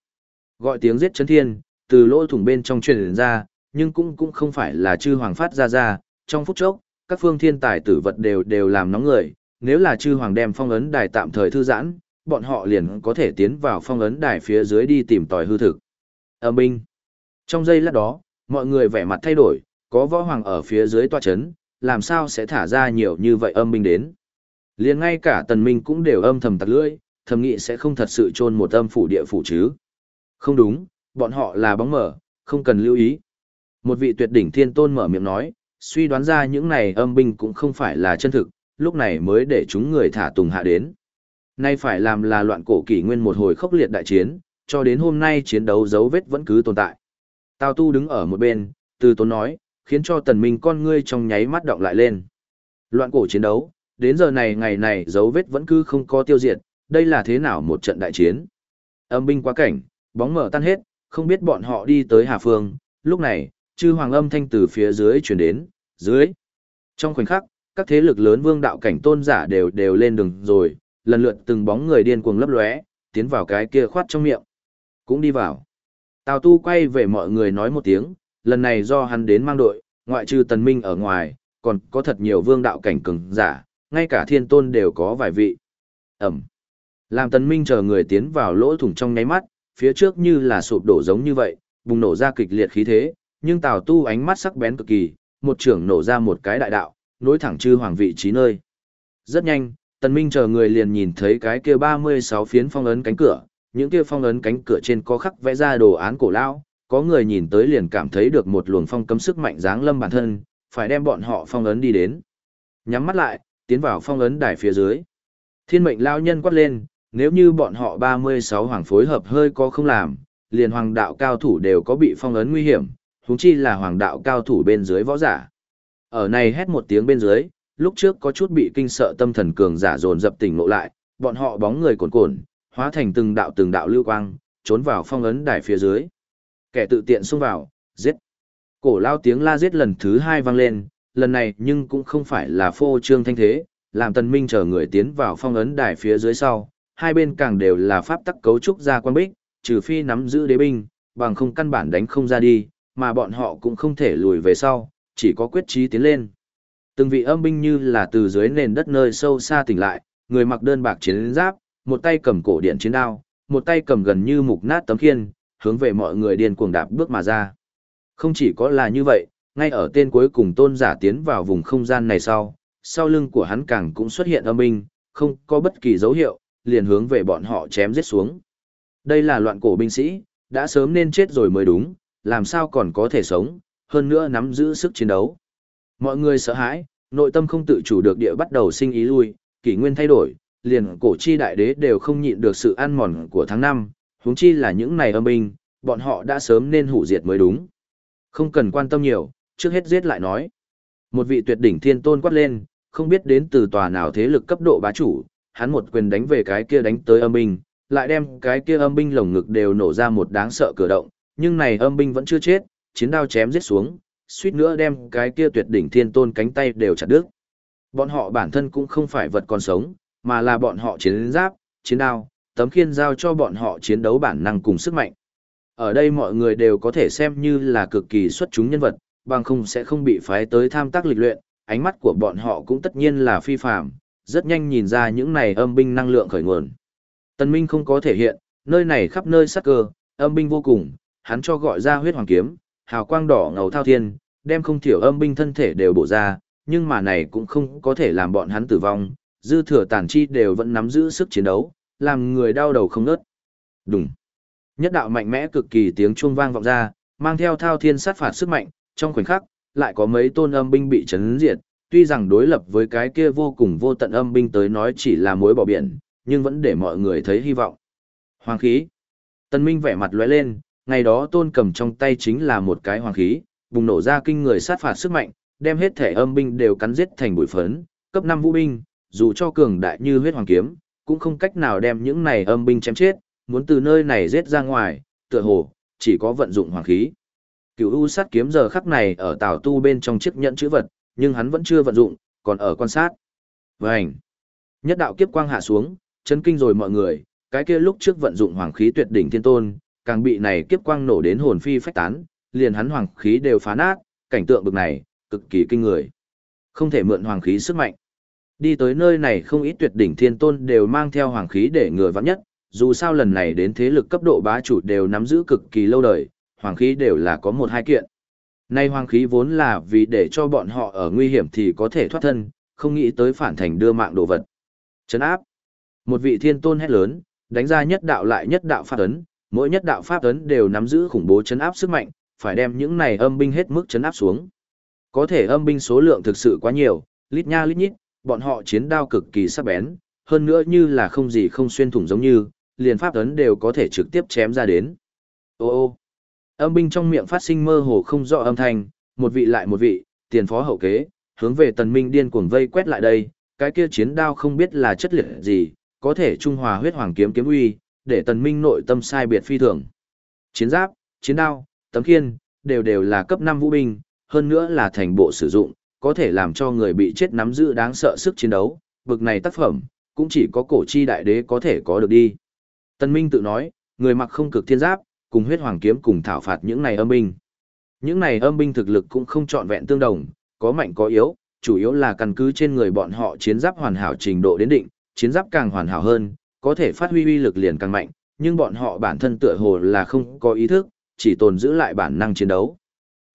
Gọi tiếng giết chấn thiên, từ lỗ thủng bên trong truyền ra, nhưng cũng cũng không phải là chư hoàng phát ra ra, trong phút chốc, các phương thiên tài tử vật đều đều làm nóng người, nếu là chư hoàng đem phong ấn đài tạm thời thư giãn, bọn họ liền có thể tiến vào phong ấn đài phía dưới đi tìm tòi hư thực. Âm binh. Trong giây lát đó, mọi người vẻ mặt thay đổi, có võ hoàng ở phía dưới tòa chấn, làm sao sẽ thả ra nhiều như vậy âm binh đến. Liền ngay cả tần minh cũng đều âm thầm tặc lưỡi, thầm nghĩ sẽ không thật sự trôn một âm phủ địa phủ chứ. Không đúng, bọn họ là bóng mở, không cần lưu ý. Một vị tuyệt đỉnh thiên tôn mở miệng nói, suy đoán ra những này âm binh cũng không phải là chân thực, lúc này mới để chúng người thả tùng hạ đến. Nay phải làm là loạn cổ kỷ nguyên một hồi khốc liệt đại chiến, cho đến hôm nay chiến đấu dấu vết vẫn cứ tồn tại. Tào Tu đứng ở một bên, từ tốn nói, khiến cho tần minh con ngươi trong nháy mắt động lại lên. Loạn cổ chiến đấu, đến giờ này ngày này dấu vết vẫn cứ không có tiêu diệt, đây là thế nào một trận đại chiến. Âm binh quá cảnh, bóng mở tan hết, không biết bọn họ đi tới Hà Phương, lúc này, chư hoàng âm thanh từ phía dưới chuyển đến, dưới. Trong khoảnh khắc, các thế lực lớn vương đạo cảnh tôn giả đều đều lên đường rồi, lần lượt từng bóng người điên cuồng lấp lóe, tiến vào cái kia khoát trong miệng. Cũng đi vào. Tào Tu quay về mọi người nói một tiếng, lần này do hắn đến mang đội, ngoại trừ tần minh ở ngoài, còn có thật nhiều vương đạo cảnh cường giả, ngay cả thiên tôn đều có vài vị. Ẩm. Làm tần minh chờ người tiến vào lỗ thủng trong nháy mắt, phía trước như là sụp đổ giống như vậy, bùng nổ ra kịch liệt khí thế, nhưng Tào Tu ánh mắt sắc bén cực kỳ, một trưởng nổ ra một cái đại đạo, nối thẳng chư hoàng vị trí nơi. Rất nhanh, Tần Minh chờ người liền nhìn thấy cái kia 36 phiến phong ấn cánh cửa, những kia phong ấn cánh cửa trên có khắc vẽ ra đồ án cổ lão, có người nhìn tới liền cảm thấy được một luồng phong cấm sức mạnh dáng lâm bản thân, phải đem bọn họ phong ấn đi đến. Nhắm mắt lại, tiến vào phong ấn đài phía dưới. Thiên mệnh lao nhân quát lên, nếu như bọn họ 36 hoàng phối hợp hơi có không làm, liền hoàng đạo cao thủ đều có bị phong ấn nguy hiểm, huống chi là hoàng đạo cao thủ bên dưới võ giả. Ở này hét một tiếng bên dưới, lúc trước có chút bị kinh sợ tâm thần cường giả dồn dập tỉnh ngộ lại, bọn họ bóng người cuồn cuộn, hóa thành từng đạo từng đạo lưu quang, trốn vào phong ấn đài phía dưới. Kẻ tự tiện xông vào, giết. Cổ lao tiếng la giết lần thứ hai vang lên, lần này nhưng cũng không phải là phô trương thanh thế, làm tần minh chờ người tiến vào phong ấn đài phía dưới sau, hai bên càng đều là pháp tắc cấu trúc ra quan bích, trừ phi nắm giữ đế binh, bằng không căn bản đánh không ra đi, mà bọn họ cũng không thể lùi về sau, chỉ có quyết chí tiến lên. Từng vị âm binh như là từ dưới nền đất nơi sâu xa tỉnh lại, người mặc đơn bạc chiến giáp, một tay cầm cổ điện chiến đao, một tay cầm gần như mục nát tấm khiên, hướng về mọi người điên cuồng đạp bước mà ra. Không chỉ có là như vậy, ngay ở tên cuối cùng tôn giả tiến vào vùng không gian này sau, sau lưng của hắn càng cũng xuất hiện âm binh, không có bất kỳ dấu hiệu, liền hướng về bọn họ chém giết xuống. Đây là loạn cổ binh sĩ, đã sớm nên chết rồi mới đúng, làm sao còn có thể sống, hơn nữa nắm giữ sức chiến đấu. Mọi người sợ hãi, nội tâm không tự chủ được địa bắt đầu sinh ý lui, kỷ nguyên thay đổi, liền cổ chi đại đế đều không nhịn được sự ăn mòn của tháng năm, huống chi là những này âm binh, bọn họ đã sớm nên hủ diệt mới đúng. Không cần quan tâm nhiều, trước hết giết lại nói. Một vị tuyệt đỉnh thiên tôn quát lên, không biết đến từ tòa nào thế lực cấp độ bá chủ, hắn một quyền đánh về cái kia đánh tới âm binh, lại đem cái kia âm binh lồng ngực đều nổ ra một đáng sợ cửa động, nhưng này âm binh vẫn chưa chết, chiến đao chém giết xuống, suýt nữa đem cái kia tuyệt đỉnh thiên tôn cánh tay đều chặt đứt. Bọn họ bản thân cũng không phải vật còn sống, mà là bọn họ chiến giáp, chiến đao, tấm khiên giao cho bọn họ chiến đấu bản năng cùng sức mạnh. Ở đây mọi người đều có thể xem như là cực kỳ xuất chúng nhân vật, bằng không sẽ không bị phái tới tham tác lịch luyện, ánh mắt của bọn họ cũng tất nhiên là phi phạm, rất nhanh nhìn ra những này âm binh năng lượng khởi nguồn. Tần Minh không có thể hiện, nơi này khắp nơi sắc cơ, âm binh vô cùng, hắn cho gọi ra huyết hoàng kiếm, hào quang đỏ ngầu thao thiên, đem không thiểu âm binh thân thể đều bổ ra, nhưng mà này cũng không có thể làm bọn hắn tử vong, dư thừa tàn chi đều vẫn nắm giữ sức chiến đấu, làm người đau đầu không ngớt đùng Nhất đạo mạnh mẽ cực kỳ tiếng chuông vang vọng ra, mang theo thao thiên sát phạt sức mạnh, trong khoảnh khắc, lại có mấy tôn âm binh bị chấn diệt, tuy rằng đối lập với cái kia vô cùng vô tận âm binh tới nói chỉ là mối bỏ biển, nhưng vẫn để mọi người thấy hy vọng. Hoàng khí. Tân Minh vẻ mặt lóe lên, ngày đó tôn cầm trong tay chính là một cái hoàng khí, bùng nổ ra kinh người sát phạt sức mạnh, đem hết thể âm binh đều cắn giết thành bụi phấn, cấp năm vũ binh, dù cho cường đại như huyết hoàng kiếm, cũng không cách nào đem những này âm binh chém chết, muốn từ nơi này giết ra ngoài, tựa hồ, chỉ có vận dụng hoàng khí. Cửu U sát kiếm giờ khắc này ở tảo tu bên trong chiếc nhẫn chữ vật, nhưng hắn vẫn chưa vận dụng, còn ở quan sát. Vành. Nhất đạo kiếp quang hạ xuống, chấn kinh rồi mọi người, cái kia lúc trước vận dụng hoàng khí tuyệt đỉnh thiên tôn, càng bị này kiếp quang nổ đến hồn phi phách tán, liền hắn hoàng khí đều phá nát, cảnh tượng bực này, cực kỳ kinh người. Không thể mượn hoàng khí sức mạnh. Đi tới nơi này không ít tuyệt đỉnh thiên tôn đều mang theo hoàng khí để ngừa vắng nhất, dù sao lần này đến thế lực cấp độ bá chủ đều nắm giữ cực kỳ lâu đời, hoàng khí đều là có một hai kiện. Nay hoàng khí vốn là vì để cho bọn họ ở nguy hiểm thì có thể thoát thân, không nghĩ tới phản thành đưa mạng đồ vật. Chấn áp. Một vị thiên tôn hét lớn, đánh ra nhất đạo lại nhất đạo pháp ấn, mỗi nhất đạo pháp ấn đều nắm giữ khủng bố chấn áp sức mạnh, phải đem những này âm binh hết mức chấn áp xuống. Có thể âm binh số lượng thực sự quá nhiều, lít nha lít nhít, bọn họ chiến đao cực kỳ sắc bén, hơn nữa như là không gì không xuyên thủng giống như, liền pháp ấn đều có thể trực tiếp chém ra đến. Ô ô, âm binh trong miệng phát sinh mơ hồ không rõ âm thanh, một vị lại một vị, tiền phó hậu kế, hướng về tần minh điên cuồng vây quét lại đây, cái kia chiến đao không biết là chất liệu gì, có thể trung hòa huyết hoàng kiếm kiếm uy, để tần minh nội tâm sai biệt phi thường. Chiến giáp, chiến đao, tấm khiên, đều đều là cấp 5 vũ binh, hơn nữa là thành bộ sử dụng, có thể làm cho người bị chết nắm giữ đáng sợ sức chiến đấu, bực này tác phẩm, cũng chỉ có cổ chi đại đế có thể có được đi. Tân Minh tự nói, người mặc không cực thiên giáp, cùng huyết hoàng kiếm cùng thảo phạt những này âm binh. Những này âm binh thực lực cũng không trọn vẹn tương đồng, có mạnh có yếu, chủ yếu là căn cứ trên người bọn họ chiến giáp hoàn hảo trình độ đến định, chiến giáp càng hoàn hảo hơn, có thể phát huy uy lực liền càng mạnh, nhưng bọn họ bản thân tựa hồ là không có ý thức, chỉ tồn giữ lại bản năng chiến đấu.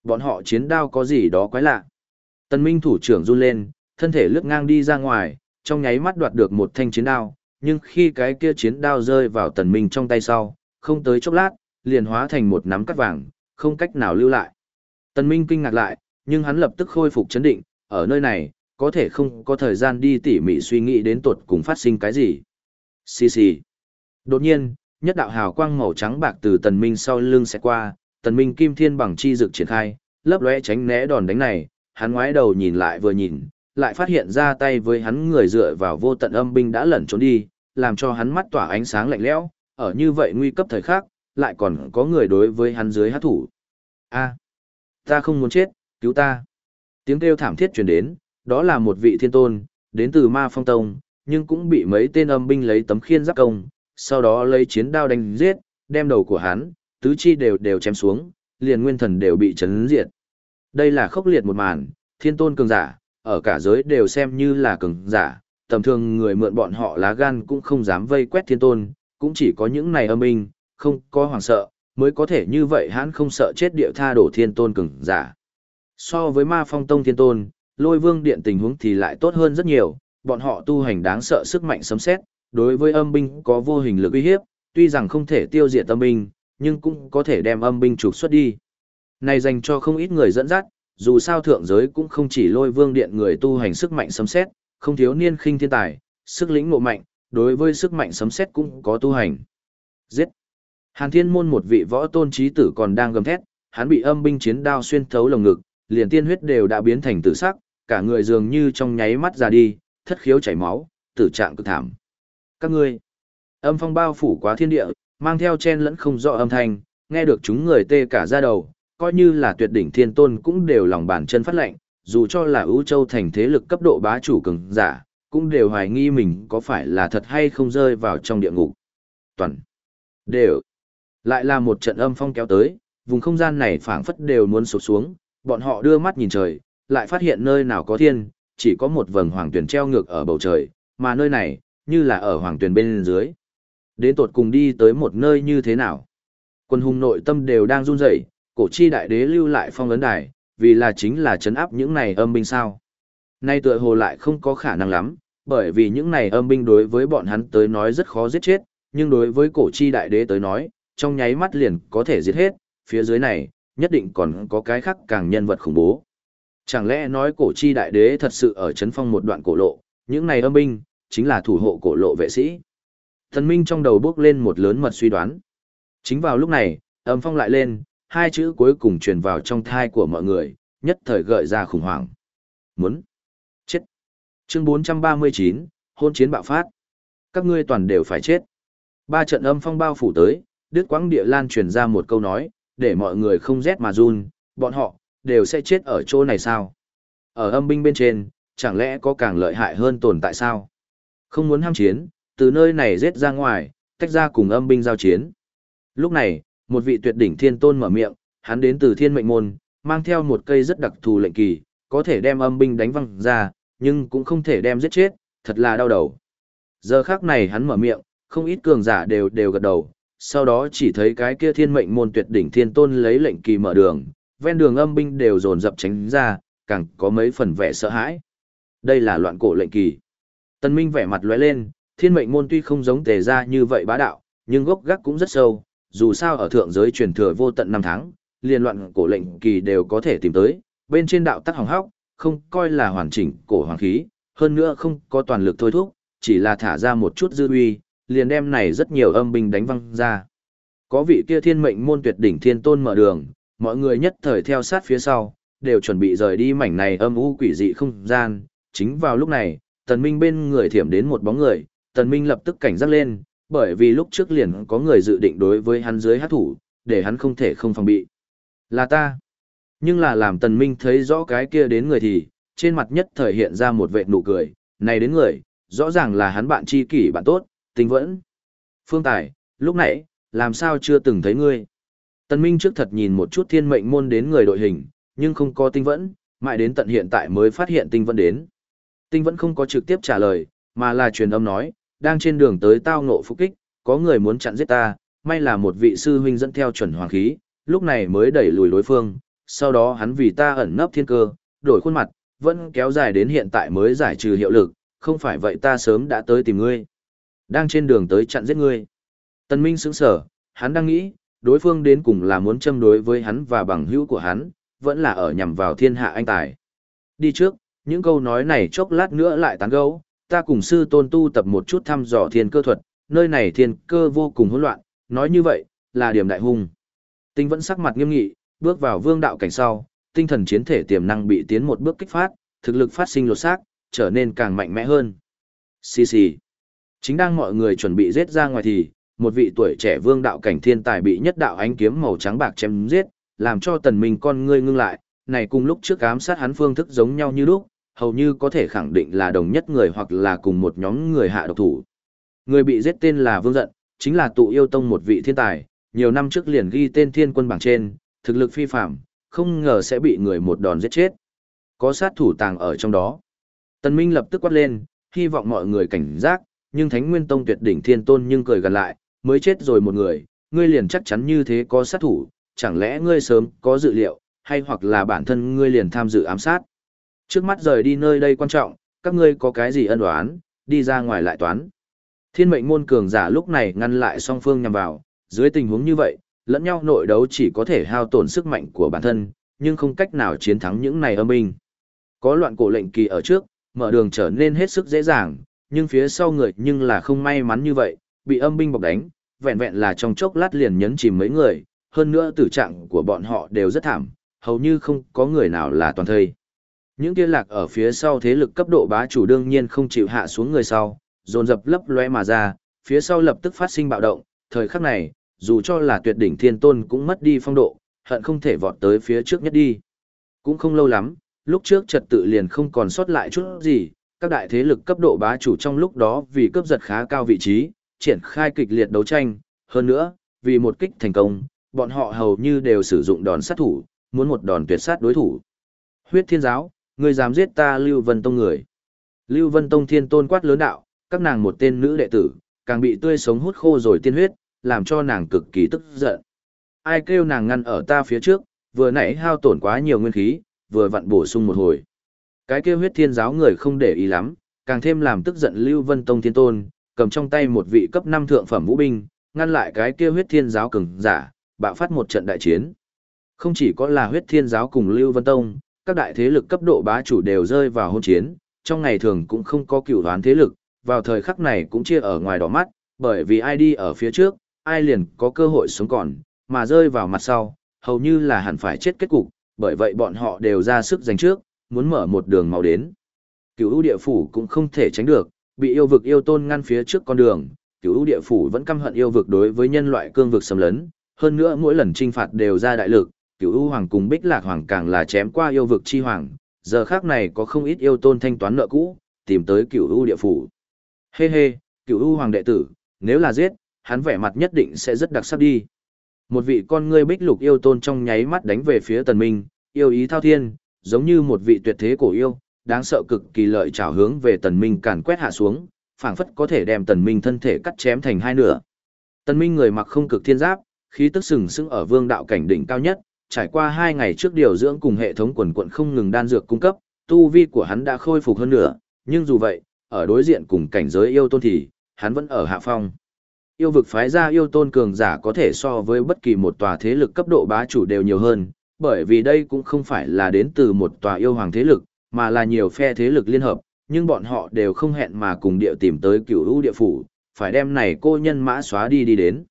Bọn họ chiến đao có gì đó quái lạ. Tần Minh thủ trưởng run lên, thân thể lướt ngang đi ra ngoài, trong nháy mắt đoạt được một thanh chiến đao, nhưng khi cái kia chiến đao rơi vào Tần Minh trong tay sau, không tới chốc lát, liền hóa thành một nắm cắt vàng, không cách nào lưu lại. Tần Minh kinh ngạc lại, nhưng hắn lập tức khôi phục chấn định, ở nơi này, có thể không có thời gian đi tỉ mỉ suy nghĩ đến tuột cùng phát sinh cái gì. Xì xì. Đột nhiên, nhất đạo hào quang màu trắng bạc từ Tần Minh sau lưng sẽ qua, Tần Minh kim thiên bằng chi dực triển khai, lấp lóe tránh né đòn đánh này, hắn ngoái đầu nhìn lại vừa nhìn, lại phát hiện ra tay với hắn người dựa vào vô tận âm binh đã lẩn trốn đi, làm cho hắn mắt tỏa ánh sáng lạnh lẽo, ở như vậy nguy cấp thời khắc, lại còn có người đối với hắn dưới hát thủ. A, ta không muốn chết, cứu ta. Tiếng kêu thảm thiết truyền đến, đó là một vị thiên tôn, đến từ ma phong tông, nhưng cũng bị mấy tên âm binh lấy tấm khiên giáp công, sau đó lấy chiến đao đánh giết, đem đầu của hắn, tứ chi đều đều chém xuống, liền nguyên thần đều bị chấn diệt. Đây là khốc liệt một màn, thiên tôn cường giả, ở cả giới đều xem như là cường giả, tầm thường người mượn bọn họ lá gan cũng không dám vây quét thiên tôn, cũng chỉ có những này âm binh, không có hoàng sợ, mới có thể như vậy hắn không sợ chết địa tha đổ thiên tôn cường giả. So với ma phong tông thiên tôn, lôi vương điện tình huống thì lại tốt hơn rất nhiều, bọn họ tu hành đáng sợ sức mạnh sấm xét, đối với âm binh có vô hình lực uy hiếp, tuy rằng không thể tiêu diệt âm binh, nhưng cũng có thể đem âm binh trục xuất đi. Này dành cho không ít người dẫn dắt, dù sao thượng giới cũng không chỉ lôi vương điện người tu hành sức mạnh sấm xét, không thiếu niên khinh thiên tài, sức lĩnh ngộ mạnh, đối với sức mạnh sấm xét cũng có tu hành. Giết! Hàn thiên môn một vị võ tôn trí tử còn đang gầm thét, hắn bị âm binh chiến đao xuyên thấu lồng ngực, liền tiên huyết đều đã biến thành tử sắc, cả người dường như trong nháy mắt ra đi, thất khiếu chảy máu, tử trạng cực thảm. Các ngươi, âm phong bao phủ quá thiên địa, mang theo chen lẫn không rõ âm thanh, nghe được chúng người tê cả da đầu, coi như là tuyệt đỉnh thiên tôn cũng đều lòng bàn chân phát lệnh, dù cho là ưu châu thành thế lực cấp độ bá chủ cường giả, cũng đều hoài nghi mình có phải là thật hay không rơi vào trong địa ngục. Toàn, đều, lại là một trận âm phong kéo tới, vùng không gian này phảng phất đều muốn sụp xuống, bọn họ đưa mắt nhìn trời, lại phát hiện nơi nào có thiên, chỉ có một vầng hoàng tuyển treo ngược ở bầu trời, mà nơi này, như là ở hoàng tuyển bên dưới. Đến tột cùng đi tới một nơi như thế nào? Quân hùng nội tâm đều đang run rẩy, cổ chi đại đế lưu lại phong ấn đài, vì là chính là chấn áp những này âm binh sao. Nay tựa hồ lại không có khả năng lắm, bởi vì những này âm binh đối với bọn hắn tới nói rất khó giết chết, nhưng đối với cổ chi đại đế tới nói, trong nháy mắt liền có thể giết hết, phía dưới này, nhất định còn có cái khác càng nhân vật khủng bố. Chẳng lẽ nói cổ chi đại đế thật sự ở chấn phong một đoạn cổ lộ, những này âm binh, chính là thủ hộ cổ lộ vệ sĩ. Thần Minh trong đầu bước lên một lớn mật suy đoán. Chính vào lúc này, âm phong lại lên, hai chữ cuối cùng truyền vào trong thai của mọi người, nhất thời gợi ra khủng hoảng. Muốn chết. Chương 439, hôn chiến bạo phát. Các ngươi toàn đều phải chết. Ba trận âm phong bao phủ tới, Đức quãng Địa Lan truyền ra một câu nói, để mọi người không rét mà run, bọn họ, đều sẽ chết ở chỗ này sao? Ở âm binh bên trên, chẳng lẽ có càng lợi hại hơn tồn tại sao? Không muốn ham chiến, từ nơi này giết ra ngoài, tách ra cùng âm binh giao chiến. Lúc này, một vị tuyệt đỉnh thiên tôn mở miệng, hắn đến từ thiên mệnh môn, mang theo một cây rất đặc thù lệnh kỳ, có thể đem âm binh đánh văng ra, nhưng cũng không thể đem giết chết, thật là đau đầu. Giờ khắc này hắn mở miệng, không ít cường giả đều đều gật đầu, sau đó chỉ thấy cái kia thiên mệnh môn tuyệt đỉnh thiên tôn lấy lệnh kỳ mở đường, ven đường âm binh đều dồn dập tránh ra, càng có mấy phần vẻ sợ hãi. Đây là loạn cổ lệnh kỳ. Tân Minh vẻ mặt lóe lên, thiên mệnh môn tuy không giống tề gia như vậy bá đạo, nhưng gốc gác cũng rất sâu, dù sao ở thượng giới truyền thừa vô tận năm tháng, liên loạn cổ lệnh kỳ đều có thể tìm tới, bên trên đạo tắc hỏng hóc, không coi là hoàn chỉnh cổ hoàng khí, hơn nữa không có toàn lực thôi thúc, chỉ là thả ra một chút dư uy, liền đem này rất nhiều âm binh đánh văng ra. Có vị kia thiên mệnh môn tuyệt đỉnh thiên tôn mở đường, mọi người nhất thời theo sát phía sau, đều chuẩn bị rời đi mảnh này âm u quỷ dị không gian. Chính vào lúc này, tần minh bên người thiểm đến một bóng người, tần minh lập tức cảnh giác lên, bởi vì lúc trước liền có người dự định đối với hắn dưới hát thủ, để hắn không thể không phòng bị. Là ta. Nhưng là làm tần minh thấy rõ cái kia đến người thì, trên mặt nhất thời hiện ra một vệ nụ cười, này đến người, rõ ràng là hắn bạn tri kỷ bạn tốt, tình vẫn. Phương Tài, lúc nãy, làm sao chưa từng thấy ngươi? Tần Minh trước thật nhìn một chút thiên mệnh môn đến người đội hình, nhưng không có tinh vẫn, mãi đến tận hiện tại mới phát hiện tinh vẫn đến. Tinh vẫn không có trực tiếp trả lời, mà là truyền âm nói, đang trên đường tới tao ngộ phục kích, có người muốn chặn giết ta, may là một vị sư huynh dẫn theo chuẩn hoàng khí, lúc này mới đẩy lùi đối phương, sau đó hắn vì ta ẩn nấp thiên cơ, đổi khuôn mặt, vẫn kéo dài đến hiện tại mới giải trừ hiệu lực, không phải vậy ta sớm đã tới tìm ngươi. Đang trên đường tới chặn giết ngươi. Tần Minh sững sờ, hắn đang nghĩ, đối phương đến cùng là muốn châm đối với hắn và bằng hữu của hắn, vẫn là ở nhằm vào thiên hạ anh tài. Đi trước, những câu nói này chốc lát nữa lại tán gẫu, ta cùng sư tôn tu tập một chút thăm dò thiên cơ thuật, nơi này thiên cơ vô cùng hỗn loạn, nói như vậy, là điểm đại hung. Tinh vẫn sắc mặt nghiêm nghị, bước vào vương đạo cảnh sau, tinh thần chiến thể tiềm năng bị tiến một bước kích phát, thực lực phát sinh lột xác, trở nên càng mạnh mẽ hơn. Xì xì. Chính đang mọi người chuẩn bị giết ra ngoài thì, một vị tuổi trẻ vương đạo cảnh thiên tài bị nhất đạo ánh kiếm màu trắng bạc chém giết, làm cho tần minh con ngươi ngưng lại, này cùng lúc trước ám sát hắn phương thức giống nhau như lúc, hầu như có thể khẳng định là đồng nhất người hoặc là cùng một nhóm người hạ độc thủ. Người bị giết tên là Vương Dận, chính là tụ yêu tông một vị thiên tài, nhiều năm trước liền ghi tên thiên quân bảng trên, thực lực phi phạm, không ngờ sẽ bị người một đòn giết chết. Có sát thủ tàng ở trong đó. Tần Minh lập tức quát lên, hy vọng mọi người cảnh giác, nhưng Thánh Nguyên Tông tuyệt đỉnh thiên tôn nhưng cười gần lại, mới chết rồi một người, ngươi liền chắc chắn như thế có sát thủ, chẳng lẽ ngươi sớm có dự liệu, hay hoặc là bản thân ngươi liền tham dự ám sát. Trước mắt rời đi nơi đây quan trọng, các ngươi có cái gì ân oán, đi ra ngoài lại toán. Thiên mệnh môn cường giả lúc này ngăn lại song phương nhằm vào, dưới tình huống như vậy, lẫn nhau nội đấu chỉ có thể hao tổn sức mạnh của bản thân, nhưng không cách nào chiến thắng những này âm binh. Có loạn cổ lệnh kỳ ở trước, mở đường trở nên hết sức dễ dàng, nhưng phía sau người nhưng là không may mắn như vậy, bị âm binh bọc đánh, vẹn vẹn là trong chốc lát liền nhấn chìm mấy người, hơn nữa tử trạng của bọn họ đều rất thảm, hầu như không có người nào là toàn thây. Những kia lạc ở phía sau thế lực cấp độ bá chủ đương nhiên không chịu hạ xuống người sau, dồn dập lấp lóe mà ra, phía sau lập tức phát sinh bạo động, thời khắc này, dù cho là tuyệt đỉnh thiên tôn cũng mất đi phong độ, hận không thể vọt tới phía trước nhất đi. Cũng không lâu lắm, lúc trước trật tự liền không còn sót lại chút gì, các đại thế lực cấp độ bá chủ trong lúc đó vì cướp giật khá cao vị trí, triển khai kịch liệt đấu tranh, hơn nữa, vì một kích thành công, bọn họ hầu như đều sử dụng đòn sát thủ, muốn một đòn tuyệt sát đối thủ. Huyết thiên giáo, người dám giết ta Lưu Vân Tông người. Lưu Vân Tông thiên tôn quát lớn đạo, các nàng một tên nữ đệ tử, càng bị tươi sống hút khô rồi tiên huyết, làm cho nàng cực kỳ tức giận. Ai kêu nàng ngăn ở ta phía trước, vừa nãy hao tổn quá nhiều nguyên khí, vừa vặn bổ sung một hồi. Cái kêu huyết thiên giáo người không để ý lắm, càng thêm làm tức giận Lưu Vân Tông thiên tôn, cầm trong tay một vị cấp 5 thượng phẩm vũ binh, ngăn lại cái kia huyết thiên giáo cường giả, bạo phát một trận đại chiến. Không chỉ có là huyết thiên giáo cùng Lưu Vân Tông, các đại thế lực cấp độ bá chủ đều rơi vào hôn chiến, trong ngày thường cũng không có cựu đoán thế lực, vào thời khắc này cũng chia ở ngoài đỏ mắt, bởi vì ai đi ở phía trước, ai liền có cơ hội sống còn, mà rơi vào mặt sau, hầu như là hẳn phải chết kết cục, bởi vậy bọn họ đều ra sức giành trước, muốn mở một đường màu đến. Cựu ưu địa phủ cũng không thể tránh được, bị yêu vực yêu tôn ngăn phía trước con đường, cựu địa phủ vẫn căm hận yêu vực đối với nhân loại cương vực xâm lấn, hơn nữa mỗi lần trinh phạt đều ra đại lực, cựu hoàng cùng bích lạc hoàng càng là chém qua yêu vực chi hoàng, giờ khác này có không ít yêu tôn thanh toán nợ cũ, tìm tới cựu địa phủ. Hê hê, cựu ưu hoàng đệ tử, nếu là giết, hắn vẻ mặt nhất định sẽ rất đặc sắc đi. Một vị con ngươi bích lục yêu tôn trong nháy mắt đánh về phía tần minh, yêu ý thao thiên, giống như một vị tuyệt thế cổ yêu, đáng sợ cực kỳ lợi trảo hướng về tần minh càn quét hạ xuống, phảng phất có thể đem tần minh thân thể cắt chém thành hai nửa. Tần minh người mặc không cực thiên giáp, khí tức sừng sững ở vương đạo cảnh đỉnh cao nhất, trải qua hai ngày trước điều dưỡng cùng hệ thống quần quận không ngừng đan dược cung cấp, tu vi của hắn đã khôi phục hơn nửa, nhưng dù vậy, ở đối diện cùng cảnh giới yêu tôn thì, hắn vẫn ở hạ phong. Yêu vực phái ra yêu tôn cường giả có thể so với bất kỳ một tòa thế lực cấp độ bá chủ đều nhiều hơn, bởi vì đây cũng không phải là đến từ một tòa yêu hoàng thế lực, mà là nhiều phe thế lực liên hợp, nhưng bọn họ đều không hẹn mà cùng địa tìm tới cửu ưu địa phủ, phải đem này cô nhân mã xóa đi đi đến.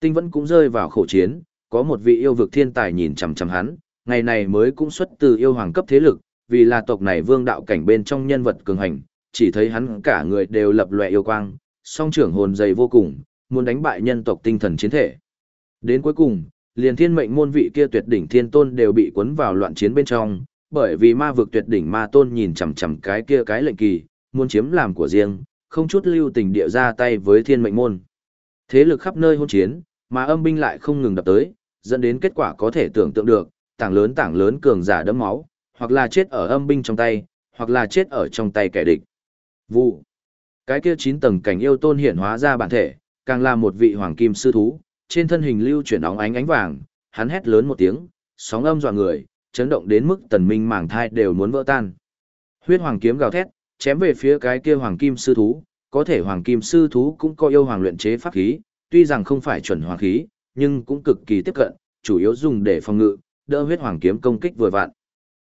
Tinh vẫn cũng rơi vào khổ chiến, có một vị yêu vực thiên tài nhìn chằm chằm hắn, ngày này mới cũng xuất từ yêu hoàng cấp thế lực, vì là tộc này vương đạo cảnh bên trong nhân vật cường hành, chỉ thấy hắn cả người đều lập lòe yêu quang, song trưởng hồn dày vô cùng, muốn đánh bại nhân tộc tinh thần chiến thể. Đến cuối cùng, liền thiên mệnh môn vị kia tuyệt đỉnh thiên tôn đều bị cuốn vào loạn chiến bên trong, bởi vì ma vực tuyệt đỉnh ma tôn nhìn chằm chằm cái kia cái lệnh kỳ, muốn chiếm làm của riêng, không chút lưu tình địa ra tay với thiên mệnh môn. Thế lực khắp nơi hôn chiến, mà âm binh lại không ngừng đập tới, dẫn đến kết quả có thể tưởng tượng được, tảng lớn tảng lớn cường giả đẫm máu, hoặc là chết ở âm binh trong tay, hoặc là chết ở trong tay kẻ địch. Vụ. Cái kia chín tầng cảnh yêu tôn hiển hóa ra bản thể, càng là một vị hoàng kim sư thú, trên thân hình lưu chuyển óng ánh ánh vàng, hắn hét lớn một tiếng, sóng âm dọa người, chấn động đến mức tần minh màng thai đều muốn vỡ tan. Huyết hoàng kiếm gào thét, chém về phía cái kia hoàng kim sư thú, có thể hoàng kim sư thú cũng có yêu hoàng luyện chế pháp khí, tuy rằng không phải chuẩn hoàng khí, nhưng cũng cực kỳ tiếp cận, chủ yếu dùng để phòng ngự, đỡ huyết hoàng kiếm công kích vừa vặn.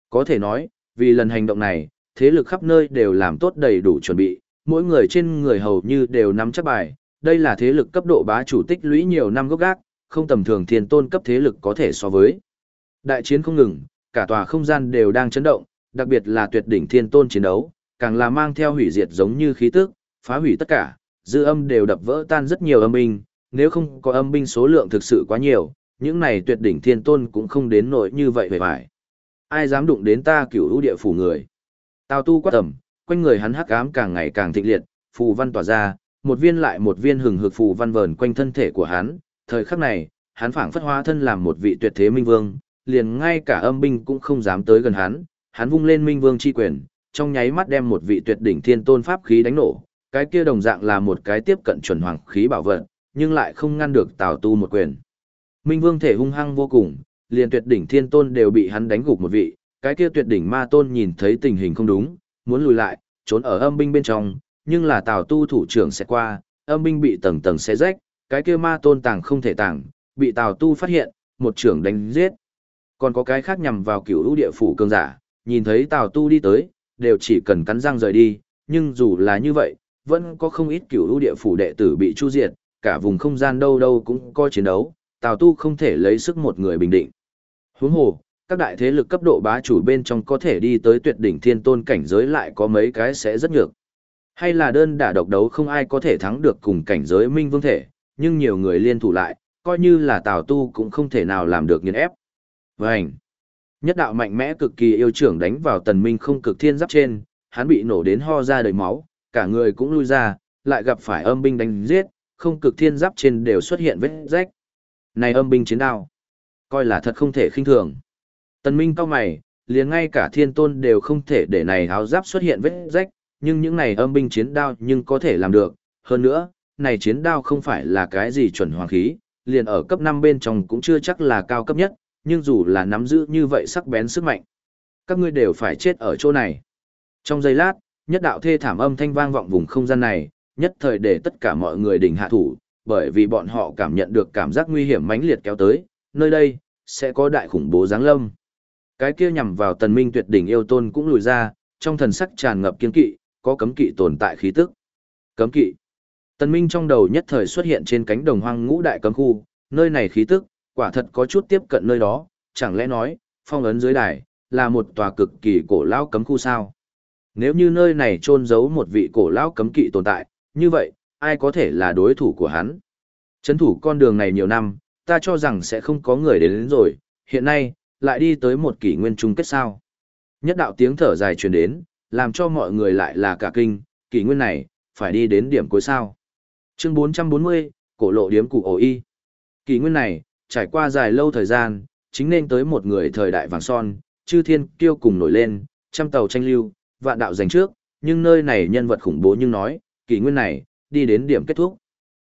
Có thể nói, vì lần hành động này, thế lực khắp nơi đều làm tốt đầy đủ chuẩn bị, mỗi người trên người hầu như đều nắm chắc bài, đây là thế lực cấp độ bá chủ tích lũy nhiều năm gốc gác, không tầm thường thiên tôn cấp thế lực có thể so với. Đại chiến không ngừng, cả tòa không gian đều đang chấn động, đặc biệt là tuyệt đỉnh thiên tôn chiến đấu, càng là mang theo hủy diệt giống như khí tức, phá hủy tất cả, dư âm đều đập vỡ tan rất nhiều âm binh, nếu không có âm binh số lượng thực sự quá nhiều, những này tuyệt đỉnh thiên tôn cũng không đến nỗi như vậy về phải. Ai dám đụng đến ta cửu lũ địa phủ người. Tào tu quát tầm, quanh người hắn hắc ám càng ngày càng thịnh liệt, phù văn tỏa ra, một viên lại một viên hừng hực phù văn vờn quanh thân thể của hắn, thời khắc này, hắn phảng phất hóa thân làm một vị tuyệt thế minh vương, liền ngay cả âm binh cũng không dám tới gần hắn, hắn vung lên minh vương chi quyền, trong nháy mắt đem một vị tuyệt đỉnh thiên tôn pháp khí đánh nổ, cái kia đồng dạng là một cái tiếp cận chuẩn hoàng khí bảo vật, nhưng lại không ngăn được Tào Tu một quyền. Minh Vương thể hung hăng vô cùng, liền tuyệt đỉnh thiên tôn đều bị hắn đánh gục một vị, cái kia tuyệt đỉnh ma tôn nhìn thấy tình hình không đúng, muốn lùi lại, trốn ở âm binh bên trong, nhưng là Tào Tu thủ trưởng sẽ qua, âm binh bị tầng tầng xé rách, cái kia ma tôn tàng không thể tàng, bị Tào Tu phát hiện, một trưởng đánh giết. Còn có cái khác nhằm vào cửu lũ địa phủ cường giả, nhìn thấy Tào Tu đi tới, đều chỉ cần cắn răng rời đi, nhưng dù là như vậy, vẫn có không ít cửu lũ địa phủ đệ tử bị chu diệt, cả vùng không gian đâu đâu cũng có chiến đấu, Tào Tu không thể lấy sức một người bình định. Huống hồ, các đại thế lực cấp độ bá chủ bên trong có thể đi tới tuyệt đỉnh thiên tôn cảnh giới lại có mấy cái sẽ rất nhược. Hay là đơn đả độc đấu không ai có thể thắng được cùng cảnh giới minh vương thể, nhưng nhiều người liên thủ lại, coi như là Tào Tu cũng không thể nào làm được nghiền ép. Vânh! Nhất đạo mạnh mẽ cực kỳ yêu trưởng đánh vào tần minh không cực thiên giáp trên, hắn bị nổ đến ho ra đầy máu, cả người cũng lui ra, lại gặp phải âm binh đánh giết, không cực thiên giáp trên đều xuất hiện vết rách. Này âm binh chiến đao, coi là thật không thể khinh thường. Tần Minh cao mày, liền ngay cả thiên tôn đều không thể để này áo giáp xuất hiện vết rách, nhưng những này âm binh chiến đao nhưng có thể làm được. Hơn nữa, này chiến đao không phải là cái gì chuẩn hoàng khí, liền ở cấp 5 bên trong cũng chưa chắc là cao cấp nhất, nhưng dù là nắm giữ như vậy sắc bén sức mạnh, các ngươi đều phải chết ở chỗ này. Trong giây lát, nhất đạo thê thảm âm thanh vang vọng vùng không gian này, nhất thời để tất cả mọi người đình hạ thủ, bởi vì bọn họ cảm nhận được cảm giác nguy hiểm mãnh liệt kéo tới, nơi đây, sẽ có đại khủng bố giáng lâm. Cái kia nhằm vào tần minh tuyệt đỉnh yêu tôn cũng lùi ra, trong thần sắc tràn ngập kiên kỵ, có cấm kỵ tồn tại khí tức. Cấm kỵ. Tần minh trong đầu nhất thời xuất hiện trên cánh đồng hoang ngũ đại cấm khu, nơi này khí tức, quả thật có chút tiếp cận nơi đó, chẳng lẽ nói, phong ấn dưới đài, là một tòa cực kỳ cổ lão cấm khu sao? Nếu như nơi này trôn giấu một vị cổ lão cấm kỵ tồn tại, như vậy, ai có thể là đối thủ của hắn? Chấn thủ con đường này nhiều năm, ta cho rằng sẽ không có người đến, đến rồi, hiện nay, lại đi tới một kỷ nguyên chung kết sao. Nhất đạo tiếng thở dài truyền đến, làm cho mọi người lại là cả kinh, kỷ nguyên này, phải đi đến điểm cuối sao. Chương 440, cổ lộ điếm cụ ổ y. Kỷ nguyên này, trải qua dài lâu thời gian, chính nên tới một người thời đại vàng son, chư thiên kiêu cùng nổi lên, trăm tàu tranh lưu, vạn đạo giành trước, nhưng nơi này nhân vật khủng bố nhưng nói, kỷ nguyên này, đi đến điểm kết thúc.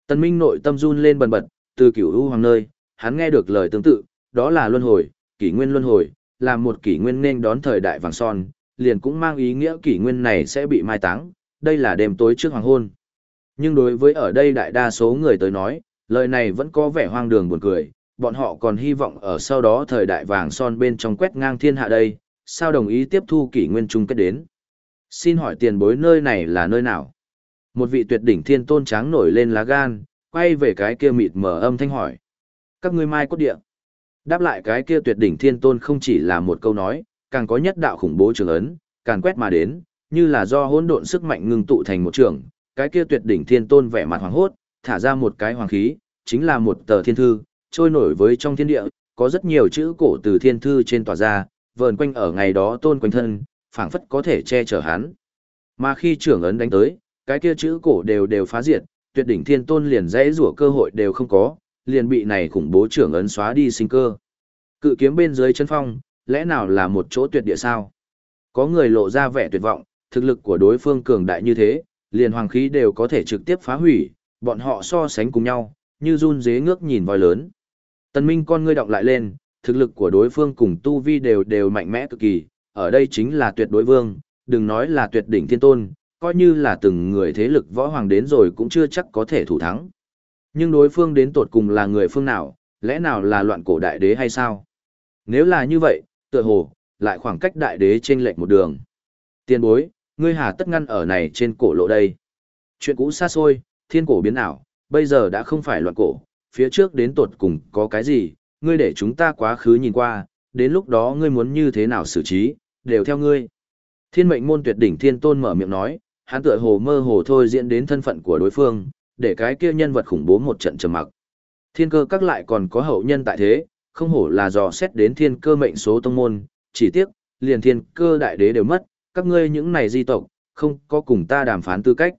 Tần Minh nội tâm run lên bần bật, từ cửu u hoàng nơi, hắn nghe được lời tương tự, đó là luân hồi, kỷ nguyên luân hồi, là một kỷ nguyên nên đón thời đại vàng son, liền cũng mang ý nghĩa kỷ nguyên này sẽ bị mai táng, đây là đêm tối trước hoàng hôn. Nhưng đối với ở đây đại đa số người tới nói, lời này vẫn có vẻ hoang đường buồn cười, bọn họ còn hy vọng ở sau đó thời đại vàng son bên trong quét ngang thiên hạ đây, sao đồng ý tiếp thu kỷ nguyên chung kết đến. Xin hỏi tiền bối nơi này là nơi nào? Một vị tuyệt đỉnh thiên tôn tráng nổi lên lá gan, quay về cái kia mịt mở âm thanh hỏi. Các ngươi mai cốt địa. Đáp lại cái kia tuyệt đỉnh thiên tôn không chỉ là một câu nói, càng có nhất đạo khủng bố trường ấn, càng quét mà đến, như là do hỗn độn sức mạnh ngưng tụ thành một trường, cái kia tuyệt đỉnh thiên tôn vẻ mặt hoàng hốt, thả ra một cái hoàng khí, chính là một tờ thiên thư, trôi nổi với trong thiên địa, có rất nhiều chữ cổ từ thiên thư trên tòa ra, vờn quanh ở ngày đó tôn quanh thân, phảng phất có thể che chở hắn. Mà khi trưởng ấn đánh tới, cái kia chữ cổ đều đều phá diệt, tuyệt đỉnh thiên tôn liền dễ rủa cơ hội đều không có, liền bị này khủng bố trưởng ấn xóa đi sinh cơ. Cự kiếm bên dưới chân phong, lẽ nào là một chỗ tuyệt địa sao? Có người lộ ra vẻ tuyệt vọng, thực lực của đối phương cường đại như thế, liền hoàng khí đều có thể trực tiếp phá hủy, bọn họ so sánh cùng nhau, như run dế ngước nhìn voi lớn. Tần Minh con ngươi động lại lên, thực lực của đối phương cùng tu vi đều đều mạnh mẽ cực kỳ, ở đây chính là tuyệt đối vương, đừng nói là tuyệt đỉnh thiên tôn, coi như là từng người thế lực võ hoàng đến rồi cũng chưa chắc có thể thủ thắng. Nhưng đối phương đến tột cùng là người phương nào, lẽ nào là loạn cổ đại đế hay sao? Nếu là như vậy, tựa hồ, lại khoảng cách đại đế trên lệch một đường. Tiên bối, ngươi hà tất ngăn ở này trên cổ lộ đây. Chuyện cũ xa xôi, thiên cổ biến ảo, bây giờ đã không phải loạn cổ, phía trước đến tột cùng có cái gì, ngươi để chúng ta quá khứ nhìn qua, đến lúc đó ngươi muốn như thế nào xử trí, đều theo ngươi. Thiên mệnh môn tuyệt đỉnh thiên tôn mở miệng nói, hắn tựa hồ mơ hồ thôi diễn đến thân phận của đối phương, để cái kia nhân vật khủng bố một trận trầm mặc. Thiên cơ các lại còn có hậu nhân tại thế, không hổ là dò xét đến thiên cơ mệnh số tông môn, chỉ tiếc, liền thiên cơ đại đế đều mất, các ngươi những này di tộc, không có cùng ta đàm phán tư cách.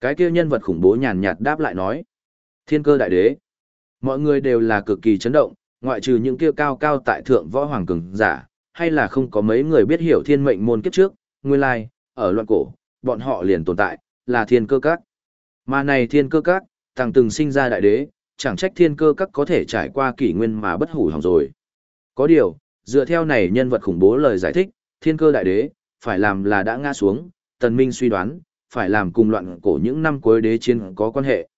Cái kia nhân vật khủng bố nhàn nhạt đáp lại nói, thiên cơ đại đế. Mọi người đều là cực kỳ chấn động, ngoại trừ những kia cao cao tại thượng võ hoàng cường giả, hay là không có mấy người biết hiểu thiên mệnh môn kiếp trước, nguyên lai, ở loạn cổ, bọn họ liền tồn tại, là thiên cơ các. Mà này thiên cơ các, thằng từng sinh ra đại đế, chẳng trách thiên cơ các có thể trải qua kỷ nguyên mà bất hủ hỏng rồi. Có điều, dựa theo này nhân vật khủng bố lời giải thích, thiên cơ đại đế, phải làm là đã ngã xuống, tần minh suy đoán, phải làm cùng loạn cổ những năm cuối đế chiến có quan hệ.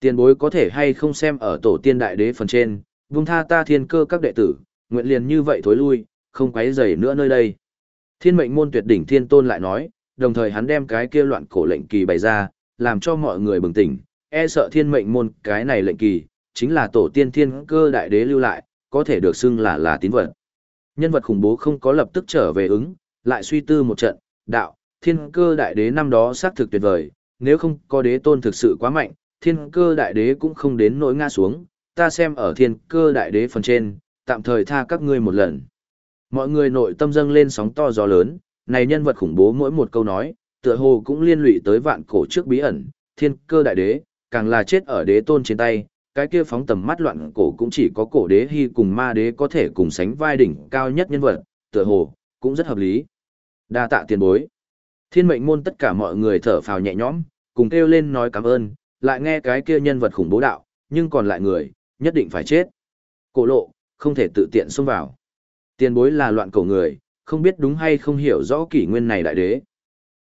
Tiền bối có thể hay không xem ở tổ tiên đại đế phần trên, vung tha ta thiên cơ các đệ tử, nguyện liền như vậy thối lui, không quấy rầy nữa nơi đây. Thiên mệnh môn tuyệt đỉnh thiên tôn lại nói, đồng thời hắn đem cái kia loạn cổ lệnh kỳ bày ra, làm cho mọi người bừng tỉnh, e sợ thiên mệnh môn cái này lệnh kỳ, chính là tổ tiên thiên cơ đại đế lưu lại, có thể được xưng là là tín vật. Nhân vật khủng bố không có lập tức trở về ứng, lại suy tư một trận, đạo, thiên cơ đại đế năm đó xác thực tuyệt vời, nếu không có đế tôn thực sự quá mạnh, thiên cơ đại đế cũng không đến nỗi ngã xuống, ta xem ở thiên cơ đại đế phần trên, tạm thời tha các ngươi một lần. Mọi người nội tâm dâng lên sóng to gió lớn, này nhân vật khủng bố mỗi một câu nói, tựa hồ cũng liên lụy tới vạn cổ trước bí ẩn, thiên cơ đại đế, càng là chết ở đế tôn trên tay, cái kia phóng tầm mắt loạn cổ cũng chỉ có cổ đế hy cùng ma đế có thể cùng sánh vai đỉnh cao nhất nhân vật, tựa hồ, cũng rất hợp lý. Đa tạ tiền bối. Thiên mệnh môn tất cả mọi người thở phào nhẹ nhõm, cùng kêu lên nói cảm ơn, lại nghe cái kia nhân vật khủng bố đạo, nhưng còn lại người, nhất định phải chết. Cổ lộ, không thể tự tiện xông vào. Tiền bối là loạn cổ người, không biết đúng hay không hiểu rõ kỷ nguyên này đại đế.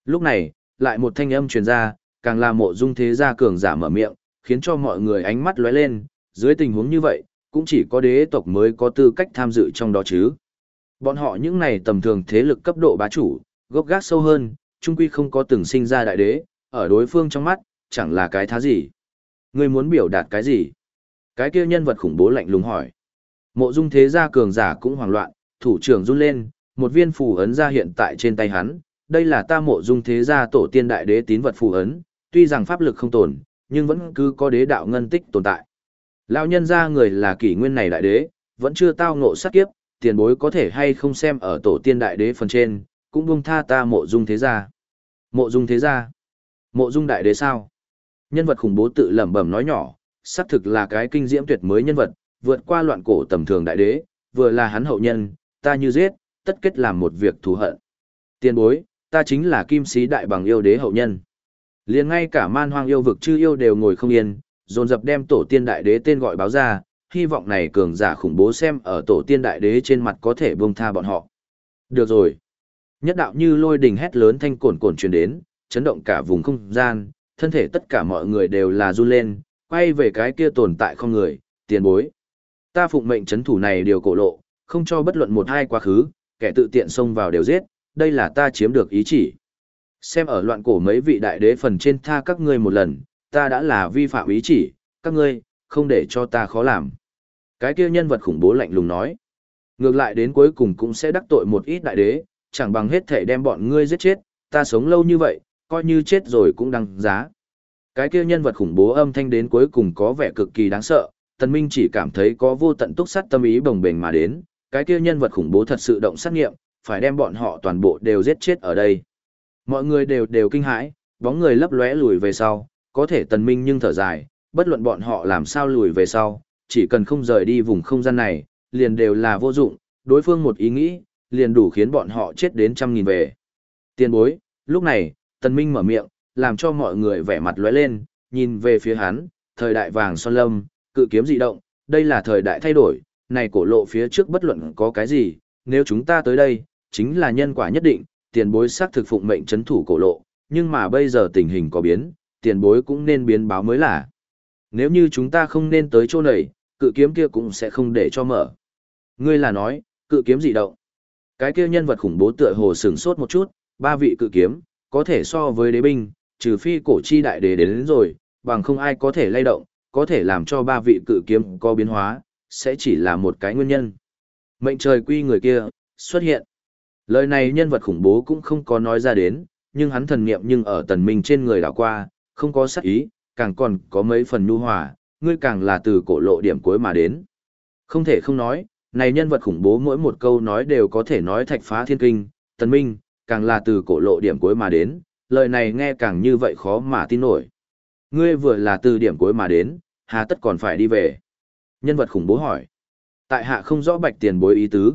Lúc này, lại một thanh âm truyền ra, càng là mộ dung thế gia cường giả mở miệng, khiến cho mọi người ánh mắt lóe lên, dưới tình huống như vậy, cũng chỉ có đế tộc mới có tư cách tham dự trong đó chứ. Bọn họ những này tầm thường thế lực cấp độ bá chủ, gốc gác sâu hơn, chung quy không có từng sinh ra đại đế, ở đối phương trong mắt, chẳng là cái thá gì. Ngươi muốn biểu đạt cái gì? Cái kia nhân vật khủng bố lạnh lùng hỏi. Mộ dung thế gia cường giả cũng hoảng loạn, thủ trưởng run lên, một viên phù ấn ra hiện tại trên tay hắn. Đây là ta mộ dung thế gia tổ tiên đại đế tín vật phù ấn, tuy rằng pháp lực không tồn, nhưng vẫn cứ có đế đạo ngân tích tồn tại. Lão nhân gia người là kỷ nguyên này đại đế, vẫn chưa tao ngộ sát kiếp, tiền bối có thể hay không xem ở tổ tiên đại đế phần trên, cũng buông tha ta mộ dung thế gia. Mộ dung thế gia? Mộ dung đại đế sao? Nhân vật khủng bố tự lẩm bẩm nói nhỏ, xác thực là cái kinh diễm tuyệt mới nhân vật, vượt qua loạn cổ tầm thường đại đế, vừa là hắn hậu nhân, ta như giết, tất kết làm một việc thù hận. tiên bối, ta chính là kim sĩ đại bằng yêu đế hậu nhân. liền ngay cả man hoang yêu vực chư yêu đều ngồi không yên, dồn dập đem tổ tiên đại đế tên gọi báo ra, hy vọng này cường giả khủng bố xem ở tổ tiên đại đế trên mặt có thể buông tha bọn họ. Được rồi. Nhất đạo như lôi đình hét lớn thanh cồn cồn truyền đến, chấn động cả vùng không gian, thân thể tất cả mọi người đều là run lên, quay về cái kia tồn tại không người, tiền bối. Ta phụng mệnh chấn thủ này điều cổ lộ, không cho bất luận một hai quá khứ, kẻ tự tiện xông vào đều giết, đây là ta chiếm được ý chỉ. Xem ở loạn cổ mấy vị đại đế phần trên tha các ngươi một lần, ta đã là vi phạm ý chỉ, các ngươi, không để cho ta khó làm. Cái kia nhân vật khủng bố lạnh lùng nói. Ngược lại đến cuối cùng cũng sẽ đắc tội một ít đại đế, chẳng bằng hết thể đem bọn ngươi giết chết, ta sống lâu như vậy, coi như chết rồi cũng đăng giá. Cái kia nhân vật khủng bố âm thanh đến cuối cùng có vẻ cực kỳ đáng sợ, Tần Minh chỉ cảm thấy có vô tận túc sát tâm ý bồng bềnh mà đến, cái kia nhân vật khủng bố thật sự động sát nghiệm, phải đem bọn họ toàn bộ đều giết chết ở đây. Mọi người đều đều kinh hãi, bóng người lấp lóe lùi về sau, có thể Tần Minh nhưng thở dài, bất luận bọn họ làm sao lùi về sau, chỉ cần không rời đi vùng không gian này, liền đều là vô dụng, đối phương một ý nghĩ, liền đủ khiến bọn họ chết đến trăm nghìn về. Tiên bối, lúc này, Tần Minh mở miệng, làm cho mọi người vẻ mặt lóe lên, nhìn về phía hắn, thời đại vàng son lâm, cự kiếm dị động, đây là thời đại thay đổi, này cổ lộ phía trước bất luận có cái gì, nếu chúng ta tới đây, chính là nhân quả nhất định, tiền bối xác thực phụng mệnh chấn thủ cổ lộ, nhưng mà bây giờ tình hình có biến, tiền bối cũng nên biến báo mới là. Nếu như chúng ta không nên tới chỗ này, cự kiếm kia cũng sẽ không để cho mở. Ngươi là nói, cự kiếm dị động? Cái kia nhân vật khủng bố tựa hồ sửng sốt một chút, ba vị cự kiếm, có thể so với đế binh, trừ phi cổ chi đại đế đến, đến rồi, bằng không ai có thể lay động, có thể làm cho ba vị cự kiếm có biến hóa, sẽ chỉ là một cái nguyên nhân. Mệnh trời quy người kia, xuất hiện. Lời này nhân vật khủng bố cũng không có nói ra đến, nhưng hắn thần niệm nhưng ở tần minh trên người đảo qua, không có sắc ý, càng còn có mấy phần nhu hòa, ngươi càng là từ cổ lộ điểm cuối mà đến. Không thể không nói, này nhân vật khủng bố mỗi một câu nói đều có thể nói thạch phá thiên kinh, tần minh, càng là từ cổ lộ điểm cuối mà đến, lời này nghe càng như vậy khó mà tin nổi. Ngươi vừa là từ điểm cuối mà đến, hà tất còn phải đi về. Nhân vật khủng bố hỏi. Tại hạ không rõ bạch tiền bối ý tứ.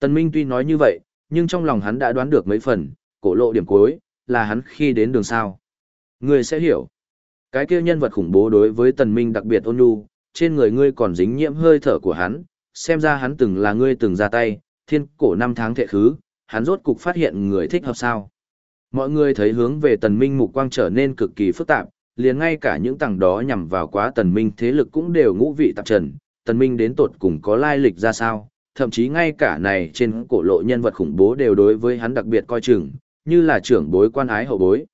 Tần Minh tuy nói như vậy, nhưng trong lòng hắn đã đoán được mấy phần, cổ lộ điểm cuối, là hắn khi đến đường sao. Ngươi sẽ hiểu. Cái kia nhân vật khủng bố đối với Tần Minh đặc biệt ôn nhu, trên người ngươi còn dính nhiễm hơi thở của hắn, xem ra hắn từng là ngươi từng ra tay, thiên cổ năm tháng thệ khứ, hắn rốt cục phát hiện người thích hợp sao. Mọi người thấy hướng về Tần Minh mục quang trở nên cực kỳ phức tạp, liền ngay cả những tầng đó nhằm vào quá Tần Minh thế lực cũng đều ngũ vị tạp trần, Tần Minh đến tột cùng có lai lịch ra sao, thậm chí ngay cả này trên cổ lộ nhân vật khủng bố đều đối với hắn đặc biệt coi chừng, như là trưởng bối quan ái hậu bối.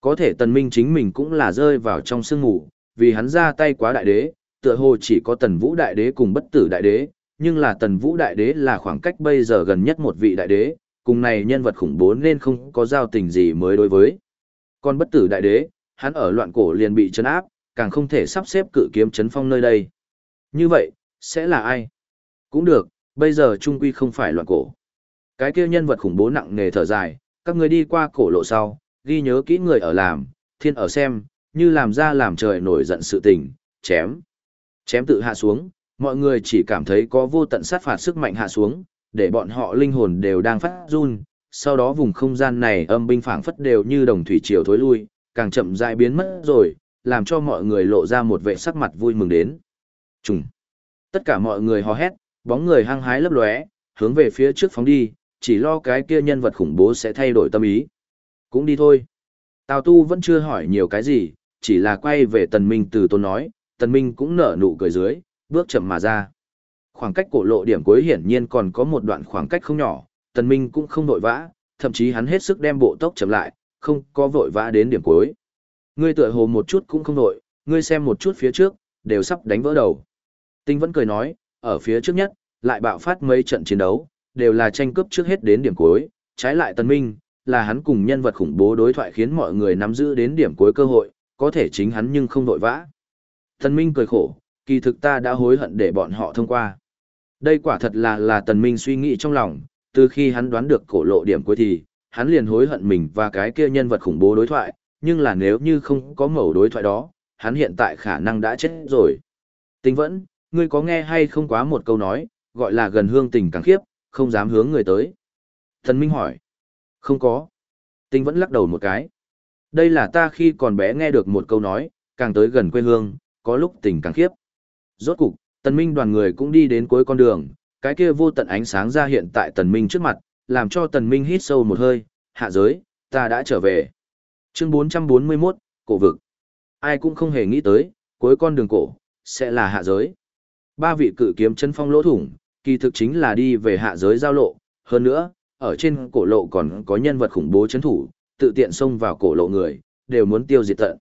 Có thể tần minh chính mình cũng là rơi vào trong sương ngủ, vì hắn ra tay quá đại đế, tựa hồ chỉ có tần vũ đại đế cùng bất tử đại đế, nhưng là tần vũ đại đế là khoảng cách bây giờ gần nhất một vị đại đế, cùng này nhân vật khủng bố nên không có giao tình gì mới đối với. Còn bất tử đại đế, hắn ở loạn cổ liền bị chấn áp, càng không thể sắp xếp cự kiếm chấn phong nơi đây. Như vậy, sẽ là ai? Cũng được, bây giờ trung quy không phải loạn cổ. Cái kia nhân vật khủng bố nặng nề thở dài, các người đi qua cổ lộ sau, ghi nhớ kỹ người ở làm, thiên ở xem, như làm ra làm trời nổi giận sự tình, chém. Chém tự hạ xuống, mọi người chỉ cảm thấy có vô tận sát phạt sức mạnh hạ xuống, để bọn họ linh hồn đều đang phát run, sau đó vùng không gian này âm binh phảng phất đều như đồng thủy triều thối lui, càng chậm rãi biến mất rồi, làm cho mọi người lộ ra một vẻ sắc mặt vui mừng đến. Trùng. Tất cả mọi người hò hét, bóng người hăng hái lấp lóe, hướng về phía trước phóng đi, chỉ lo cái kia nhân vật khủng bố sẽ thay đổi tâm ý. Cũng đi thôi. Tào Tu vẫn chưa hỏi nhiều cái gì, chỉ là quay về Tần Minh từ tôn nói, Tần Minh cũng nở nụ cười dưới, bước chậm mà ra. Khoảng cách cổ lộ điểm cuối hiển nhiên còn có một đoạn khoảng cách không nhỏ, Tần Minh cũng không vội vã, thậm chí hắn hết sức đem bộ tốc chậm lại, không có vội vã đến điểm cuối. Ngươi tựa hồ một chút cũng không vội, ngươi xem một chút phía trước, đều sắp đánh vỡ đầu. Tinh vẫn cười nói, ở phía trước nhất, lại bạo phát mấy trận chiến đấu, đều là tranh cướp trước hết đến điểm cuối, trái lại Tần Minh, là hắn cùng nhân vật khủng bố đối thoại khiến mọi người nắm giữ đến điểm cuối cơ hội, có thể chính hắn nhưng không vội vã. Tần Minh cười khổ, kỳ thực ta đã hối hận để bọn họ thông qua. Đây quả thật là là Tần Minh suy nghĩ trong lòng, từ khi hắn đoán được cổ lộ điểm cuối thì, hắn liền hối hận mình và cái kia nhân vật khủng bố đối thoại, nhưng là nếu như không có mẩu đối thoại đó, hắn hiện tại khả năng đã chết rồi. Tình vẫn, ngươi có nghe hay không quá một câu nói, gọi là gần hương tình càng khiếp, không dám hướng người tới. Thần Minh hỏi. Không có. Tinh vẫn lắc đầu một cái. Đây là ta khi còn bé nghe được một câu nói, càng tới gần quê hương, có lúc tình càng khiếp. Rốt cục, tần minh đoàn người cũng đi đến cuối con đường, cái kia vô tận ánh sáng ra hiện tại tần minh trước mặt, làm cho tần minh hít sâu một hơi, hạ giới, ta đã trở về. Chương 441, cổ vực. Ai cũng không hề nghĩ tới, cuối con đường cổ, sẽ là hạ giới. Ba vị cự kiếm chân phong lỗ thủng, kỳ thực chính là đi về hạ giới giao lộ, hơn nữa, ở trên cổ lộ còn có nhân vật khủng bố chấn thủ, tự tiện xông vào cổ lộ người, đều muốn tiêu diệt tận.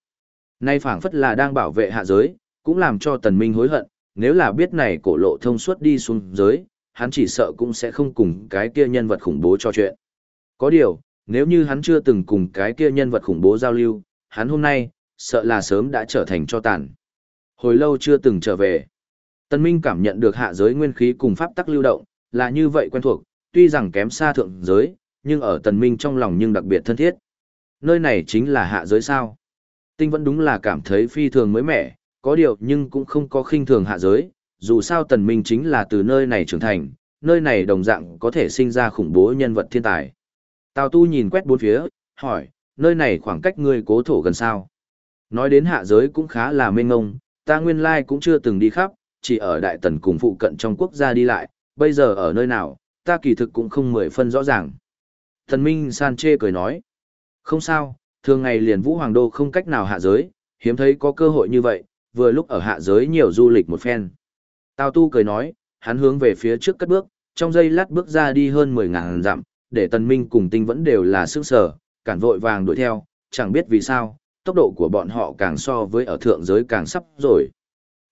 Nay phảng phất là đang bảo vệ hạ giới, cũng làm cho tần minh hối hận, nếu là biết này cổ lộ thông suốt đi xuống dưới, hắn chỉ sợ cũng sẽ không cùng cái kia nhân vật khủng bố cho chuyện. Có điều, nếu như hắn chưa từng cùng cái kia nhân vật khủng bố giao lưu, hắn hôm nay, sợ là sớm đã trở thành cho tàn. Hồi lâu chưa từng trở về. Tần Minh cảm nhận được hạ giới nguyên khí cùng pháp tắc lưu động, là như vậy quen thuộc, tuy rằng kém xa thượng giới, nhưng ở Tần Minh trong lòng nhưng đặc biệt thân thiết. Nơi này chính là hạ giới sao? Tinh vẫn đúng là cảm thấy phi thường mới mẻ, có điều nhưng cũng không có khinh thường hạ giới, dù sao Tần Minh chính là từ nơi này trưởng thành, nơi này đồng dạng có thể sinh ra khủng bố nhân vật thiên tài. Tào Tu nhìn quét bốn phía, hỏi, nơi này khoảng cách ngươi cố thổ gần sao? Nói đến hạ giới cũng khá là mênh ngông, ta nguyên lai cũng chưa từng đi khắp, chỉ ở Đại Tần cùng phụ cận trong quốc gia đi lại, bây giờ ở nơi nào, ta kỳ thực cũng không mười phân rõ ràng. Thần Minh San chê cười nói, không sao, thường ngày liền Vũ Hoàng Đô không cách nào hạ giới, hiếm thấy có cơ hội như vậy, vừa lúc ở hạ giới nhiều du lịch một phen. Tào Tu cười nói, hắn hướng về phía trước cất bước, trong giây lát bước ra đi hơn 10.000 dặm, để Tần Minh cùng Tinh vẫn đều là sức sở, cản vội vàng đuổi theo, chẳng biết vì sao, tốc độ của bọn họ càng so với ở thượng giới càng sắp rồi.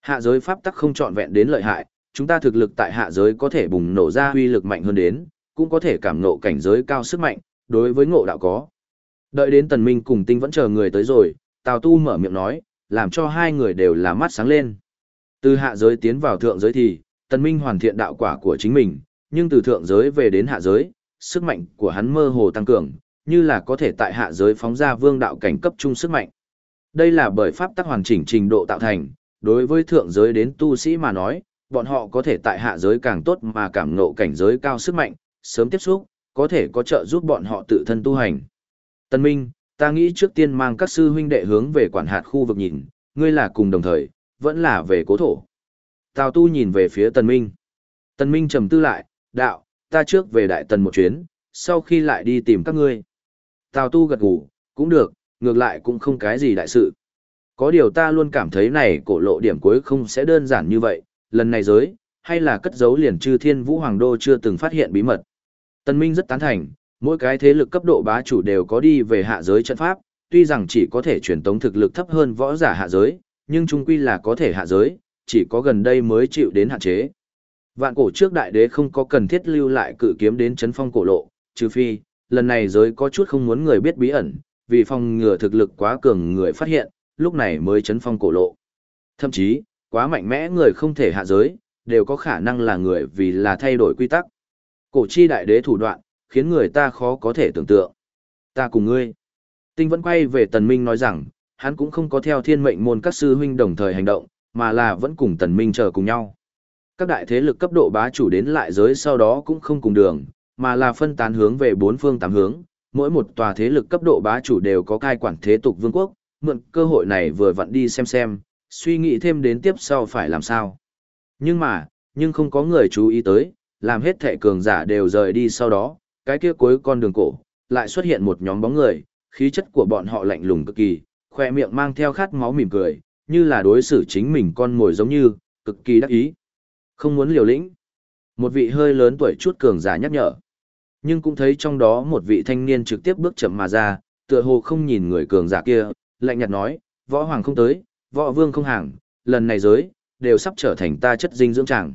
Hạ giới pháp tắc không trọn vẹn đến lợi hại, chúng ta thực lực tại hạ giới có thể bùng nổ ra huy lực mạnh hơn đến, cũng có thể cảm ngộ cảnh giới cao sức mạnh, đối với ngộ đạo có. Đợi đến Tần Minh cùng Tinh vẫn chờ người tới rồi, Tào Tu mở miệng nói, làm cho hai người đều là mắt sáng lên. Từ hạ giới tiến vào thượng giới thì, Tần Minh hoàn thiện đạo quả của chính mình, nhưng từ thượng giới về đến hạ giới, sức mạnh của hắn mơ hồ tăng cường, như là có thể tại hạ giới phóng ra vương đạo cảnh cấp trung sức mạnh. Đây là bởi pháp tắc hoàn chỉnh trình độ tạo thành, đối với thượng giới đến tu sĩ mà nói, bọn họ có thể tại hạ giới càng tốt mà cảm ngộ cảnh giới cao sức mạnh, sớm tiếp xúc, có thể có trợ giúp bọn họ tự thân tu hành. Tân Minh, ta nghĩ trước tiên mang các sư huynh đệ hướng về quản hạt khu vực nhìn, ngươi là cùng đồng thời, vẫn là về cố thổ. Tào tu nhìn về phía Tần Minh. Tần Minh trầm tư lại, đạo, ta trước về Đại Tần một chuyến, sau khi lại đi tìm các ngươi. Tào tu gật gù, cũng được, ngược lại cũng không cái gì đại sự. Có điều ta luôn cảm thấy này cổ lộ điểm cuối không sẽ đơn giản như vậy, lần này giới, hay là cất giấu liền chư thiên vũ hoàng đô chưa từng phát hiện bí mật. Tần Minh rất tán thành, mỗi cái thế lực cấp độ bá chủ đều có đi về hạ giới trận pháp, tuy rằng chỉ có thể truyền tống thực lực thấp hơn võ giả hạ giới, nhưng chung quy là có thể hạ giới, chỉ có gần đây mới chịu đến hạn chế. Vạn cổ trước đại đế không có cần thiết lưu lại cự kiếm đến chấn phong cổ lộ, trừ phi, lần này giới có chút không muốn người biết bí ẩn, vì phòng ngừa thực lực quá cường người phát hiện, lúc này mới chấn phong cổ lộ. Thậm chí, quá mạnh mẽ người không thể hạ giới, đều có khả năng là người vì là thay đổi quy tắc. Cổ chi đại đế thủ đoạn, khiến người ta khó có thể tưởng tượng. Ta cùng ngươi. Tinh vẫn quay về tần minh nói rằng, hắn cũng không có theo thiên mệnh môn các sư huynh đồng thời hành động, mà là vẫn cùng tần minh chờ cùng nhau. Các đại thế lực cấp độ bá chủ đến lại giới sau đó cũng không cùng đường, mà là phân tán hướng về bốn phương tám hướng, mỗi một tòa thế lực cấp độ bá chủ đều có cai quản thế tục vương quốc, mượn cơ hội này vừa vặn đi xem xem, suy nghĩ thêm đến tiếp sau phải làm sao. Nhưng mà, nhưng không có người chú ý tới, làm hết thệ cường giả đều rời đi sau đó, cái kia cuối con đường cổ, lại xuất hiện một nhóm bóng người, khí chất của bọn họ lạnh lùng cực kỳ, khoe miệng mang theo khát máu mỉm cười, như là đối xử chính mình con mồi giống như, cực kỳ đắc ý. Không muốn liều lĩnh. Một vị hơi lớn tuổi chút cường giả nhắc nhở. Nhưng cũng thấy trong đó một vị thanh niên trực tiếp bước chậm mà ra, tựa hồ không nhìn người cường giả kia, lạnh nhạt nói, võ hoàng không tới, võ vương không hàng, lần này giới, đều sắp trở thành ta chất dinh dưỡng chẳng.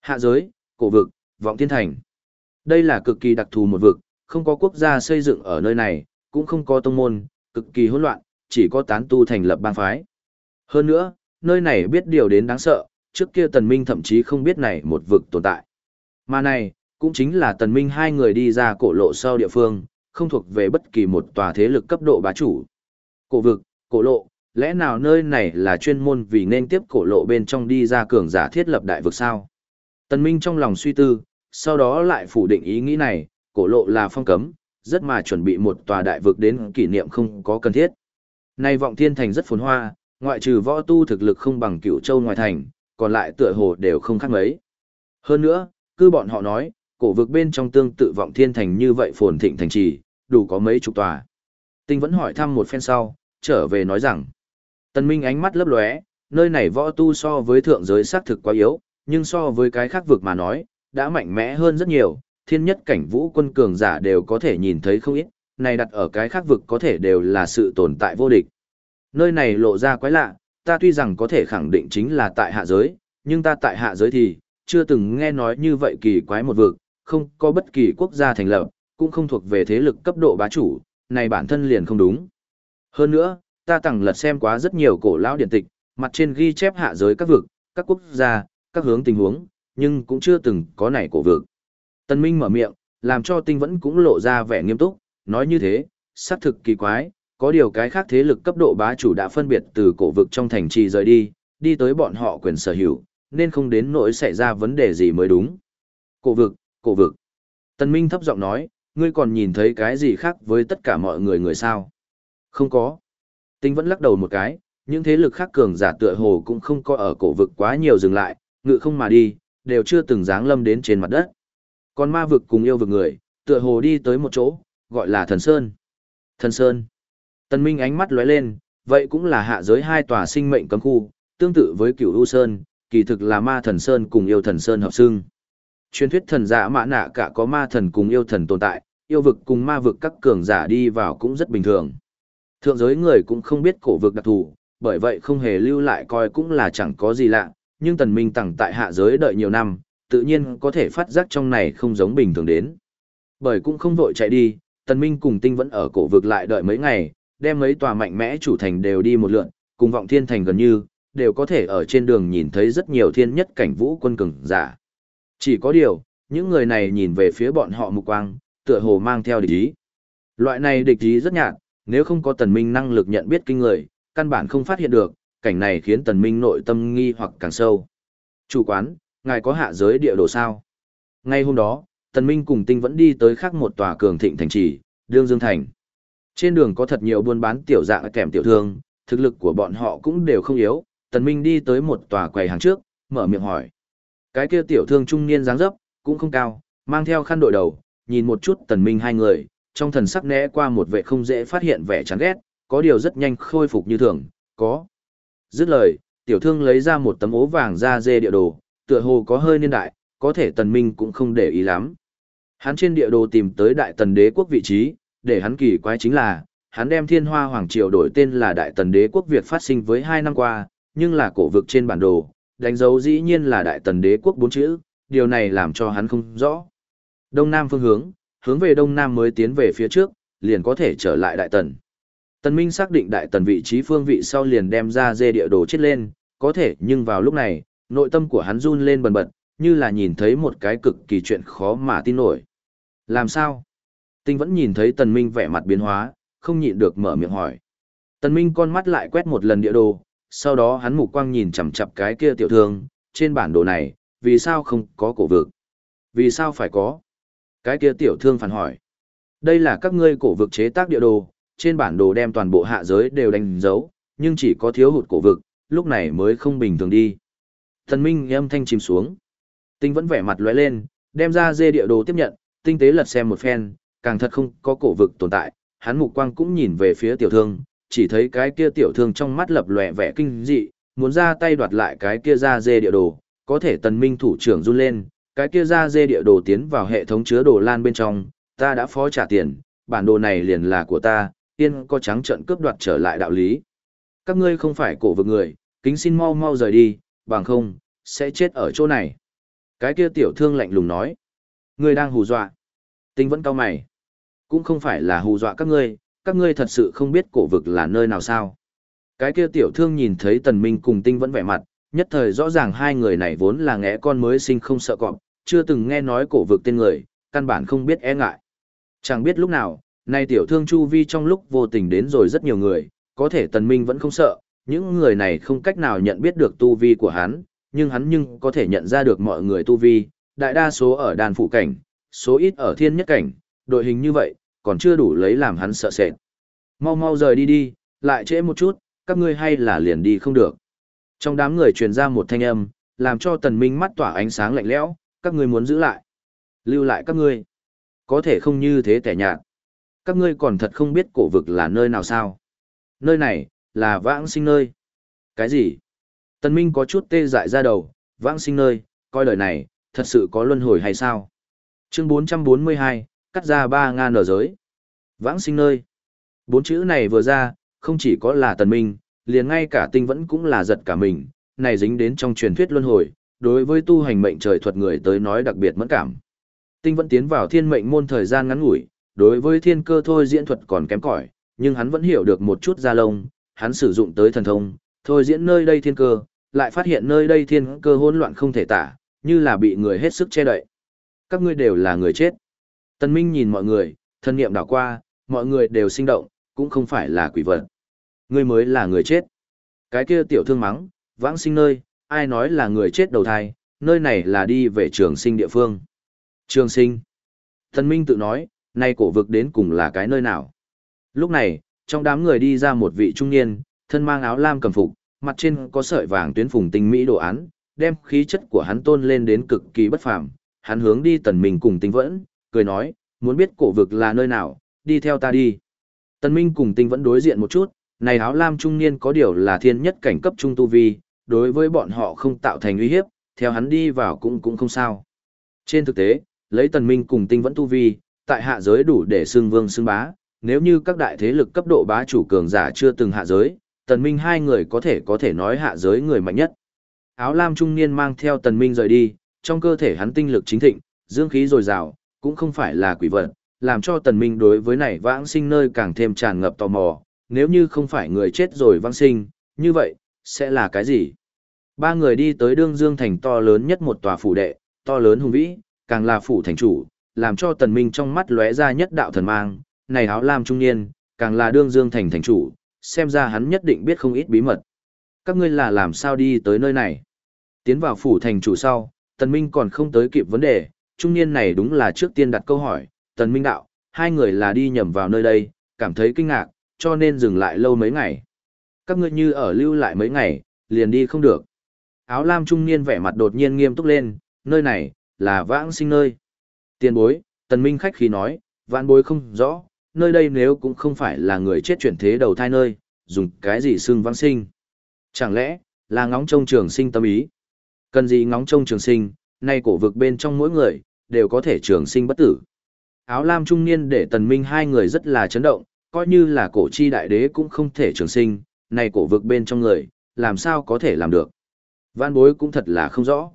Hạ giới, cổ vực, vọng thiên thành. Đây là cực kỳ đặc thù một vực, không có quốc gia xây dựng ở nơi này, cũng không có tông môn, cực kỳ hỗn loạn, chỉ có tán tu thành lập bang phái. Hơn nữa, nơi này biết điều đến đáng sợ, trước kia tần minh thậm chí không biết này một vực tồn tại. Mà này, cũng chính là tần minh hai người đi ra cổ lộ sau địa phương, không thuộc về bất kỳ một tòa thế lực cấp độ bá chủ. Cổ vực, cổ lộ, lẽ nào nơi này là chuyên môn vì nên tiếp cổ lộ bên trong đi ra cường giả thiết lập đại vực sao? Tần minh trong lòng suy tư, sau đó lại phủ định ý nghĩ này, cổ lộ là phong cấm, rất mà chuẩn bị một tòa đại vực đến kỷ niệm không có cần thiết. Nay vọng thiên thành rất phồn hoa, ngoại trừ võ tu thực lực không bằng cửu châu ngoài thành, còn lại tựa hồ đều không khác mấy. Hơn nữa, cứ bọn họ nói, cổ vực bên trong tương tự vọng thiên thành như vậy phồn thịnh thành trì, đủ có mấy chục tòa. Tinh vẫn hỏi thăm một phen sau, trở về nói rằng, Tân Minh ánh mắt lấp lóe, nơi này võ tu so với thượng giới xác thực quá yếu, nhưng so với cái khác vực mà nói, đã mạnh mẽ hơn rất nhiều, thiên nhất cảnh vũ quân cường giả đều có thể nhìn thấy không ít, này đặt ở cái khác vực có thể đều là sự tồn tại vô địch. Nơi này lộ ra quái lạ, ta tuy rằng có thể khẳng định chính là tại hạ giới, nhưng ta tại hạ giới thì, chưa từng nghe nói như vậy kỳ quái một vực, không có bất kỳ quốc gia thành lập, cũng không thuộc về thế lực cấp độ bá chủ, này bản thân liền không đúng. Hơn nữa, ta tặng lật xem quá rất nhiều cổ lão điện tịch, mặt trên ghi chép hạ giới các vực, các quốc gia, các hướng tình huống, nhưng cũng chưa từng có này cổ vực. Tân Minh mở miệng, làm cho tinh vẫn cũng lộ ra vẻ nghiêm túc, nói như thế, xác thực kỳ quái, có điều cái khác thế lực cấp độ bá chủ đã phân biệt từ cổ vực trong thành trì rời đi, đi tới bọn họ quyền sở hữu, nên không đến nỗi xảy ra vấn đề gì mới đúng. Cổ vực, cổ vực. Tân Minh thấp giọng nói, ngươi còn nhìn thấy cái gì khác với tất cả mọi người người sao? Không có. Tinh vẫn lắc đầu một cái, những thế lực khác cường giả tựa hồ cũng không có ở cổ vực quá nhiều dừng lại, ngự không mà đi, đều chưa từng dáng lâm đến trên mặt đất. Còn ma vực cùng yêu vực người, tựa hồ đi tới một chỗ, gọi là thần sơn. Thần sơn. Tần Minh ánh mắt lóe lên, vậy cũng là hạ giới hai tòa sinh mệnh cấm khu, tương tự với cửu U Sơn, kỳ thực là ma thần Sơn cùng yêu thần Sơn hợp xưng. Truyền thuyết thần giả mã nạ cả có ma thần cùng yêu thần tồn tại, yêu vực cùng ma vực các cường giả đi vào cũng rất bình thường. Thượng giới người cũng không biết cổ vực đặc thù, bởi vậy không hề lưu lại coi cũng là chẳng có gì lạ, nhưng tần minh tặng tại hạ giới đợi nhiều năm, tự nhiên có thể phát giác trong này không giống bình thường đến. Bởi cũng không vội chạy đi, tần minh cùng tinh vẫn ở cổ vực lại đợi mấy ngày, đem mấy tòa mạnh mẽ chủ thành đều đi một lượn, cùng vọng thiên thành gần như, đều có thể ở trên đường nhìn thấy rất nhiều thiên nhất cảnh vũ quân cường giả. Chỉ có điều, những người này nhìn về phía bọn họ mục quang, tựa hồ mang theo địch ý. Loại này địch ý rất nhạt, nếu không có tần minh năng lực nhận biết kinh người, căn bản không phát hiện được, cảnh này khiến tần minh nội tâm nghi hoặc càng sâu. Chủ quán, ngài có hạ giới địa đồ sao? Ngay hôm đó, tần minh cùng tinh vẫn đi tới khác một tòa cường thịnh thành trì, Đương Dương Thành. Trên đường có thật nhiều buôn bán tiểu dạng kèm tiểu thương, thực lực của bọn họ cũng đều không yếu. Tần Minh đi tới một tòa quầy hàng trước, mở miệng hỏi. Cái kia tiểu thương trung niên dáng dấp, cũng không cao, mang theo khăn đội đầu, nhìn một chút Tần Minh hai người, trong thần sắc né qua một vẻ không dễ phát hiện vẻ chán ghét, có điều rất nhanh khôi phục như thường, có. Dứt lời, tiểu thương lấy ra một tấm ố vàng da dê địa đồ, tựa hồ có hơi niên đại, có thể Tần Minh cũng không để ý lắm. Hắn trên địa đồ tìm tới Đại Tần Đế quốc vị trí, để hắn kỳ quái chính là, hắn đem thiên hoa hoàng triều đổi tên là Đại Tần Đế quốc việt phát sinh với hai năm qua, nhưng là cổ vực trên bản đồ, đánh dấu dĩ nhiên là Đại Tần Đế quốc bốn chữ, điều này làm cho hắn không rõ. Đông Nam phương hướng, hướng về Đông Nam mới tiến về phía trước, liền có thể trở lại Đại Tần. Tần Minh xác định Đại Tần vị trí phương vị sau liền đem ra dê địa đồ chết lên, có thể nhưng vào lúc này, nội tâm của hắn run lên bần bật, như là nhìn thấy một cái cực kỳ chuyện khó mà tin nổi. Làm sao? Tinh vẫn nhìn thấy Tần Minh vẻ mặt biến hóa, không nhịn được mở miệng hỏi. Tần Minh con mắt lại quét một lần địa đồ, sau đó hắn mục quang nhìn chằm chằm cái kia tiểu thương, trên bản đồ này, vì sao không có cổ vực? Vì sao phải có? Cái kia tiểu thương phản hỏi. Đây là các ngươi cổ vực chế tác địa đồ, trên bản đồ đem toàn bộ hạ giới đều đánh dấu, nhưng chỉ có thiếu hụt cổ vực, lúc này mới không bình thường đi. thần Minh âm thanh chìm xuống. Tinh vẫn vẻ mặt lóe lên, đem ra dê địa đồ tiếp nhận, tinh tế lật xem một phen, càng thật không có cổ vực tồn tại, hắn mục quang cũng nhìn về phía tiểu thương, chỉ thấy cái kia tiểu thương trong mắt lập lòe vẻ kinh dị, muốn ra tay đoạt lại cái kia ra dê địa đồ, có thể tần minh thủ trưởng run lên, cái kia ra dê địa đồ tiến vào hệ thống chứa đồ lan bên trong, ta đã phó trả tiền, bản đồ này liền là của ta, tiên có trắng trận cướp đoạt trở lại đạo lý. Các ngươi không phải cổ vực người, kính xin mau mau rời đi, bằng không, sẽ chết ở chỗ này. Cái kia tiểu thương lạnh lùng nói, ngươi đang hù dọa. Tinh vẫn cao mày. Cũng không phải là hù dọa các ngươi, các ngươi thật sự không biết cổ vực là nơi nào sao. Cái kia tiểu thương nhìn thấy tần minh cùng tinh vẫn vẻ mặt, nhất thời rõ ràng hai người này vốn là ngẽ con mới sinh không sợ cọp, chưa từng nghe nói cổ vực tên người, căn bản không biết e ngại. Chẳng biết lúc nào, nay tiểu thương chu vi trong lúc vô tình đến rồi rất nhiều người, có thể tần minh vẫn không sợ, những người này không cách nào nhận biết được tu vi của hắn, nhưng hắn nhưng có thể nhận ra được mọi người tu vi, đại đa số ở đàn phụ cảnh, số ít ở thiên nhất cảnh, đội hình như vậy, còn chưa đủ lấy làm hắn sợ sệt. Mau mau rời đi đi, lại trễ một chút, các ngươi hay là liền đi không được. Trong đám người truyền ra một thanh âm, làm cho tần minh mắt tỏa ánh sáng lạnh lẽo, các ngươi muốn giữ lại. Lưu lại các ngươi. Có thể không như thế tẻ nhạt. Các ngươi còn thật không biết cổ vực là nơi nào sao. Nơi này, là vãng sinh nơi. Cái gì? Tần minh có chút tê dại ra đầu, vãng sinh nơi, coi đời này, thật sự có luân hồi hay sao? Chương 442, cắt ra ba ngàn ở giới. Vãng sinh nơi. Bốn chữ này vừa ra, không chỉ có là tần minh, liền ngay cả tinh vẫn cũng là giật cả mình, này dính đến trong truyền thuyết luân hồi, đối với tu hành mệnh trời thuật người tới nói đặc biệt mẫn cảm. Tinh vẫn tiến vào thiên mệnh môn thời gian ngắn ngủi, đối với thiên cơ thôi diễn thuật còn kém cỏi, nhưng hắn vẫn hiểu được một chút gia lông, hắn sử dụng tới thần thông, thôi diễn nơi đây thiên cơ, lại phát hiện nơi đây thiên cơ hỗn loạn không thể tả, như là bị người hết sức che đậy. Các ngươi đều là người chết. Tân Minh nhìn mọi người, thân niệm đảo qua, mọi người đều sinh động, cũng không phải là quỷ vật. Ngươi mới là người chết. Cái kia tiểu thương mắng, vãng sinh nơi, ai nói là người chết đầu thai, nơi này là đi về trường sinh địa phương. Trường sinh. Tân Minh tự nói, nay cổ vực đến cùng là cái nơi nào. Lúc này, trong đám người đi ra một vị trung niên, thân mang áo lam cầm phục, mặt trên có sợi vàng tuyến phùng tinh mỹ đồ án, đem khí chất của hắn tôn lên đến cực kỳ bất phàm. Hắn hướng đi Tần Minh cùng Tinh Vẫn, cười nói, muốn biết cổ vực là nơi nào, đi theo ta đi. Tần Minh cùng Tinh Vẫn đối diện một chút, này áo lam trung niên có điều là thiên nhất cảnh cấp trung tu vi, đối với bọn họ không tạo thành uy hiếp, theo hắn đi vào cũng cũng không sao. Trên thực tế, lấy Tần Minh cùng Tinh Vẫn tu vi, tại hạ giới đủ để xưng vương xưng bá, nếu như các đại thế lực cấp độ bá chủ cường giả chưa từng hạ giới, Tần Minh hai người có thể có thể nói hạ giới người mạnh nhất. Áo lam trung niên mang theo Tần Minh rời đi, trong cơ thể hắn tinh lực chính thịnh, dương khí dồi dào, cũng không phải là quỷ vật, làm cho Tần Minh đối với này vãng sinh nơi càng thêm tràn ngập tò mò, nếu như không phải người chết rồi vãng sinh, như vậy, sẽ là cái gì? Ba người đi tới đương dương thành to lớn nhất một tòa phủ đệ, to lớn hùng vĩ, càng là phủ thành chủ, làm cho Tần Minh trong mắt lóe ra nhất đạo thần mang, này áo lam trung niên, càng là đương dương thành thành chủ, xem ra hắn nhất định biết không ít bí mật. Các ngươi là làm sao đi tới nơi này? Tiến vào phủ thành chủ sau, Tần Minh còn không tới kịp vấn đề, trung niên này đúng là trước tiên đặt câu hỏi, Tần Minh đạo, hai người là đi nhầm vào nơi đây, cảm thấy kinh ngạc, cho nên dừng lại lâu mấy ngày. Các ngươi như ở lưu lại mấy ngày, liền đi không được. Áo lam trung niên vẻ mặt đột nhiên nghiêm túc lên, nơi này, là vãng sinh nơi. Tiền bối, Tần Minh khách khí nói, vạn bối không rõ, nơi đây nếu cũng không phải là người chết chuyển thế đầu thai nơi, dùng cái gì xương vãng sinh. Chẳng lẽ, là ngóng trông trường sinh tâm ý? Cần gì ngóng trông trường sinh, nay cổ vực bên trong mỗi người, đều có thể trường sinh bất tử. Áo lam trung niên để tần minh hai người rất là chấn động, coi như là cổ chi đại đế cũng không thể trường sinh, nay cổ vực bên trong người, làm sao có thể làm được. Vạn bối cũng thật là không rõ.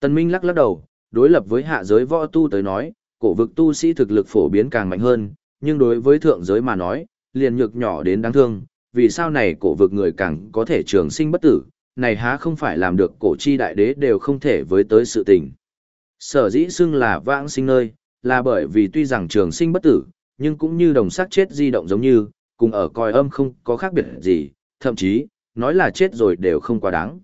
Tần minh lắc lắc đầu, đối lập với hạ giới võ tu tới nói, cổ vực tu sĩ thực lực phổ biến càng mạnh hơn, nhưng đối với thượng giới mà nói, liền nhược nhỏ đến đáng thương, vì sao này cổ vực người càng có thể trường sinh bất tử, này há không phải làm được cổ chi đại đế đều không thể với tới sự tình. Sở dĩ xưng là vãng sinh nơi, là bởi vì tuy rằng trường sinh bất tử, nhưng cũng như đồng xác chết di động giống như, cùng ở coi âm không có khác biệt gì, thậm chí, nói là chết rồi đều không quá đáng.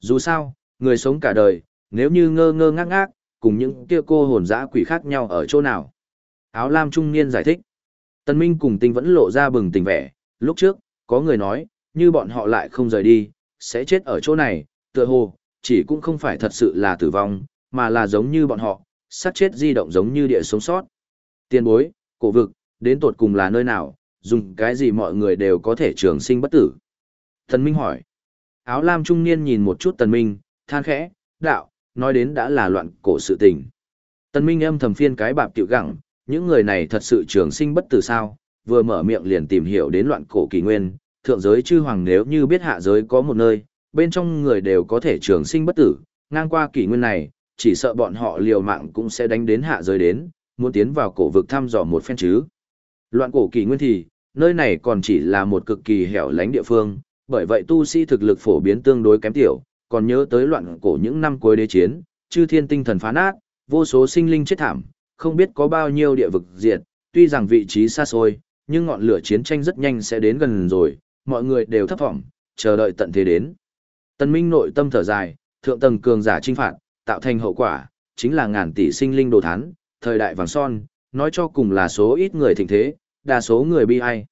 Dù sao, người sống cả đời, nếu như ngơ ngơ ngác ngác, cùng những kia cô hồn dã quỷ khác nhau ở chỗ nào. Áo lam trung niên giải thích. Tân Minh cùng tinh vẫn lộ ra bừng tỉnh vẻ, lúc trước, có người nói, như bọn họ lại không rời đi, sẽ chết ở chỗ này, tựa hồ, chỉ cũng không phải thật sự là tử vong, mà là giống như bọn họ, sát chết di động giống như địa sống sót. Tiên bối, cổ vực, đến tột cùng là nơi nào, dùng cái gì mọi người đều có thể trường sinh bất tử. tân Minh hỏi. Áo lam trung niên nhìn một chút Tần Minh, than khẽ, đạo, nói đến đã là loạn cổ sự tình. Tần Minh âm thầm phiên cái bạp tiểu gặng, những người này thật sự trường sinh bất tử sao, vừa mở miệng liền tìm hiểu đến loạn cổ kỳ nguyên, thượng giới chư hoàng nếu như biết hạ giới có một nơi, bên trong người đều có thể trường sinh bất tử, ngang qua kỷ nguyên này, chỉ sợ bọn họ liều mạng cũng sẽ đánh đến hạ giới đến, muốn tiến vào cổ vực thăm dò một phen chứ. Loạn cổ kỷ nguyên thì, nơi này còn chỉ là một cực kỳ hẻo lánh địa phương, bởi vậy tu sĩ thực lực phổ biến tương đối kém tiểu, còn nhớ tới loạn cổ những năm cuối đế chiến, chư thiên tinh thần phá nát, vô số sinh linh chết thảm, không biết có bao nhiêu địa vực diệt, tuy rằng vị trí xa xôi, nhưng ngọn lửa chiến tranh rất nhanh sẽ đến gần rồi, mọi người đều thấp thỏm, chờ đợi tận thế đến. Tân Minh nội tâm thở dài, thượng tầng cường giả trinh phạt, tạo thành hậu quả, chính là ngàn tỷ sinh linh đồ thán, thời đại vàng son, nói cho cùng là số ít người thịnh thế, đa số người bi ai.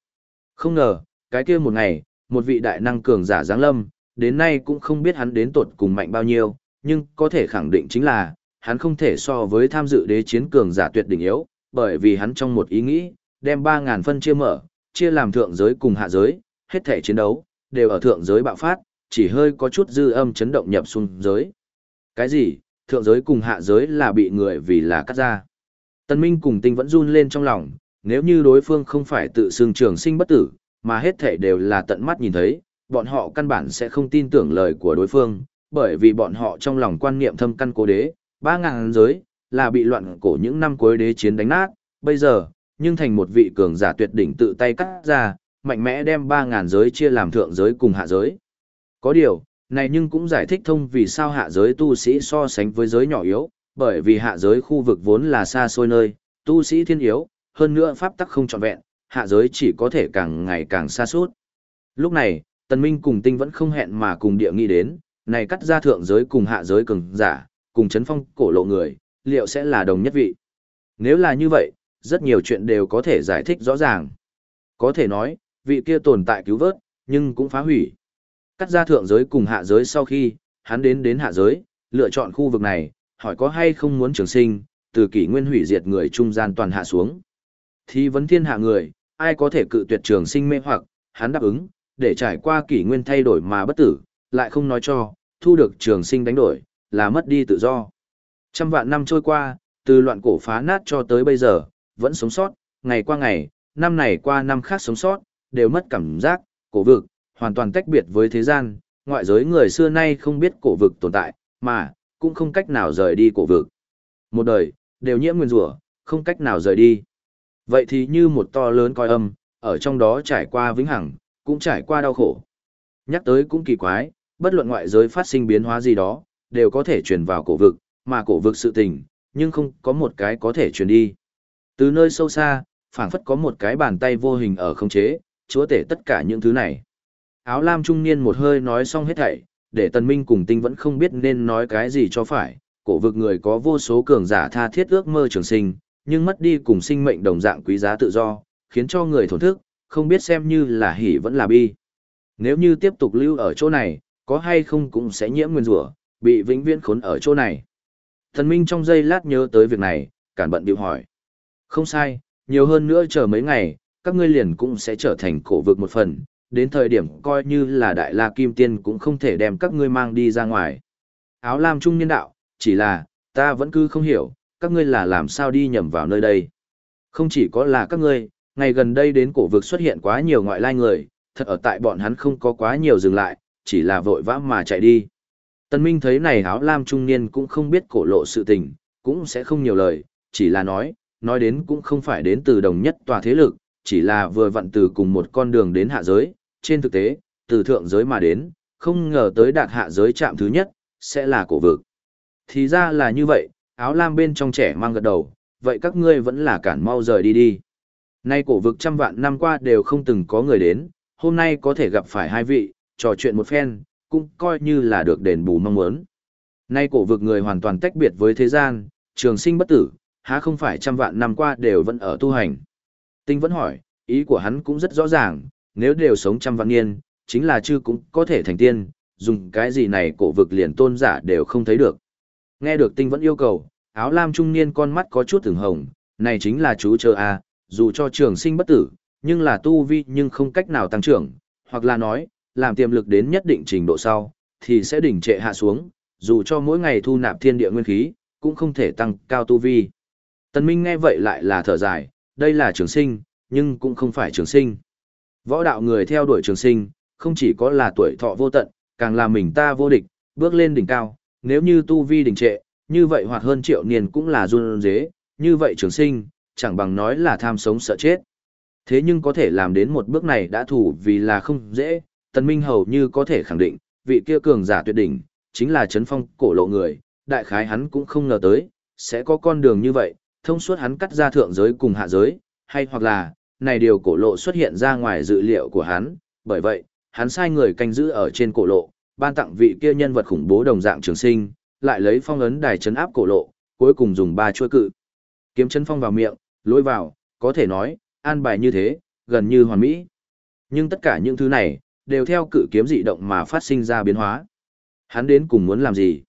Không ngờ, cái kia một ngày, một vị đại năng cường giả giáng lâm, đến nay cũng không biết hắn đến tột cùng mạnh bao nhiêu, nhưng có thể khẳng định chính là, hắn không thể so với tham dự đế chiến cường giả tuyệt đỉnh yếu, bởi vì hắn trong một ý nghĩ, đem 3.000 phân chia mở, chia làm thượng giới cùng hạ giới, hết thể chiến đấu, đều ở thượng giới bạo phát, chỉ hơi có chút dư âm chấn động nhập xuống giới. Cái gì, thượng giới cùng hạ giới là bị người vì là cắt ra. Tân Minh cùng tinh vẫn run lên trong lòng, nếu như đối phương không phải tự xưng trường sinh bất tử, mà hết thể đều là tận mắt nhìn thấy, bọn họ căn bản sẽ không tin tưởng lời của đối phương, bởi vì bọn họ trong lòng quan niệm thâm căn cố đế, ba ngàn giới, là bị loạn cổ những năm cuối đế chiến đánh nát, bây giờ, nhưng thành một vị cường giả tuyệt đỉnh tự tay cắt ra, mạnh mẽ đem ba ngàn giới chia làm thượng giới cùng hạ giới. Có điều, này nhưng cũng giải thích thông vì sao hạ giới tu sĩ so sánh với giới nhỏ yếu, bởi vì hạ giới khu vực vốn là xa xôi nơi, tu sĩ thiên yếu, hơn nữa pháp tắc không trọn vẹn, hạ giới chỉ có thể càng ngày càng xa suốt. Lúc này, Tần Minh cùng Tinh vẫn không hẹn mà cùng địa nghĩ đến, này cắt ra thượng giới cùng hạ giới cường giả, cùng chấn phong cổ lộ người, liệu sẽ là đồng nhất vị. Nếu là như vậy, rất nhiều chuyện đều có thể giải thích rõ ràng. Có thể nói, vị kia tồn tại cứu vớt, nhưng cũng phá hủy. Cắt ra thượng giới cùng hạ giới sau khi, hắn đến đến hạ giới, lựa chọn khu vực này, hỏi có hay không muốn trường sinh, từ kỷ nguyên hủy diệt người trung gian toàn hạ xuống. Thì vấn thiên hạ người, ai có thể cự tuyệt trường sinh mê hoặc, hắn đáp ứng, để trải qua kỷ nguyên thay đổi mà bất tử, lại không nói cho, thu được trường sinh đánh đổi, là mất đi tự do. Trăm vạn năm trôi qua, từ loạn cổ phá nát cho tới bây giờ, vẫn sống sót, ngày qua ngày, năm này qua năm khác sống sót, đều mất cảm giác, cổ vực, hoàn toàn tách biệt với thế gian, ngoại giới người xưa nay không biết cổ vực tồn tại, mà, cũng không cách nào rời đi cổ vực. Một đời, đều nhiễm nguyên rủa không cách nào rời đi. Vậy thì như một to lớn coi âm, ở trong đó trải qua vĩnh hằng, cũng trải qua đau khổ. Nhắc tới cũng kỳ quái, bất luận ngoại giới phát sinh biến hóa gì đó, đều có thể truyền vào cổ vực, mà cổ vực sự tình, nhưng không có một cái có thể truyền đi. Từ nơi sâu xa, phảng phất có một cái bàn tay vô hình ở không chế, chúa tể tất cả những thứ này. Áo lam trung niên một hơi nói xong hết thảy, để tần minh cùng tinh vẫn không biết nên nói cái gì cho phải, cổ vực người có vô số cường giả tha thiết ước mơ trường sinh, nhưng mất đi cùng sinh mệnh đồng dạng quý giá tự do, khiến cho người thổn thức, không biết xem như là hỉ vẫn là bi. Nếu như tiếp tục lưu ở chỗ này, có hay không cũng sẽ nhiễm nguyên rủa, bị vĩnh viễn khốn ở chỗ này. Thần Minh trong giây lát nhớ tới việc này, cản bận điệu hỏi. Không sai, nhiều hơn nữa chờ mấy ngày, các ngươi liền cũng sẽ trở thành cổ vực một phần, đến thời điểm coi như là đại la kim tiên cũng không thể đem các ngươi mang đi ra ngoài. Áo lam trung niên đạo, chỉ là, ta vẫn cứ không hiểu, các ngươi là làm sao đi nhầm vào nơi đây. Không chỉ có là các ngươi, ngày gần đây đến cổ vực xuất hiện quá nhiều ngoại lai người, thật ở tại bọn hắn không có quá nhiều dừng lại, chỉ là vội vã mà chạy đi. Tân Minh thấy này áo lam trung niên cũng không biết cổ lộ sự tình, cũng sẽ không nhiều lời, chỉ là nói, nói đến cũng không phải đến từ đồng nhất tòa thế lực, chỉ là vừa vặn từ cùng một con đường đến hạ giới, trên thực tế, từ thượng giới mà đến, không ngờ tới đạt hạ giới chạm thứ nhất, sẽ là cổ vực. Thì ra là như vậy, áo lam bên trong trẻ mang gật đầu, vậy các ngươi vẫn là cản mau rời đi đi. Nay cổ vực trăm vạn năm qua đều không từng có người đến, hôm nay có thể gặp phải hai vị, trò chuyện một phen, cũng coi như là được đền bù mong muốn. Nay cổ vực người hoàn toàn tách biệt với thế gian, trường sinh bất tử, há không phải trăm vạn năm qua đều vẫn ở tu hành. Tinh vẫn hỏi, ý của hắn cũng rất rõ ràng, nếu đều sống trăm vạn niên, chính là chư cũng có thể thành tiên, dùng cái gì này cổ vực liền tôn giả đều không thấy được. Nghe được tinh vẫn yêu cầu, áo lam trung niên con mắt có chút từng hồng, này chính là chú chờ a, à, dù cho trường sinh bất tử, nhưng là tu vi nhưng không cách nào tăng trưởng, hoặc là nói, làm tiềm lực đến nhất định trình độ sau, thì sẽ đỉnh trệ hạ xuống, dù cho mỗi ngày thu nạp thiên địa nguyên khí, cũng không thể tăng cao tu vi. Tần Minh nghe vậy lại là thở dài, đây là trường sinh, nhưng cũng không phải trường sinh. Võ đạo người theo đuổi trường sinh, không chỉ có là tuổi thọ vô tận, càng là mình ta vô địch, bước lên đỉnh cao, nếu như tu vi đình trệ, như vậy hoặc hơn triệu niên cũng là run dế, như vậy trường sinh, chẳng bằng nói là tham sống sợ chết. Thế nhưng có thể làm đến một bước này đã thủ vì là không dễ, Tần Minh hầu như có thể khẳng định, vị kia cường giả tuyệt đỉnh, chính là chấn phong cổ lộ người, đại khái hắn cũng không ngờ tới, sẽ có con đường như vậy, thông suốt hắn cắt ra thượng giới cùng hạ giới, hay hoặc là, này điều cổ lộ xuất hiện ra ngoài dự liệu của hắn, bởi vậy, hắn sai người canh giữ ở trên cổ lộ, ban tặng vị kia nhân vật khủng bố đồng dạng trường sinh, lại lấy phong ấn đài chấn áp cổ lộ, cuối cùng dùng ba chuôi cự. Kiếm chân phong vào miệng, lối vào, có thể nói, an bài như thế, gần như hoàn mỹ. Nhưng tất cả những thứ này, đều theo cự kiếm dị động mà phát sinh ra biến hóa. Hắn đến cùng muốn làm gì?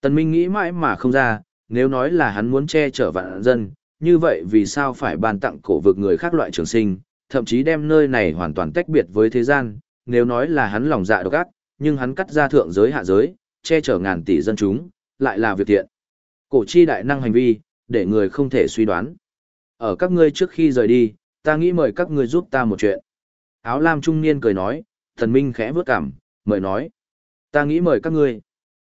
Tần Minh nghĩ mãi mà không ra, nếu nói là hắn muốn che chở vạn dân, như vậy vì sao phải ban tặng cổ vực người khác loại trường sinh, thậm chí đem nơi này hoàn toàn tách biệt với thế gian, nếu nói là hắn lòng dạ độc ác, nhưng hắn cắt ra thượng giới hạ giới, che chở ngàn tỷ dân chúng, lại là việc thiện. Cổ chi đại năng hành vi, để người không thể suy đoán. Ở các ngươi trước khi rời đi, ta nghĩ mời các ngươi giúp ta một chuyện. Áo lam trung niên cười nói, thần minh khẽ vướt cảm, mời nói. Ta nghĩ mời các ngươi.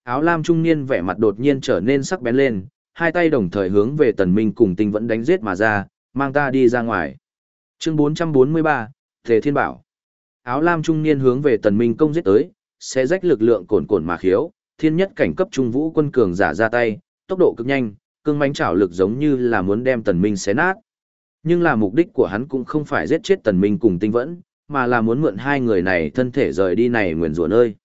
Áo lam trung niên vẻ mặt đột nhiên trở nên sắc bén lên, hai tay đồng thời hướng về tần minh cùng tinh vẫn đánh giết mà ra, mang ta đi ra ngoài. Chương 443, Thế Thiên Bảo. Áo lam trung niên hướng về tần minh công giết tới, sẽ rách lực lượng cồn cồn mà khiếu, thiên nhất cảnh cấp trung vũ quân cường giả ra tay, tốc độ cực nhanh, cương mánh trảo lực giống như là muốn đem tần minh xé nát. Nhưng là mục đích của hắn cũng không phải giết chết tần minh cùng tinh vẫn, mà là muốn mượn hai người này thân thể rời đi này nguyền rủa nơi.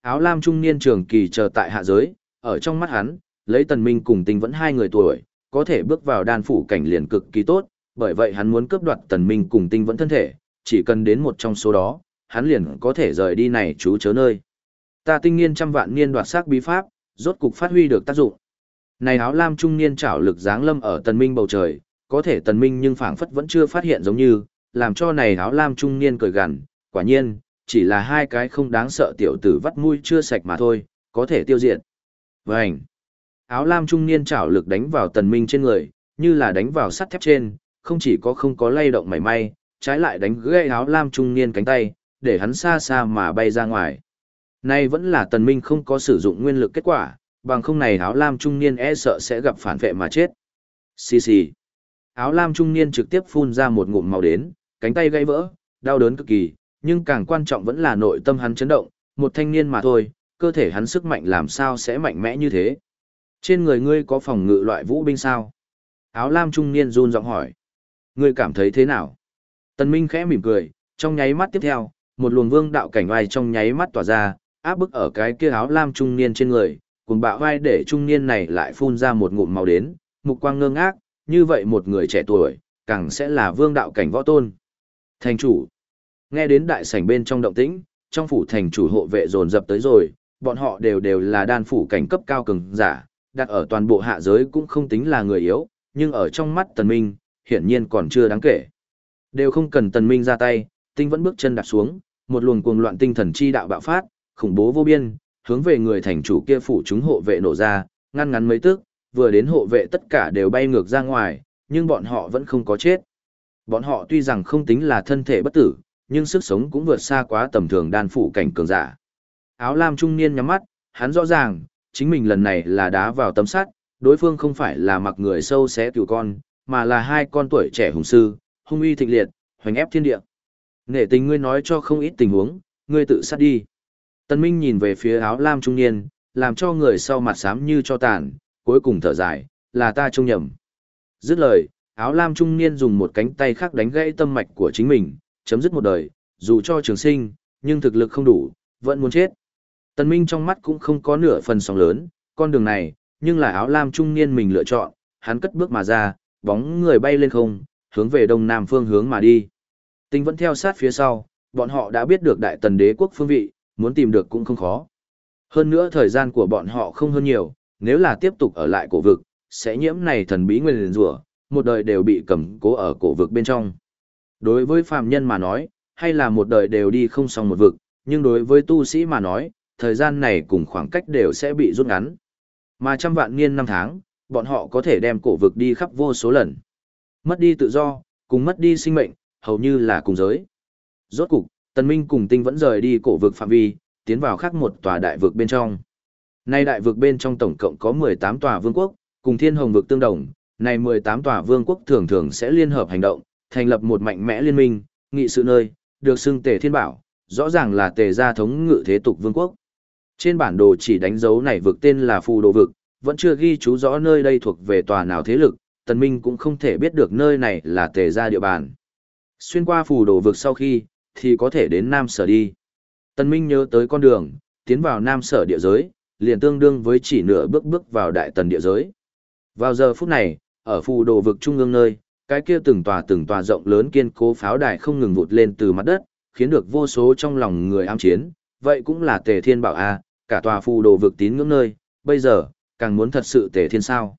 Áo lam trung niên trường kỳ chờ tại hạ giới, ở trong mắt hắn, lấy tần minh cùng tinh vẫn hai người tuổi, có thể bước vào đan phủ cảnh liền cực kỳ tốt, bởi vậy hắn muốn cướp đoạt tần minh cùng tinh vẫn thân thể, chỉ cần đến một trong số đó, hắn liền có thể rời đi này chú chớ nơi. Ta tinh nghiên trăm vạn niên đoạt sắc bí pháp, rốt cục phát huy được tác dụng. Này áo lam trung niên trảo lực dáng lâm ở tần minh bầu trời, có thể tần minh nhưng phảng phất vẫn chưa phát hiện giống như, làm cho này áo lam trung niên cười gằn, quả nhiên, chỉ là hai cái không đáng sợ tiểu tử vắt mũi chưa sạch mà thôi, có thể tiêu diệt. Vành. Áo lam trung niên trảo lực đánh vào tần minh trên người, như là đánh vào sắt thép trên, không chỉ có không có lay động mảy may, trái lại đánh gãy áo lam trung niên cánh tay, để hắn xa xa mà bay ra ngoài. Nay vẫn là tần minh không có sử dụng nguyên lực kết quả, bằng không này áo lam trung niên e sợ sẽ gặp phản vệ mà chết. Xì xì. Áo lam trung niên trực tiếp phun ra một ngụm màu đến, cánh tay gãy vỡ, đau đớn cực kỳ, nhưng càng quan trọng vẫn là nội tâm hắn chấn động, một thanh niên mà thôi, cơ thể hắn sức mạnh làm sao sẽ mạnh mẽ như thế. Trên người ngươi có phòng ngự loại vũ binh sao? Áo lam trung niên run giọng hỏi. Ngươi cảm thấy thế nào? Tần Minh khẽ mỉm cười, trong nháy mắt tiếp theo, một luồng vương đạo cảnh oai trong nháy mắt tỏa ra, áp bức ở cái kia áo lam trung niên trên người, cuồng bạo vai để trung niên này lại phun ra một ngụm màu đến, mục quang ngơ ngác, như vậy một người trẻ tuổi, càng sẽ là vương đạo cảnh võ tôn. Thành chủ, nghe đến đại sảnh bên trong động tĩnh, trong phủ thành chủ hộ vệ dồn dập tới rồi, bọn họ đều đều là đan phủ cảnh cấp cao cường giả, đặt ở toàn bộ hạ giới cũng không tính là người yếu, nhưng ở trong mắt tần minh, hiển nhiên còn chưa đáng kể. Đều không cần tần minh ra tay, tinh vẫn bước chân đạp xuống, một luồng cuồng loạn tinh thần chi đạo bạo phát, khủng bố vô biên, hướng về người thành chủ kia phủ chúng hộ vệ nổ ra, ngăn ngắn mấy tức, vừa đến hộ vệ tất cả đều bay ngược ra ngoài, nhưng bọn họ vẫn không có chết. Bọn họ tuy rằng không tính là thân thể bất tử, nhưng sức sống cũng vượt xa quá tầm thường đan phủ cảnh cường giả. Áo lam trung niên nhắm mắt, hắn rõ ràng, chính mình lần này là đá vào tấm sắt, đối phương không phải là mặc người sâu xé cừu con, mà là hai con tuổi trẻ hùng sư, hung uy thịnh liệt, hoành ép thiên địa. Nghệ tình ngươi nói cho không ít tình huống, ngươi tự sát đi. Tân Minh nhìn về phía áo lam trung niên, làm cho người sau mặt xám như cho tàn, cuối cùng thở dài, là ta trông nhầm. Dứt lời, áo lam trung niên dùng một cánh tay khác đánh gãy tâm mạch của chính mình, chấm dứt một đời, dù cho trường sinh, nhưng thực lực không đủ, vẫn muốn chết. Tân Minh trong mắt cũng không có nửa phần sóng lớn, con đường này, nhưng là áo lam trung niên mình lựa chọn, hắn cất bước mà ra, bóng người bay lên không, hướng về đông nam phương hướng mà đi. Tinh vẫn theo sát phía sau, bọn họ đã biết được đại tần đế quốc phương vị, muốn tìm được cũng không khó. Hơn nữa thời gian của bọn họ không hơn nhiều, nếu là tiếp tục ở lại cổ vực, sẽ nhiễm này thần bí nguyên rủa, một đời đều bị cầm cố ở cổ vực bên trong. Đối với phàm nhân mà nói, hay là một đời đều đi không xong một vực, nhưng đối với tu sĩ mà nói, thời gian này cùng khoảng cách đều sẽ bị rút ngắn. Mà trăm vạn niên năm tháng, bọn họ có thể đem cổ vực đi khắp vô số lần. Mất đi tự do, cùng mất đi sinh mệnh, hầu như là cùng giới. Rốt cục, Tần Minh cùng Tinh vẫn rời đi cổ vực phạm vi, tiến vào khác một tòa đại vực bên trong. Nay đại vực bên trong tổng cộng có 18 tòa vương quốc, cùng thiên hồng vực tương đồng, này 18 tòa vương quốc thường thường sẽ liên hợp hành động, thành lập một mạnh mẽ liên minh, nghị sự nơi, được xưng tề thiên bảo, rõ ràng là tề gia thống ngự thế tục vương quốc. Trên bản đồ chỉ đánh dấu này vực tên là phù đồ vực, vẫn chưa ghi chú rõ nơi đây thuộc về tòa nào thế lực, tần minh cũng không thể biết được nơi này là tề gia địa bàn. Xuyên qua phù đồ vực sau khi, thì có thể đến Nam Sở đi. Tần minh nhớ tới con đường, tiến vào Nam Sở địa giới, liền tương đương với chỉ nửa bước bước vào đại tần địa giới. Vào giờ phút này, ở phù đồ vực trung ương nơi, cái kia từng tòa từng tòa rộng lớn kiên cố pháo đài không ngừng vụt lên từ mặt đất, khiến được vô số trong lòng người am chiến, vậy cũng là tề thiên bảo a, cả tòa phù đồ vực tín ngưỡng nơi, bây giờ, càng muốn thật sự tề thiên sao.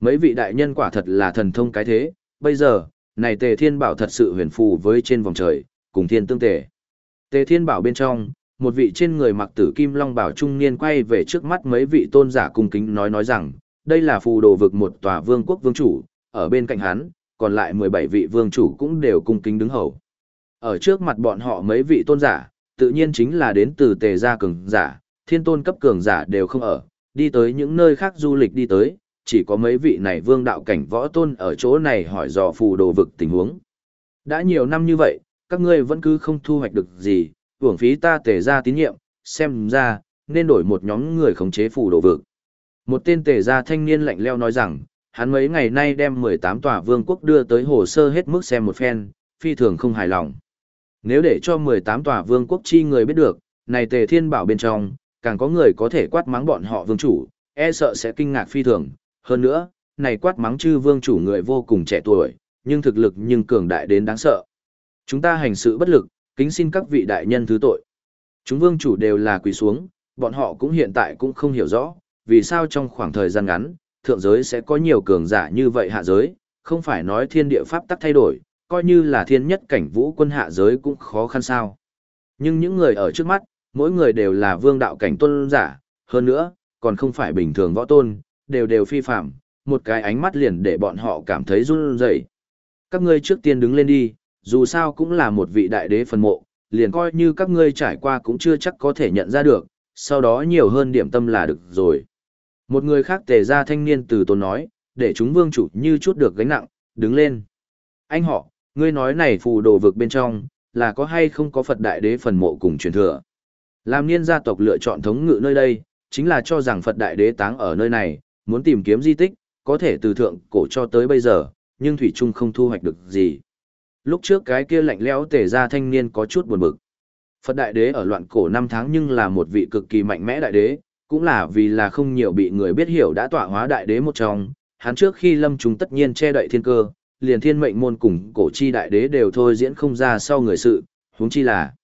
Mấy vị đại nhân quả thật là thần thông cái thế, bây giờ, này tề thiên bảo thật sự huyền phù với trên vòng trời, cùng thiên tương tề. Tề thiên bảo bên trong, một vị trên người mặc tử kim long bảo trung niên quay về trước mắt mấy vị tôn giả cung kính nói nói rằng, đây là phù đồ vực một tòa vương quốc vương chủ, ở bên cạnh hắn, còn lại 17 vị vương chủ cũng đều cung kính đứng hầu. Ở trước mặt bọn họ mấy vị tôn giả, tự nhiên chính là đến từ tề gia cường giả, thiên tôn cấp cường giả đều không ở, đi tới những nơi khác du lịch đi tới, chỉ có mấy vị này vương đạo cảnh võ tôn ở chỗ này hỏi dò phù đồ vực tình huống. Đã nhiều năm như vậy, các ngươi vẫn cứ không thu hoạch được gì, hưởng phí ta tề ra tín nhiệm, xem ra, nên đổi một nhóm người khống chế phủ đồ vực. Một tên tề gia thanh niên lạnh leo nói rằng, hắn mấy ngày nay đem 18 tòa vương quốc đưa tới hồ sơ hết mức xem một phen, phi thường không hài lòng. Nếu để cho 18 tòa vương quốc chi người biết được, này tề thiên bảo bên trong, càng có người có thể quát mắng bọn họ vương chủ, e sợ sẽ kinh ngạc phi thường. Hơn nữa, này quát mắng chư vương chủ người vô cùng trẻ tuổi, nhưng thực lực nhưng cường đại đến đáng sợ. Chúng ta hành sự bất lực, kính xin các vị đại nhân thứ tội. Chúng vương chủ đều là quỳ xuống, bọn họ cũng hiện tại cũng không hiểu rõ, vì sao trong khoảng thời gian ngắn, thượng giới sẽ có nhiều cường giả như vậy hạ giới, không phải nói thiên địa pháp tắc thay đổi, coi như là thiên nhất cảnh vũ quân hạ giới cũng khó khăn sao. Nhưng những người ở trước mắt, mỗi người đều là vương đạo cảnh tôn giả, hơn nữa, còn không phải bình thường võ tôn, đều đều phi phạm, một cái ánh mắt liền để bọn họ cảm thấy run rẩy. Các ngươi trước tiên đứng lên đi, dù sao cũng là một vị đại đế phần mộ, liền coi như các ngươi trải qua cũng chưa chắc có thể nhận ra được, sau đó nhiều hơn điểm tâm là được rồi. Một người khác tề ra thanh niên từ tôn nói, để chúng vương chủ như chút được gánh nặng, đứng lên. Anh họ, ngươi nói này phù đồ vực bên trong, là có hay không có Phật Đại Đế phần mộ cùng truyền thừa. Làm niên gia tộc lựa chọn thống ngự nơi đây, chính là cho rằng Phật Đại Đế táng ở nơi này, muốn tìm kiếm di tích, có thể từ thượng cổ cho tới bây giờ, nhưng Thủy Trung không thu hoạch được gì. Lúc trước cái kia lạnh lẽo tề ra thanh niên có chút buồn bực. Phật Đại Đế ở loạn cổ năm tháng nhưng là một vị cực kỳ mạnh mẽ Đại Đế, cũng là vì là không nhiều bị người biết hiểu đã tọa hóa Đại Đế một trong, hắn trước khi lâm trùng tất nhiên che đậy thiên cơ, liền thiên mệnh môn cùng cổ chi đại đế đều thôi diễn không ra sau người sự, huống chi là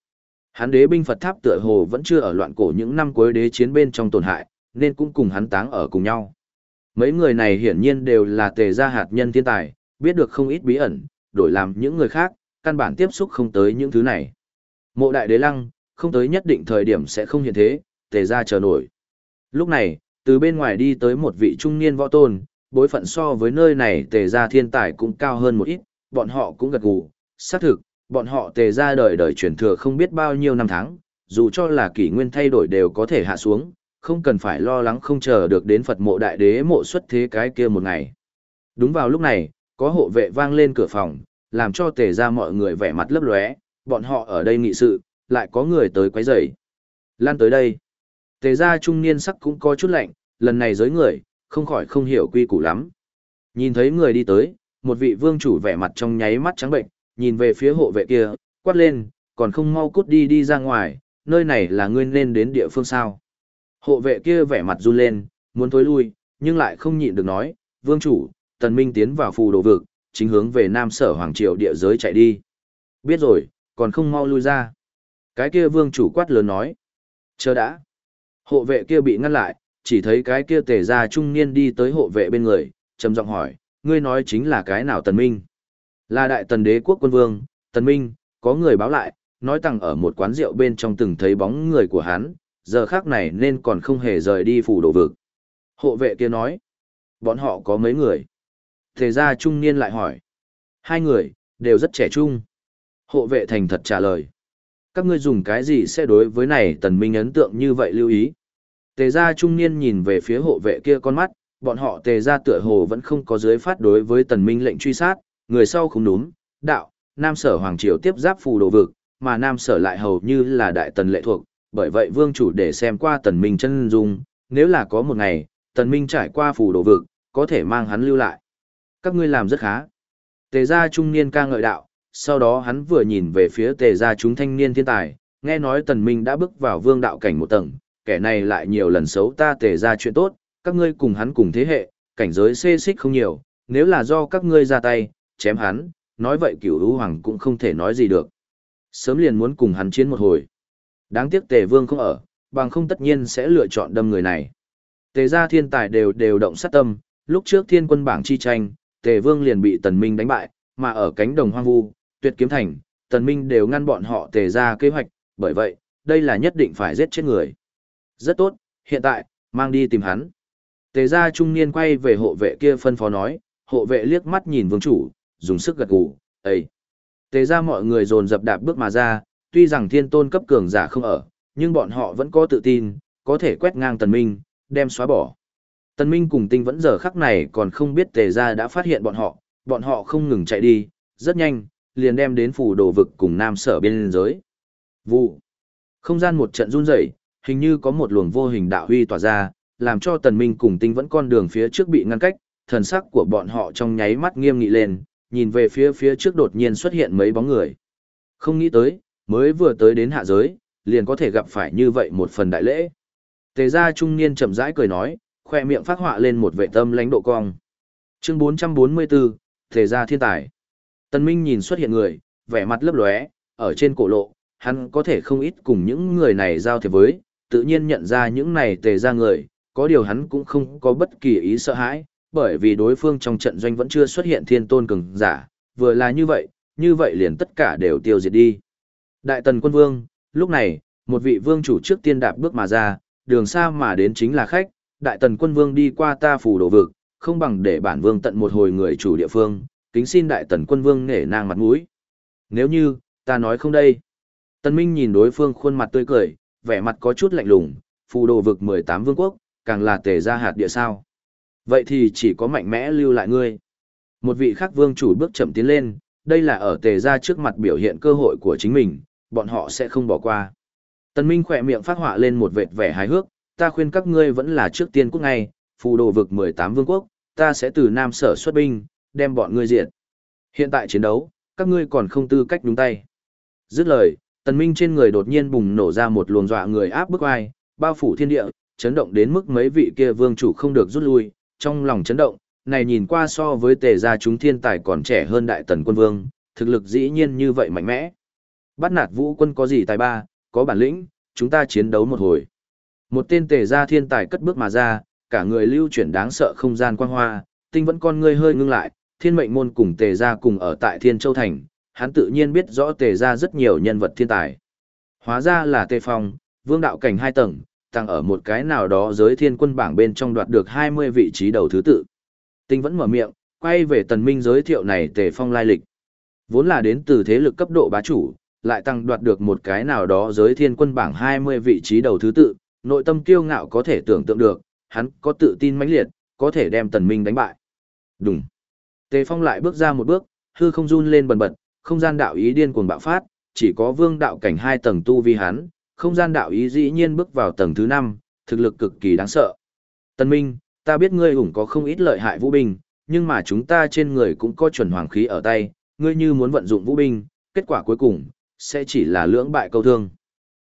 hắn đế binh Phật tháp tựa hồ vẫn chưa ở loạn cổ những năm cuối đế chiến bên trong tổn hại, nên cũng cùng hắn táng ở cùng nhau. Mấy người này hiển nhiên đều là tề gia hạt nhân thiên tài, biết được không ít bí ẩn, đổi làm những người khác, căn bản tiếp xúc không tới những thứ này. Mộ đại đế lăng, không tới nhất định thời điểm sẽ không hiện thế, tề gia chờ nổi. Lúc này, từ bên ngoài đi tới một vị trung niên võ tôn, bối phận so với nơi này tề gia thiên tài cũng cao hơn một ít, bọn họ cũng gật gù, xác thực, bọn họ tề gia đời đời truyền thừa không biết bao nhiêu năm tháng, dù cho là kỷ nguyên thay đổi đều có thể hạ xuống, không cần phải lo lắng không chờ được đến Phật mộ đại đế mộ xuất thế cái kia một ngày. Đúng vào lúc này, có hộ vệ vang lên cửa phòng, làm cho tề gia mọi người vẻ mặt lấp lóe, bọn họ ở đây nghị sự, lại có người tới quấy rầy. Lan tới đây. Tề gia trung niên sắc cũng có chút lạnh, lần này giới người, không khỏi không hiểu quy củ lắm. Nhìn thấy người đi tới, một vị vương chủ vẻ mặt trong nháy mắt trắng bệnh, nhìn về phía hộ vệ kia, quát lên, còn không mau cút đi đi ra ngoài, nơi này là ngươi nên đến địa phương sao. Hộ vệ kia vẻ mặt run lên, muốn thối lui, nhưng lại không nhịn được nói, vương chủ, tần minh tiến vào phù đồ vực, chính hướng về nam sở hoàng triều địa giới chạy đi. Biết rồi, còn không mau lui ra. Cái kia vương chủ quát lớn nói. Chờ đã. Hộ vệ kia bị ngăn lại, chỉ thấy cái kia tề gia trung niên đi tới hộ vệ bên người, trầm giọng hỏi, ngươi nói chính là cái nào tần minh? Là đại tần đế quốc quân vương, tần minh, có người báo lại, nói rằng ở một quán rượu bên trong từng thấy bóng người của hắn, giờ khác này nên còn không hề rời đi phủ đồ vực. Hộ vệ kia nói, bọn họ có mấy người? Tề gia trung niên lại hỏi, hai người, đều rất trẻ trung. Hộ vệ thành thật trả lời, các ngươi dùng cái gì sẽ đối với này tần minh ấn tượng như vậy lưu ý? Tề gia trung niên nhìn về phía hộ vệ kia con mắt, bọn họ tề gia tựa hồ vẫn không có dưới phát đối với tần minh lệnh truy sát, người sau không đúng, đạo, nam sở hoàng triều tiếp giáp phù đồ vực, mà nam sở lại hầu như là đại tần lệ thuộc, bởi vậy vương chủ để xem qua tần minh chân dung, nếu là có một ngày, tần minh trải qua phù đồ vực, có thể mang hắn lưu lại. Các ngươi làm rất khá. Tề gia trung niên ca ngợi đạo, sau đó hắn vừa nhìn về phía tề gia chúng thanh niên thiên tài, nghe nói tần minh đã bước vào vương đạo cảnh một tầng, kẻ này lại nhiều lần xấu ta tề gia chuyện tốt, các ngươi cùng hắn cùng thế hệ, cảnh giới xê xích không nhiều, nếu là do các ngươi ra tay, chém hắn, nói vậy cửu hữu hoàng cũng không thể nói gì được. Sớm liền muốn cùng hắn chiến một hồi. Đáng tiếc tề vương không ở, bằng không tất nhiên sẽ lựa chọn đâm người này. Tề gia thiên tài đều đều động sát tâm, lúc trước thiên quân bảng chi tranh, tề vương liền bị tần minh đánh bại, mà ở cánh đồng hoang vu, tuyệt kiếm thành, tần minh đều ngăn bọn họ tề ra kế hoạch, bởi vậy, đây là nhất định phải giết chết người. Rất tốt, hiện tại, mang đi tìm hắn. Tề gia trung niên quay về hộ vệ kia phân phó nói, hộ vệ liếc mắt nhìn vương chủ, dùng sức gật gù, ấy. Tề gia mọi người dồn dập đạp bước mà ra, tuy rằng thiên tôn cấp cường giả không ở, nhưng bọn họ vẫn có tự tin, có thể quét ngang tần minh, đem xóa bỏ. Tần minh cùng tinh vẫn giờ khắc này còn không biết tề gia đã phát hiện bọn họ, bọn họ không ngừng chạy đi, rất nhanh, liền đem đến phủ đồ vực cùng nam sở biên giới. Vụ. Không gian một trận run rẩy, hình như có một luồng vô hình đạo huy tỏa ra, làm cho tần minh cùng tinh vẫn con đường phía trước bị ngăn cách, thần sắc của bọn họ trong nháy mắt nghiêm nghị lên, nhìn về phía phía trước đột nhiên xuất hiện mấy bóng người. Không nghĩ tới, mới vừa tới đến hạ giới, liền có thể gặp phải như vậy một phần đại lễ. Tề gia trung niên chậm rãi cười nói, khoe miệng phát họa lên một vệ tâm lãnh độ cong. Chương 444, thể gia thiên tài. Tần Minh nhìn xuất hiện người, vẻ mặt lấp lóe, ở trên cổ lộ, hắn có thể không ít cùng những người này giao thiệp với, tự nhiên nhận ra những này tề ra người, có điều hắn cũng không có bất kỳ ý sợ hãi, bởi vì đối phương trong trận doanh vẫn chưa xuất hiện thiên tôn cường giả, vừa là như vậy, như vậy liền tất cả đều tiêu diệt đi. Đại tần quân vương, lúc này, một vị vương chủ trước tiên đạp bước mà ra, đường xa mà đến chính là khách, đại tần quân vương đi qua ta phủ đổ vực, không bằng để bản vương tận một hồi người chủ địa phương, kính xin đại tần quân vương nể nang mặt mũi. Nếu như, ta nói không đây. Tần Minh nhìn đối phương khuôn mặt tươi cười, vẻ mặt có chút lạnh lùng, phù đồ vực 18 vương quốc, càng là tề gia hạt địa sao. Vậy thì chỉ có mạnh mẽ lưu lại ngươi. Một vị khác vương chủ bước chậm tiến lên, đây là ở tề gia trước mặt biểu hiện cơ hội của chính mình, bọn họ sẽ không bỏ qua. Tần Minh khỏe miệng phát họa lên một vệt vẻ hài hước, ta khuyên các ngươi vẫn là trước tiên quốc ngay, phù đồ vực 18 vương quốc, ta sẽ từ Nam Sở xuất binh, đem bọn ngươi diệt. Hiện tại chiến đấu, các ngươi còn không tư cách đúng tay. Dứt lời, Tần Minh trên người đột nhiên bùng nổ ra một luồng dọa người áp bức ai, bao phủ thiên địa, chấn động đến mức mấy vị kia vương chủ không được rút lui, trong lòng chấn động, này nhìn qua so với tề gia chúng thiên tài còn trẻ hơn đại tần quân vương, thực lực dĩ nhiên như vậy mạnh mẽ. Bắt nạt vũ quân có gì tài ba, có bản lĩnh, chúng ta chiến đấu một hồi. Một tên tề gia thiên tài cất bước mà ra, cả người lưu chuyển đáng sợ không gian quang hoa, tinh vẫn con ngươi hơi ngưng lại, thiên mệnh môn cùng tề gia cùng ở tại thiên châu thành, hắn tự nhiên biết rõ tề gia rất nhiều nhân vật thiên tài. Hóa ra là tề phong, vương đạo cảnh hai tầng, tăng ở một cái nào đó giới thiên quân bảng bên trong đoạt được 20 vị trí đầu thứ tự. Tinh vẫn mở miệng, quay về tần minh giới thiệu này tề phong lai lịch. Vốn là đến từ thế lực cấp độ bá chủ, lại tăng đoạt được một cái nào đó giới thiên quân bảng 20 vị trí đầu thứ tự, nội tâm kiêu ngạo có thể tưởng tượng được, hắn có tự tin mãnh liệt, có thể đem tần minh đánh bại. Đúng. Tề phong lại bước ra một bước, hư không run lên bần bật, không gian đạo ý điên cuồng bạo phát, chỉ có vương đạo cảnh hai tầng tu vi hắn, không gian đạo ý dĩ nhiên bước vào tầng thứ 5, thực lực cực kỳ đáng sợ. Tần Minh, ta biết ngươi ủng có không ít lợi hại vũ binh, nhưng mà chúng ta trên người cũng có chuẩn hoàng khí ở tay, ngươi như muốn vận dụng vũ binh, kết quả cuối cùng, sẽ chỉ là lưỡng bại câu thương.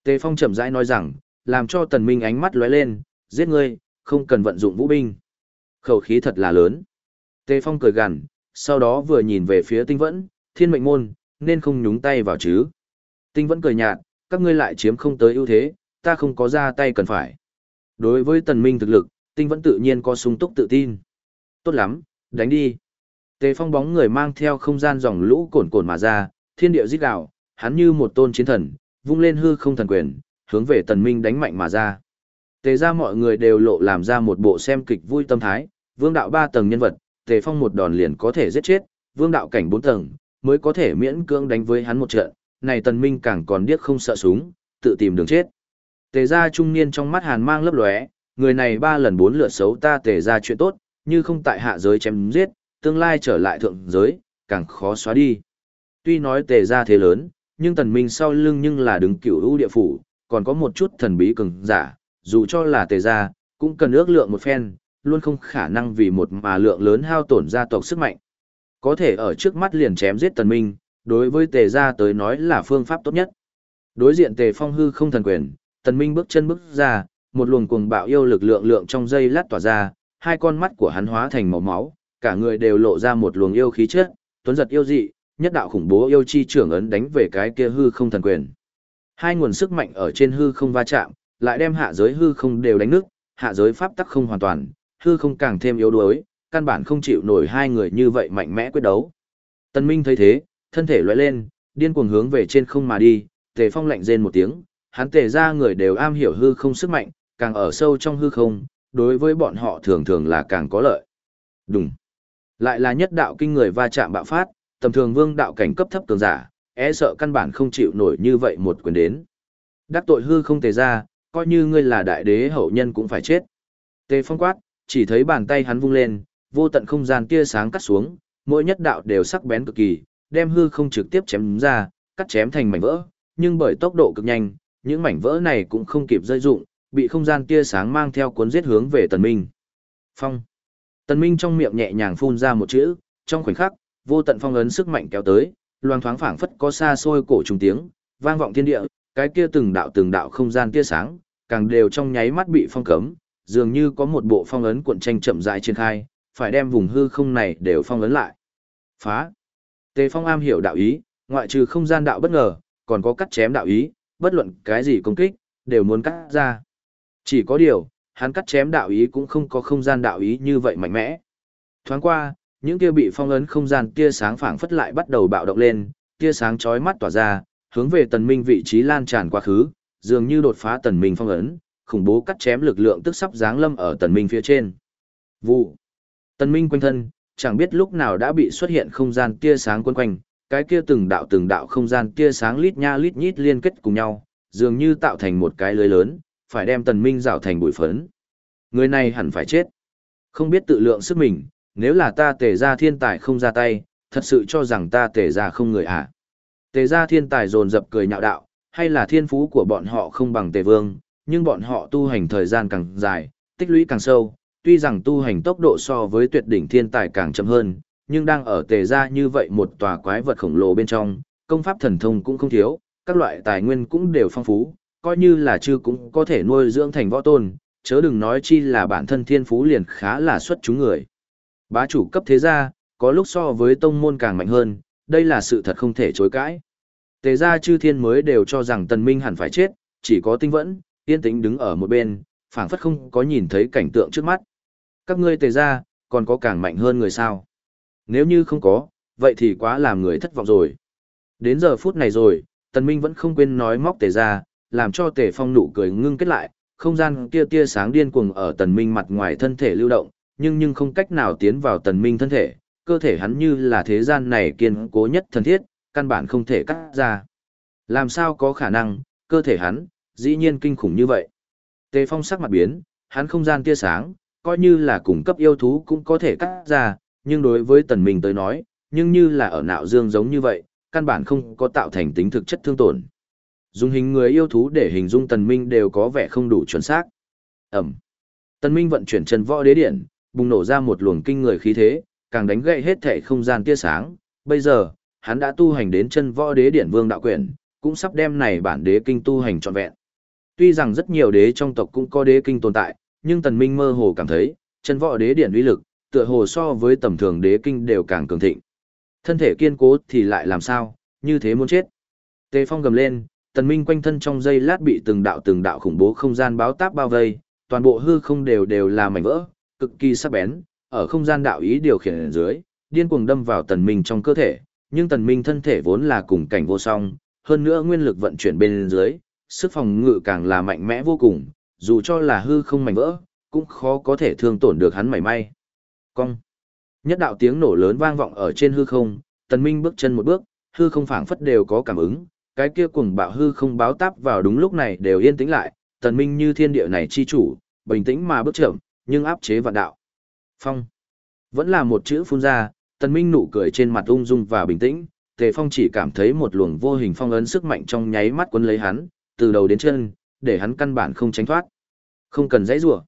Tề Phong chậm rãi nói rằng, làm cho Tần Minh ánh mắt lóe lên, giết ngươi, không cần vận dụng vũ binh. Khẩu khí thật là lớn. Tề Phong cười gằn, sau đó vừa nhìn về phía tinh vẫn, thiên mệnh môn, nên không nhúng tay vào chứ. Tinh vẫn cười nhạt, các ngươi lại chiếm không tới ưu thế, ta không có ra tay cần phải. Đối với tần minh thực lực, tinh vẫn tự nhiên có sung túc tự tin. Tốt lắm, đánh đi. Tề phong bóng người mang theo không gian dòng lũ cồn cồn mà ra, thiên địa rít gào, hắn như một tôn chiến thần, vung lên hư không thần quyền, hướng về tần minh đánh mạnh mà ra. Tề ra mọi người đều lộ làm ra một bộ xem kịch vui tâm thái, vương đạo ba tầng nhân vật, tề phong một đòn liền có thể giết chết, vương đạo cảnh bốn tầng, mới có thể miễn cưỡng đánh với hắn một trận, này tần minh càng còn điếc không sợ súng, tự tìm đường chết. Tề gia trung niên trong mắt hàn mang lấp lóe, người này ba lần bốn lượt xấu ta tề gia chuyện tốt, như không tại hạ giới chém giết, tương lai trở lại thượng giới, càng khó xóa đi. Tuy nói tề gia thế lớn, nhưng tần minh sau lưng nhưng là đứng cửu ưu địa phủ, còn có một chút thần bí cường giả, dù cho là tề gia, cũng cần ước lượng một phen, luôn không khả năng vì một mà lượng lớn hao tổn gia tộc sức mạnh. Có thể ở trước mắt liền chém giết tần minh, đối với tề gia tới nói là phương pháp tốt nhất. Đối diện tề phong hư không thần quyền, tần minh bước chân bước ra, một luồng cuồng bạo yêu lực lượng lượng trong dây lát tỏa ra, hai con mắt của hắn hóa thành màu máu, cả người đều lộ ra một luồng yêu khí chất, tuấn giật yêu dị, nhất đạo khủng bố yêu chi trưởng ấn đánh về cái kia hư không thần quyền. Hai nguồn sức mạnh ở trên hư không va chạm, lại đem hạ giới hư không đều đánh nước, hạ giới pháp tắc không hoàn toàn, hư không càng thêm yếu đuối, căn bản không chịu nổi hai người như vậy mạnh mẽ quyết đấu. Tần Minh thấy thế, thân thể lóe lên, điên cuồng hướng về trên không mà đi, Tề Phong lạnh rên một tiếng, hắn tề ra người đều am hiểu hư không sức mạnh, càng ở sâu trong hư không, đối với bọn họ thường thường là càng có lợi. Đúng. Lại là nhất đạo kinh người va chạm bạo phát, tầm thường vương đạo cảnh cấp thấp cường giả, e sợ căn bản không chịu nổi như vậy một quyền đến. Đắc tội hư không tề ra, coi như ngươi là đại đế hậu nhân cũng phải chết. Tề Phong quát, chỉ thấy bàn tay hắn vung lên, vô tận không gian tia sáng cắt xuống, mỗi nhất đạo đều sắc bén cực kỳ, đem hư không trực tiếp chém ra, cắt chém thành mảnh vỡ, nhưng bởi tốc độ cực nhanh, những mảnh vỡ này cũng không kịp rơi dụng, bị không gian tia sáng mang theo cuốn giết hướng về Tần Minh. Phong. Tần Minh trong miệng nhẹ nhàng phun ra một chữ, trong khoảnh khắc, vô tận phong ấn sức mạnh kéo tới, loang thoáng phảng phất có xa xôi cổ trùng tiếng, vang vọng thiên địa, cái kia từng đạo từng đạo không gian tia sáng, càng đều trong nháy mắt bị phong cấm, dường như có một bộ phong ấn cuộn tranh chậm rãi triển khai, phải đem vùng hư không này đều phong ấn lại. Phá. Tề Phong am hiểu đạo ý, ngoại trừ không gian đạo bất ngờ, còn có cắt chém đạo ý, bất luận cái gì công kích, đều muốn cắt ra. Chỉ có điều, hắn cắt chém đạo ý cũng không có không gian đạo ý như vậy mạnh mẽ. Thoáng qua, những kia bị phong ấn không gian tia sáng phảng phất lại bắt đầu bạo động lên, tia sáng chói mắt tỏa ra, hướng về tần minh vị trí lan tràn quá khứ, dường như đột phá tần minh phong ấn, khủng bố cắt chém lực lượng tức sắp giáng lâm ở tần minh phía trên. Vụ. Tần minh quanh thân, chẳng biết lúc nào đã bị xuất hiện không gian tia sáng quấn quanh, cái kia từng đạo từng đạo không gian tia sáng lít nha lít nhít liên kết cùng nhau, dường như tạo thành một cái lưới lớn, phải đem tần minh rào thành bụi phấn. Người này hẳn phải chết. Không biết tự lượng sức mình, nếu là ta tề ra thiên tài không ra tay, thật sự cho rằng ta tề ra không người à. Tề ra thiên tài dồn dập cười nhạo đạo, hay là thiên phú của bọn họ không bằng tề vương, nhưng bọn họ tu hành thời gian càng dài, tích lũy càng sâu, tuy rằng tu hành tốc độ so với tuyệt đỉnh thiên tài càng chậm hơn, nhưng đang ở tề ra như vậy một tòa quái vật khổng lồ bên trong, công pháp thần thông cũng không thiếu, các loại tài nguyên cũng đều phong phú, coi như là chư cũng có thể nuôi dưỡng thành võ tôn, chớ đừng nói chi là bản thân thiên phú liền khá là xuất chúng người. Bá chủ cấp thế gia, có lúc so với tông môn càng mạnh hơn, đây là sự thật không thể chối cãi. Tề gia chư thiên mới đều cho rằng tần minh hẳn phải chết, chỉ có tinh vẫn, yên tĩnh đứng ở một bên, phảng phất không có nhìn thấy cảnh tượng trước mắt. Các ngươi tề gia, còn có càng mạnh hơn người sao? Nếu như không có, vậy thì quá làm người thất vọng rồi. Đến giờ phút này rồi, tần minh vẫn không quên nói móc tề gia, làm cho tề phong nụ cười ngưng kết lại, không gian kia tia sáng điên cuồng ở tần minh mặt ngoài thân thể lưu động, nhưng nhưng không cách nào tiến vào tần minh thân thể, cơ thể hắn như là thế gian này kiên cố nhất thân thiết, căn bản không thể cắt ra. Làm sao có khả năng, cơ thể hắn, dĩ nhiên kinh khủng như vậy. Tề phong sắc mặt biến, hắn không gian tia sáng, coi như là cùng cấp yêu thú cũng có thể cắt ra, nhưng đối với tần minh tới nói, nhưng như là ở nạo dương giống như vậy, căn bản không có tạo thành tính thực chất thương tổn. Dùng hình người yêu thú để hình dung tần minh đều có vẻ không đủ chuẩn xác. Ẩm. Tần minh vận chuyển chân võ đế điện, bùng nổ ra một luồng kinh người khí thế, càng đánh gậy hết thể không gian tia sáng. Bây giờ, hắn đã tu hành đến chân võ đế điển vương đạo quyển, cũng sắp đem này bản đế kinh tu hành trọn vẹn. Tuy rằng rất nhiều đế trong tộc cũng có đế kinh tồn tại, nhưng tần minh mơ hồ cảm thấy, chân võ đế điển uy lực, tựa hồ so với tầm thường đế kinh đều càng cường thịnh. Thân thể kiên cố thì lại làm sao, như thế muốn chết. Tề phong gầm lên, tần minh quanh thân trong giây lát bị từng đạo từng đạo khủng bố không gian báo táp bao vây, toàn bộ hư không đều đều là mảnh vỡ, cực kỳ sắc bén, ở không gian đạo ý điều khiển dưới, điên cuồng đâm vào tần minh trong cơ thể, nhưng tần minh thân thể vốn là cùng cảnh vô song, hơn nữa nguyên lực vận chuyển bên dưới, sức phòng ngự càng là mạnh mẽ vô cùng, dù cho là hư không mảnh vỡ, cũng khó có thể thương tổn được hắn mảy may. Cong. Nhất đạo tiếng nổ lớn vang vọng ở trên hư không, tần minh bước chân một bước, hư không phảng phất đều có cảm ứng, cái kia cuồng bạo hư không báo táp vào đúng lúc này đều yên tĩnh lại, tần minh như thiên địa này chi chủ, bình tĩnh mà bước chậm, nhưng áp chế vạn đạo. Phong. Vẫn là một chữ phun ra, tần minh nụ cười trên mặt ung dung và bình tĩnh, tề phong chỉ cảm thấy một luồng vô hình phong ấn sức mạnh trong nháy mắt cuốn lấy hắn, từ đầu đến chân, để hắn căn bản không tránh thoát. Không cần dãy rủa.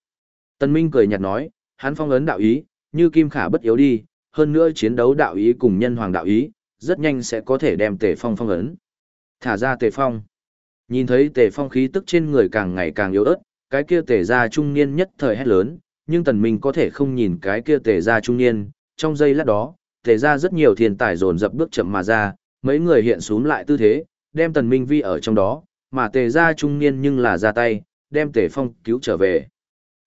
Tần minh cười nhạt nói, hắn phong ấn đạo ý, như kim khả bất yếu đi, hơn nữa chiến đấu đạo ý cùng nhân hoàng đạo ý, rất nhanh sẽ có thể đem tề phong phong ấn. Thả ra tề phong. Nhìn thấy tề phong khí tức trên người càng ngày càng yếu ớt, cái kia tề gia trung niên nhất thời hét lớn, nhưng tần minh có thể không nhìn cái kia tề gia trung niên, trong giây lát đó, tề gia rất nhiều thiên tài dồn dập bước chậm mà ra, mấy người hiện xuống lại tư thế, đem tần minh vi ở trong đó, mà tề gia trung niên nhưng là ra tay, đem tề phong cứu trở về.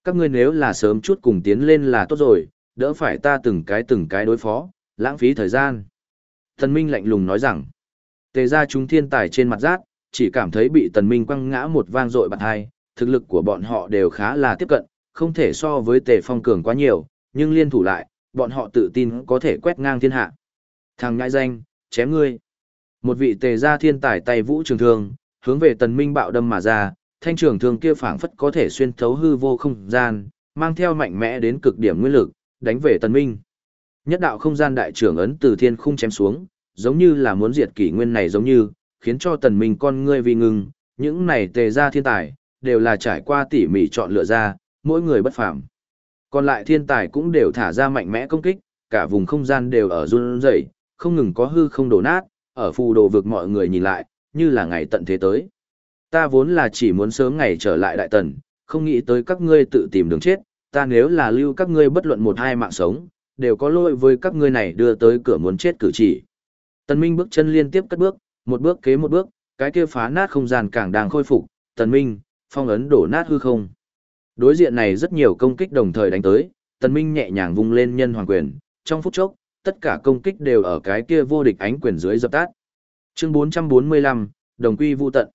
Các ngươi nếu là sớm chút cùng tiến lên là tốt rồi, đỡ phải ta từng cái từng cái đối phó, lãng phí thời gian. Tần minh lạnh lùng nói rằng, tề gia chúng thiên tài trên mặt rát, chỉ cảm thấy bị tần minh quăng ngã một vang dội bạt hai, thực lực của bọn họ đều khá là tiếp cận, không thể so với tề phong cường quá nhiều, nhưng liên thủ lại, bọn họ tự tin có thể quét ngang thiên hạ. Thằng ngại danh, chém ngươi. Một vị tề gia thiên tài tay vũ trường thương, hướng về tần minh bạo đâm mà ra, thanh trường thương kia phảng phất có thể xuyên thấu hư vô không gian, mang theo mạnh mẽ đến cực điểm nguyên lực, đánh về tần minh. Nhất đạo không gian đại trưởng ấn từ thiên khung chém xuống, giống như là muốn diệt kỷ nguyên này giống như, khiến cho tần minh con ngươi vì ngừng, những này tề gia thiên tài, đều là trải qua tỉ mỉ chọn lựa ra, mỗi người bất phàm. Còn lại thiên tài cũng đều thả ra mạnh mẽ công kích, cả vùng không gian đều ở run rẩy, không ngừng có hư không đổ nát, ở phù đồ vực mọi người nhìn lại, như là ngày tận thế tới. Ta vốn là chỉ muốn sớm ngày trở lại đại tần, không nghĩ tới các ngươi tự tìm đường chết, ta nếu là lưu các ngươi bất luận một hai mạng sống, đều có lỗi với các ngươi này đưa tới cửa muốn chết cử chỉ. Tần Minh bước chân liên tiếp cất bước, một bước kế một bước, cái kia phá nát không gian càng đang khôi phục, tần minh, phong ấn đổ nát hư không. Đối diện này rất nhiều công kích đồng thời đánh tới, tần minh nhẹ nhàng vung lên nhân hoàng quyền, trong phút chốc, tất cả công kích đều ở cái kia vô địch ánh quyền dưới dập tắt. Chương 445, đồng quy vu tận.